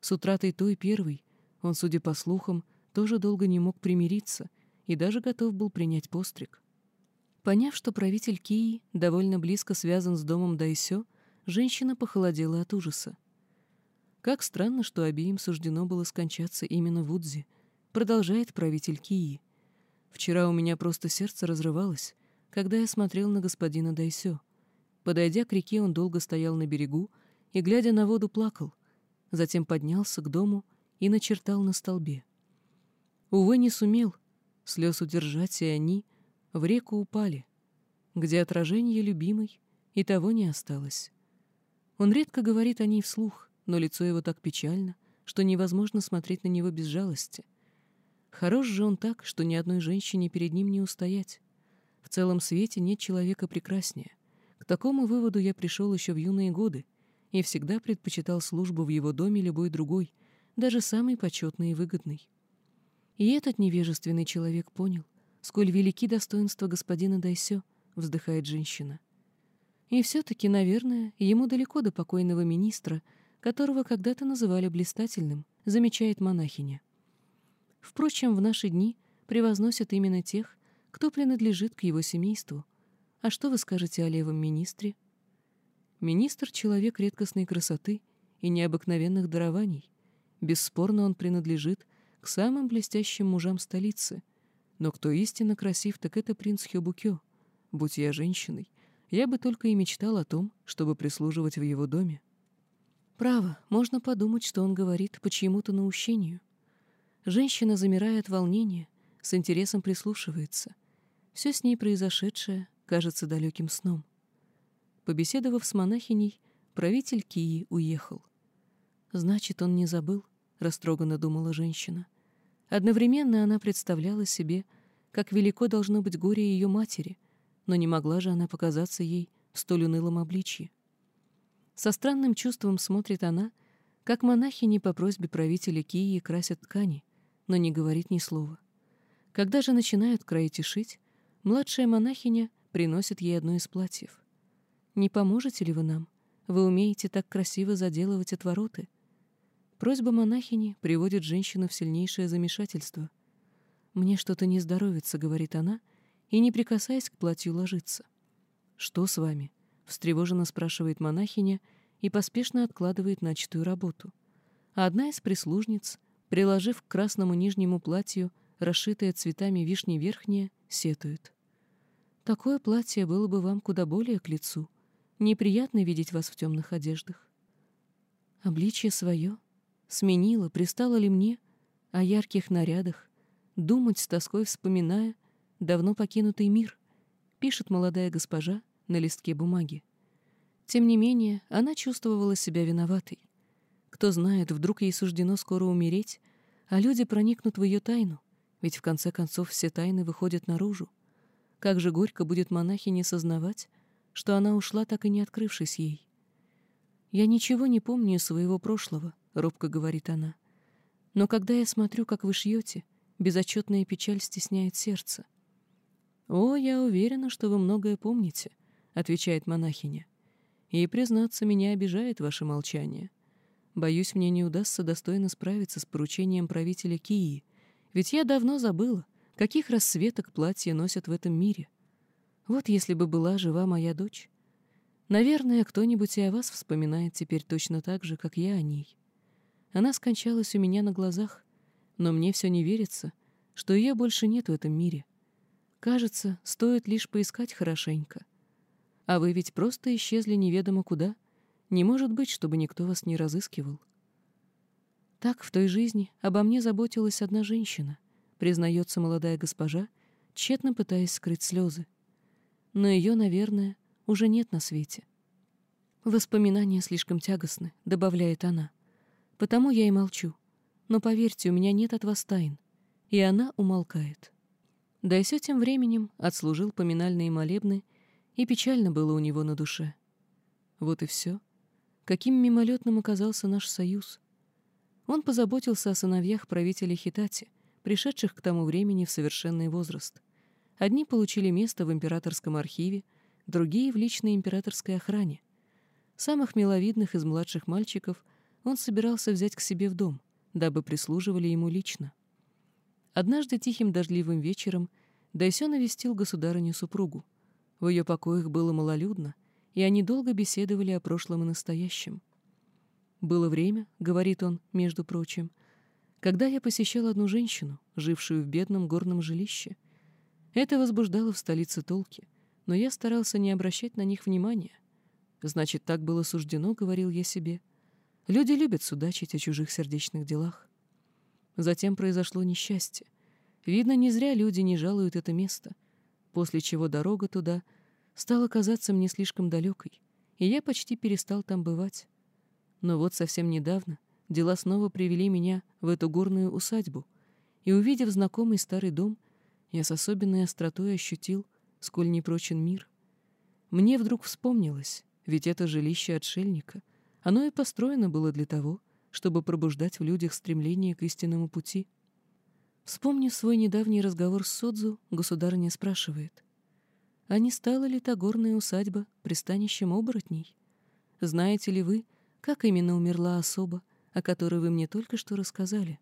С утратой той первой он, судя по слухам, тоже долго не мог примириться и даже готов был принять постриг. Поняв, что правитель Кии довольно близко связан с домом Дайсё, женщина похолодела от ужаса. Как странно, что обеим суждено было скончаться именно в Удзе, продолжает правитель Кии. Вчера у меня просто сердце разрывалось, когда я смотрел на господина Дайсё. Подойдя к реке, он долго стоял на берегу и, глядя на воду, плакал, затем поднялся к дому и начертал на столбе. Увы, не сумел слез удержать, и они в реку упали, где отражение любимой и того не осталось. Он редко говорит о ней вслух, но лицо его так печально, что невозможно смотреть на него без жалости. Хорош же он так, что ни одной женщине перед ним не устоять. В целом свете нет человека прекраснее. К такому выводу я пришел еще в юные годы и всегда предпочитал службу в его доме любой другой, даже самый почетный и выгодный. И этот невежественный человек понял, сколь велики достоинства господина Дайсё, вздыхает женщина. И все-таки, наверное, ему далеко до покойного министра, которого когда-то называли блистательным, замечает монахиня. Впрочем, в наши дни превозносят именно тех, кто принадлежит к его семейству. А что вы скажете о левом министре? Министр — человек редкостной красоты и необыкновенных дарований. Бесспорно, он принадлежит к самым блестящим мужам столицы. Но кто истинно красив, так это принц Хёбукё. Будь я женщиной, я бы только и мечтал о том, чтобы прислуживать в его доме. Право, можно подумать, что он говорит по чьему-то наущению. Женщина, замирая от волнения, с интересом прислушивается. Все с ней произошедшее кажется далеким сном. Побеседовав с монахиней, правитель Кии уехал. «Значит, он не забыл», — растроганно думала женщина. Одновременно она представляла себе, как велико должно быть горе ее матери, но не могла же она показаться ей в столь унылом обличье. Со странным чувством смотрит она, как монахини по просьбе правителя Кии красят ткани, но не говорит ни слова. Когда же начинают кроить и шить, младшая монахиня приносит ей одно из платьев. Не поможете ли вы нам? Вы умеете так красиво заделывать отвороты. Просьба монахини приводит женщину в сильнейшее замешательство. «Мне что-то не здоровится», — говорит она, и, не прикасаясь к платью, ложится. «Что с вами?» — встревоженно спрашивает монахиня и поспешно откладывает начатую работу. А одна из прислужниц, приложив к красному нижнему платью, расшитое цветами вишни верхнее, сетует. «Такое платье было бы вам куда более к лицу», Неприятно видеть вас в темных одеждах. Обличье свое сменило, пристало ли мне о ярких нарядах, думать с тоской вспоминая давно покинутый мир, пишет молодая госпожа на листке бумаги. Тем не менее, она чувствовала себя виноватой. Кто знает, вдруг ей суждено скоро умереть, а люди проникнут в ее тайну, ведь в конце концов все тайны выходят наружу. Как же горько будет монахине сознавать, что она ушла, так и не открывшись ей. «Я ничего не помню своего прошлого», — робко говорит она. «Но когда я смотрю, как вы шьете, безотчетная печаль стесняет сердце». «О, я уверена, что вы многое помните», — отвечает монахиня. «И, признаться, меня обижает ваше молчание. Боюсь, мне не удастся достойно справиться с поручением правителя Кии, ведь я давно забыла, каких расцветок платья носят в этом мире. Вот если бы была жива моя дочь. Наверное, кто-нибудь и о вас вспоминает теперь точно так же, как я о ней. Она скончалась у меня на глазах, но мне все не верится, что ее больше нет в этом мире. Кажется, стоит лишь поискать хорошенько. А вы ведь просто исчезли неведомо куда. Не может быть, чтобы никто вас не разыскивал. Так в той жизни обо мне заботилась одна женщина, признается молодая госпожа, тщетно пытаясь скрыть слезы но ее, наверное, уже нет на свете. Воспоминания слишком тягостны, добавляет она. Потому я и молчу. Но поверьте, у меня нет от вас тайн. И она умолкает. Дайсё тем временем отслужил поминальные молебны, и печально было у него на душе. Вот и все. Каким мимолетным оказался наш союз. Он позаботился о сыновьях правителя Хитати, пришедших к тому времени в совершенный возраст. Одни получили место в императорском архиве, другие — в личной императорской охране. Самых миловидных из младших мальчиков он собирался взять к себе в дом, дабы прислуживали ему лично. Однажды тихим дождливым вечером Дайсё навестил государыню-супругу. В ее покоях было малолюдно, и они долго беседовали о прошлом и настоящем. «Было время, — говорит он, между прочим, — когда я посещал одну женщину, жившую в бедном горном жилище, это возбуждало в столице толки, но я старался не обращать на них внимания. Значит, так было суждено, говорил я себе. Люди любят судачить о чужих сердечных делах. Затем произошло несчастье. Видно, не зря люди не жалуют это место, после чего дорога туда стала казаться мне слишком далекой, и я почти перестал там бывать. Но вот совсем недавно дела снова привели меня в эту горную усадьбу, и, увидев знакомый старый дом, я с особенной остротой ощутил, сколь непрочен мир. Мне вдруг вспомнилось, ведь это жилище отшельника, оно и построено было для того, чтобы пробуждать в людях стремление к истинному пути. Вспомнив свой недавний разговор с Содзу, государыня спрашивает, «А не стала ли та горная усадьба пристанищем оборотней? Знаете ли вы, как именно умерла особа, о которой вы мне только что рассказали?»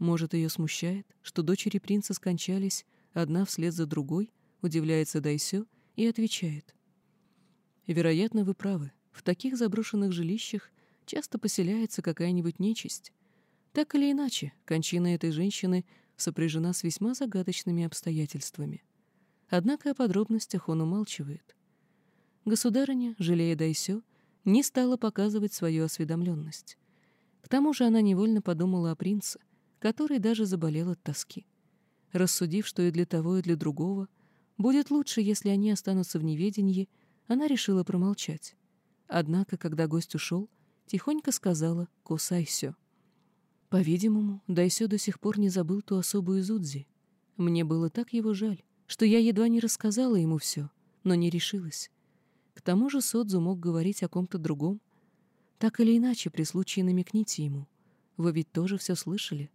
Может, ее смущает, что дочери принца скончались одна вслед за другой, удивляется Дайсё и отвечает. Вероятно, вы правы. в таких заброшенных жилищах часто поселяется какая-нибудь нечисть. Так или иначе, кончина этой женщины сопряжена с весьма загадочными обстоятельствами. Однако о подробностях он умалчивает. Государыня, жалея Дайсё, не стала показывать свою осведомленность. К тому же она невольно подумала о принце, который даже заболел от тоски. Рассудив, что и для того, и для другого будет лучше, если они останутся в неведении, она решила промолчать. Однако, когда гость ушел, тихонько сказала «Кусайсё». По-видимому, Дайсё до сих пор не забыл ту особую Зудзи. Мне было так его жаль, что я едва не рассказала ему все, но не решилась. К тому же Содзу мог говорить о ком-то другом. Так или иначе, при случае намекните ему. Вы ведь тоже все слышали.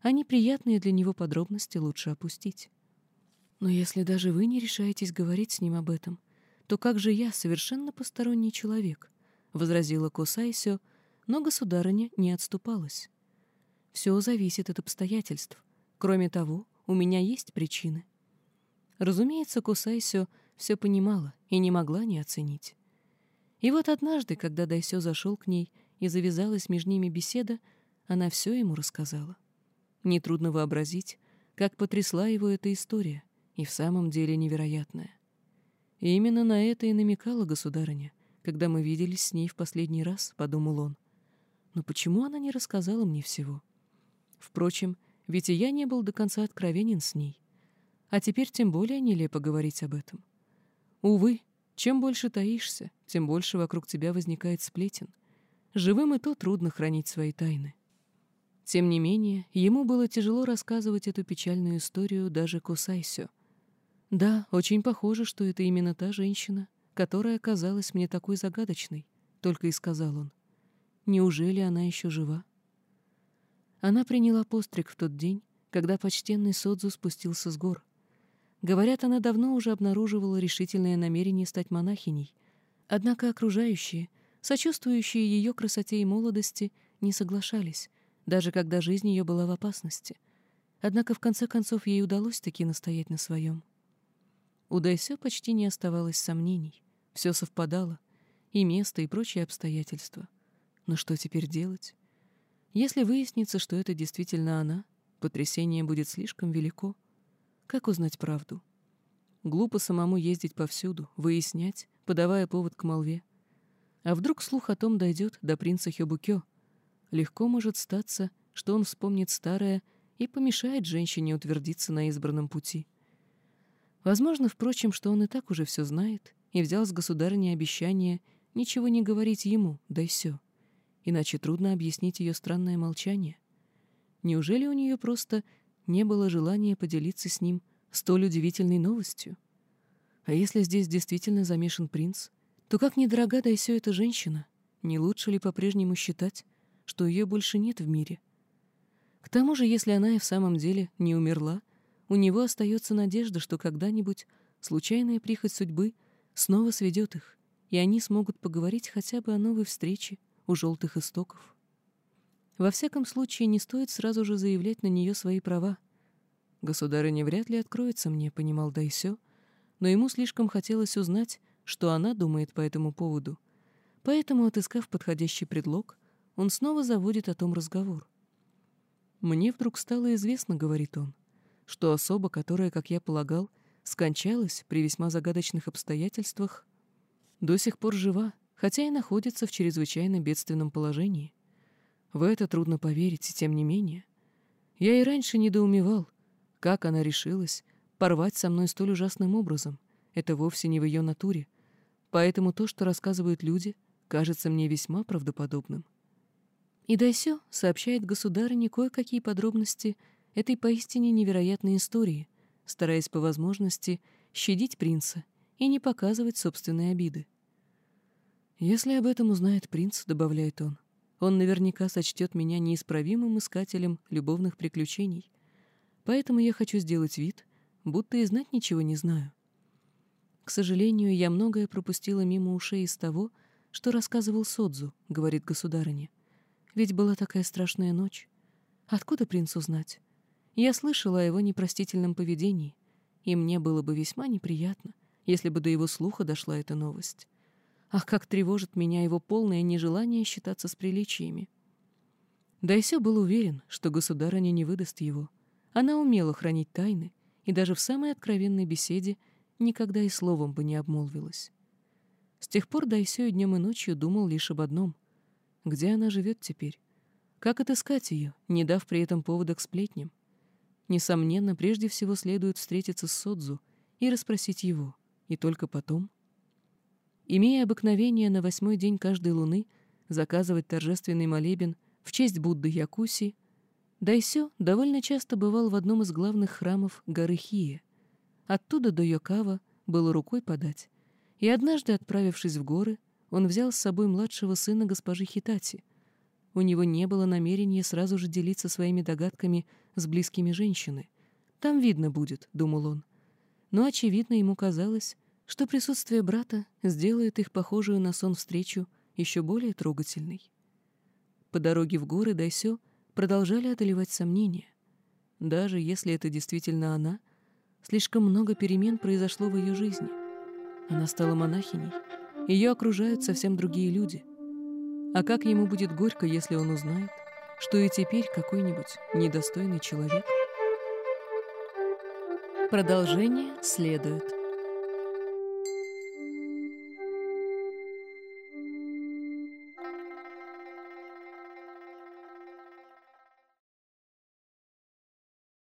А неприятные для него подробности лучше опустить. Но если даже вы не решаетесь говорить с ним об этом, то как же я, совершенно посторонний человек? — возразила Косайсё, но государыня не отступалась. Все зависит от обстоятельств. Кроме того, у меня есть причины. Разумеется, Кусайсё все понимала и не могла не оценить. И вот однажды, когда Дайсё зашел к ней и завязалась между ними беседа, она все ему рассказала. Нетрудно вообразить, как потрясла его эта история, и в самом деле невероятная. И именно на это и намекала государыня, когда мы виделись с ней в последний раз, подумал он. Но почему она не рассказала мне всего? Впрочем, ведь и я не был до конца откровенен с ней. А теперь тем более нелепо говорить об этом. Увы, чем больше таишься, тем больше вокруг тебя возникает сплетен. Живым и то трудно хранить свои тайны. Тем не менее, ему было тяжело рассказывать эту печальную историю даже Кусайсё. Да, очень похоже, что это именно та женщина, которая оказалась мне такой загадочной, только и сказал он. Неужели она еще жива? Она приняла постриг в тот день, когда почтенный Содзу спустился с гор. Говорят, она давно уже обнаруживала решительное намерение стать монахиней. Однако окружающие, сочувствующие ее красоте и молодости, не соглашались, даже когда жизнь ее была в опасности. Однако в конце концов ей удалось таки настоять на своем. У Дайсё почти не оставалось сомнений. Все совпадало, и место, и прочие обстоятельства. Но что теперь делать? Если выяснится, что это действительно она, потрясение будет слишком велико. Как узнать правду? Глупо самому ездить повсюду, выяснять, подавая повод к молве. А вдруг слух о том дойдет до принца Хёбукё? Легко может статься, что он вспомнит старое и помешает женщине утвердиться на избранном пути. Возможно, впрочем, что он и так уже все знает и взял с государыни обещание ничего не говорить ему, да и все иначе трудно объяснить ее странное молчание. Неужели у нее просто не было желания поделиться с ним столь удивительной новостью? А если здесь действительно замешан принц, то как недорога да и все эта женщина, не лучше ли по-прежнему считать, что ее больше нет в мире? К тому же, если она и в самом деле не умерла, у него остается надежда, что когда-нибудь случайная прихоть судьбы снова сведет их, и они смогут поговорить хотя бы о новой встрече у желтых истоков. Во всяком случае, не стоит сразу же заявлять на нее свои права. Государыня вряд ли откроется мне, понимал Дайсё, но ему слишком хотелось узнать, что она думает по этому поводу. Поэтому, отыскав подходящий предлог, он снова заводит о том разговор. «Мне вдруг стало известно, — говорит он, — что особа, которая, как я полагал, скончалась при весьма загадочных обстоятельствах, до сих пор жива хотя и находится в чрезвычайно бедственном положении. В это трудно поверить, и тем не менее. Я и раньше недоумевал, как она решилась порвать со мной столь ужасным образом. Это вовсе не в ее натуре. Поэтому то, что рассказывают люди, кажется мне весьма правдоподобным. И Дайсё сообщает государыне кое-какие подробности этой поистине невероятной истории, стараясь по возможности щадить принца и не показывать собственные обиды. «Если об этом узнает принц», — добавляет он, — «он наверняка сочтет меня неисправимым искателем любовных приключений. Поэтому я хочу сделать вид, будто и знать ничего не знаю». «К сожалению, я многое пропустила мимо ушей из того, что рассказывал Содзу», — говорит государыня. «Ведь была такая страшная ночь. Откуда принц узнать? Я слышала о его непростительном поведении, и мне было бы весьма неприятно, если бы до его слуха дошла эта новость. Ах, как тревожит меня его полное нежелание считаться с приличиями. Дайсё был уверен, что государыня не выдаст его. Она умела хранить тайны, и даже в самой откровенной беседе никогда и словом бы не обмолвилась. С тех пор Дайсё и днем и ночью думал лишь об одном. Где она живет теперь? Как отыскать ее, не дав при этом повода к сплетням? Несомненно, прежде всего следует встретиться с Содзу и расспросить его, и только потом. Имея обыкновение на восьмой день каждой луны заказывать торжественный молебен в честь Будды Якуси, Дайсё довольно часто бывал в одном из главных храмов горы Хие. Оттуда до Йокава было рукой подать, и однажды, отправившись в горы, он взял с собой младшего сына госпожи Хитати. У него не было намерения сразу же делиться своими догадками с близкими женщины. «Там видно будет», — думал он. Но, очевидно, ему казалось, что присутствие брата сделает их похожую на сон встречу еще более трогательной. По дороге в горы Дайсё продолжали одолевать сомнения. Даже если это действительно она, слишком много перемен произошло в ее жизни. Она стала монахиней, ее окружают совсем другие люди. А как ему будет горько, если он узнает, что и теперь какой-нибудь недостойный человек? Продолжение следует.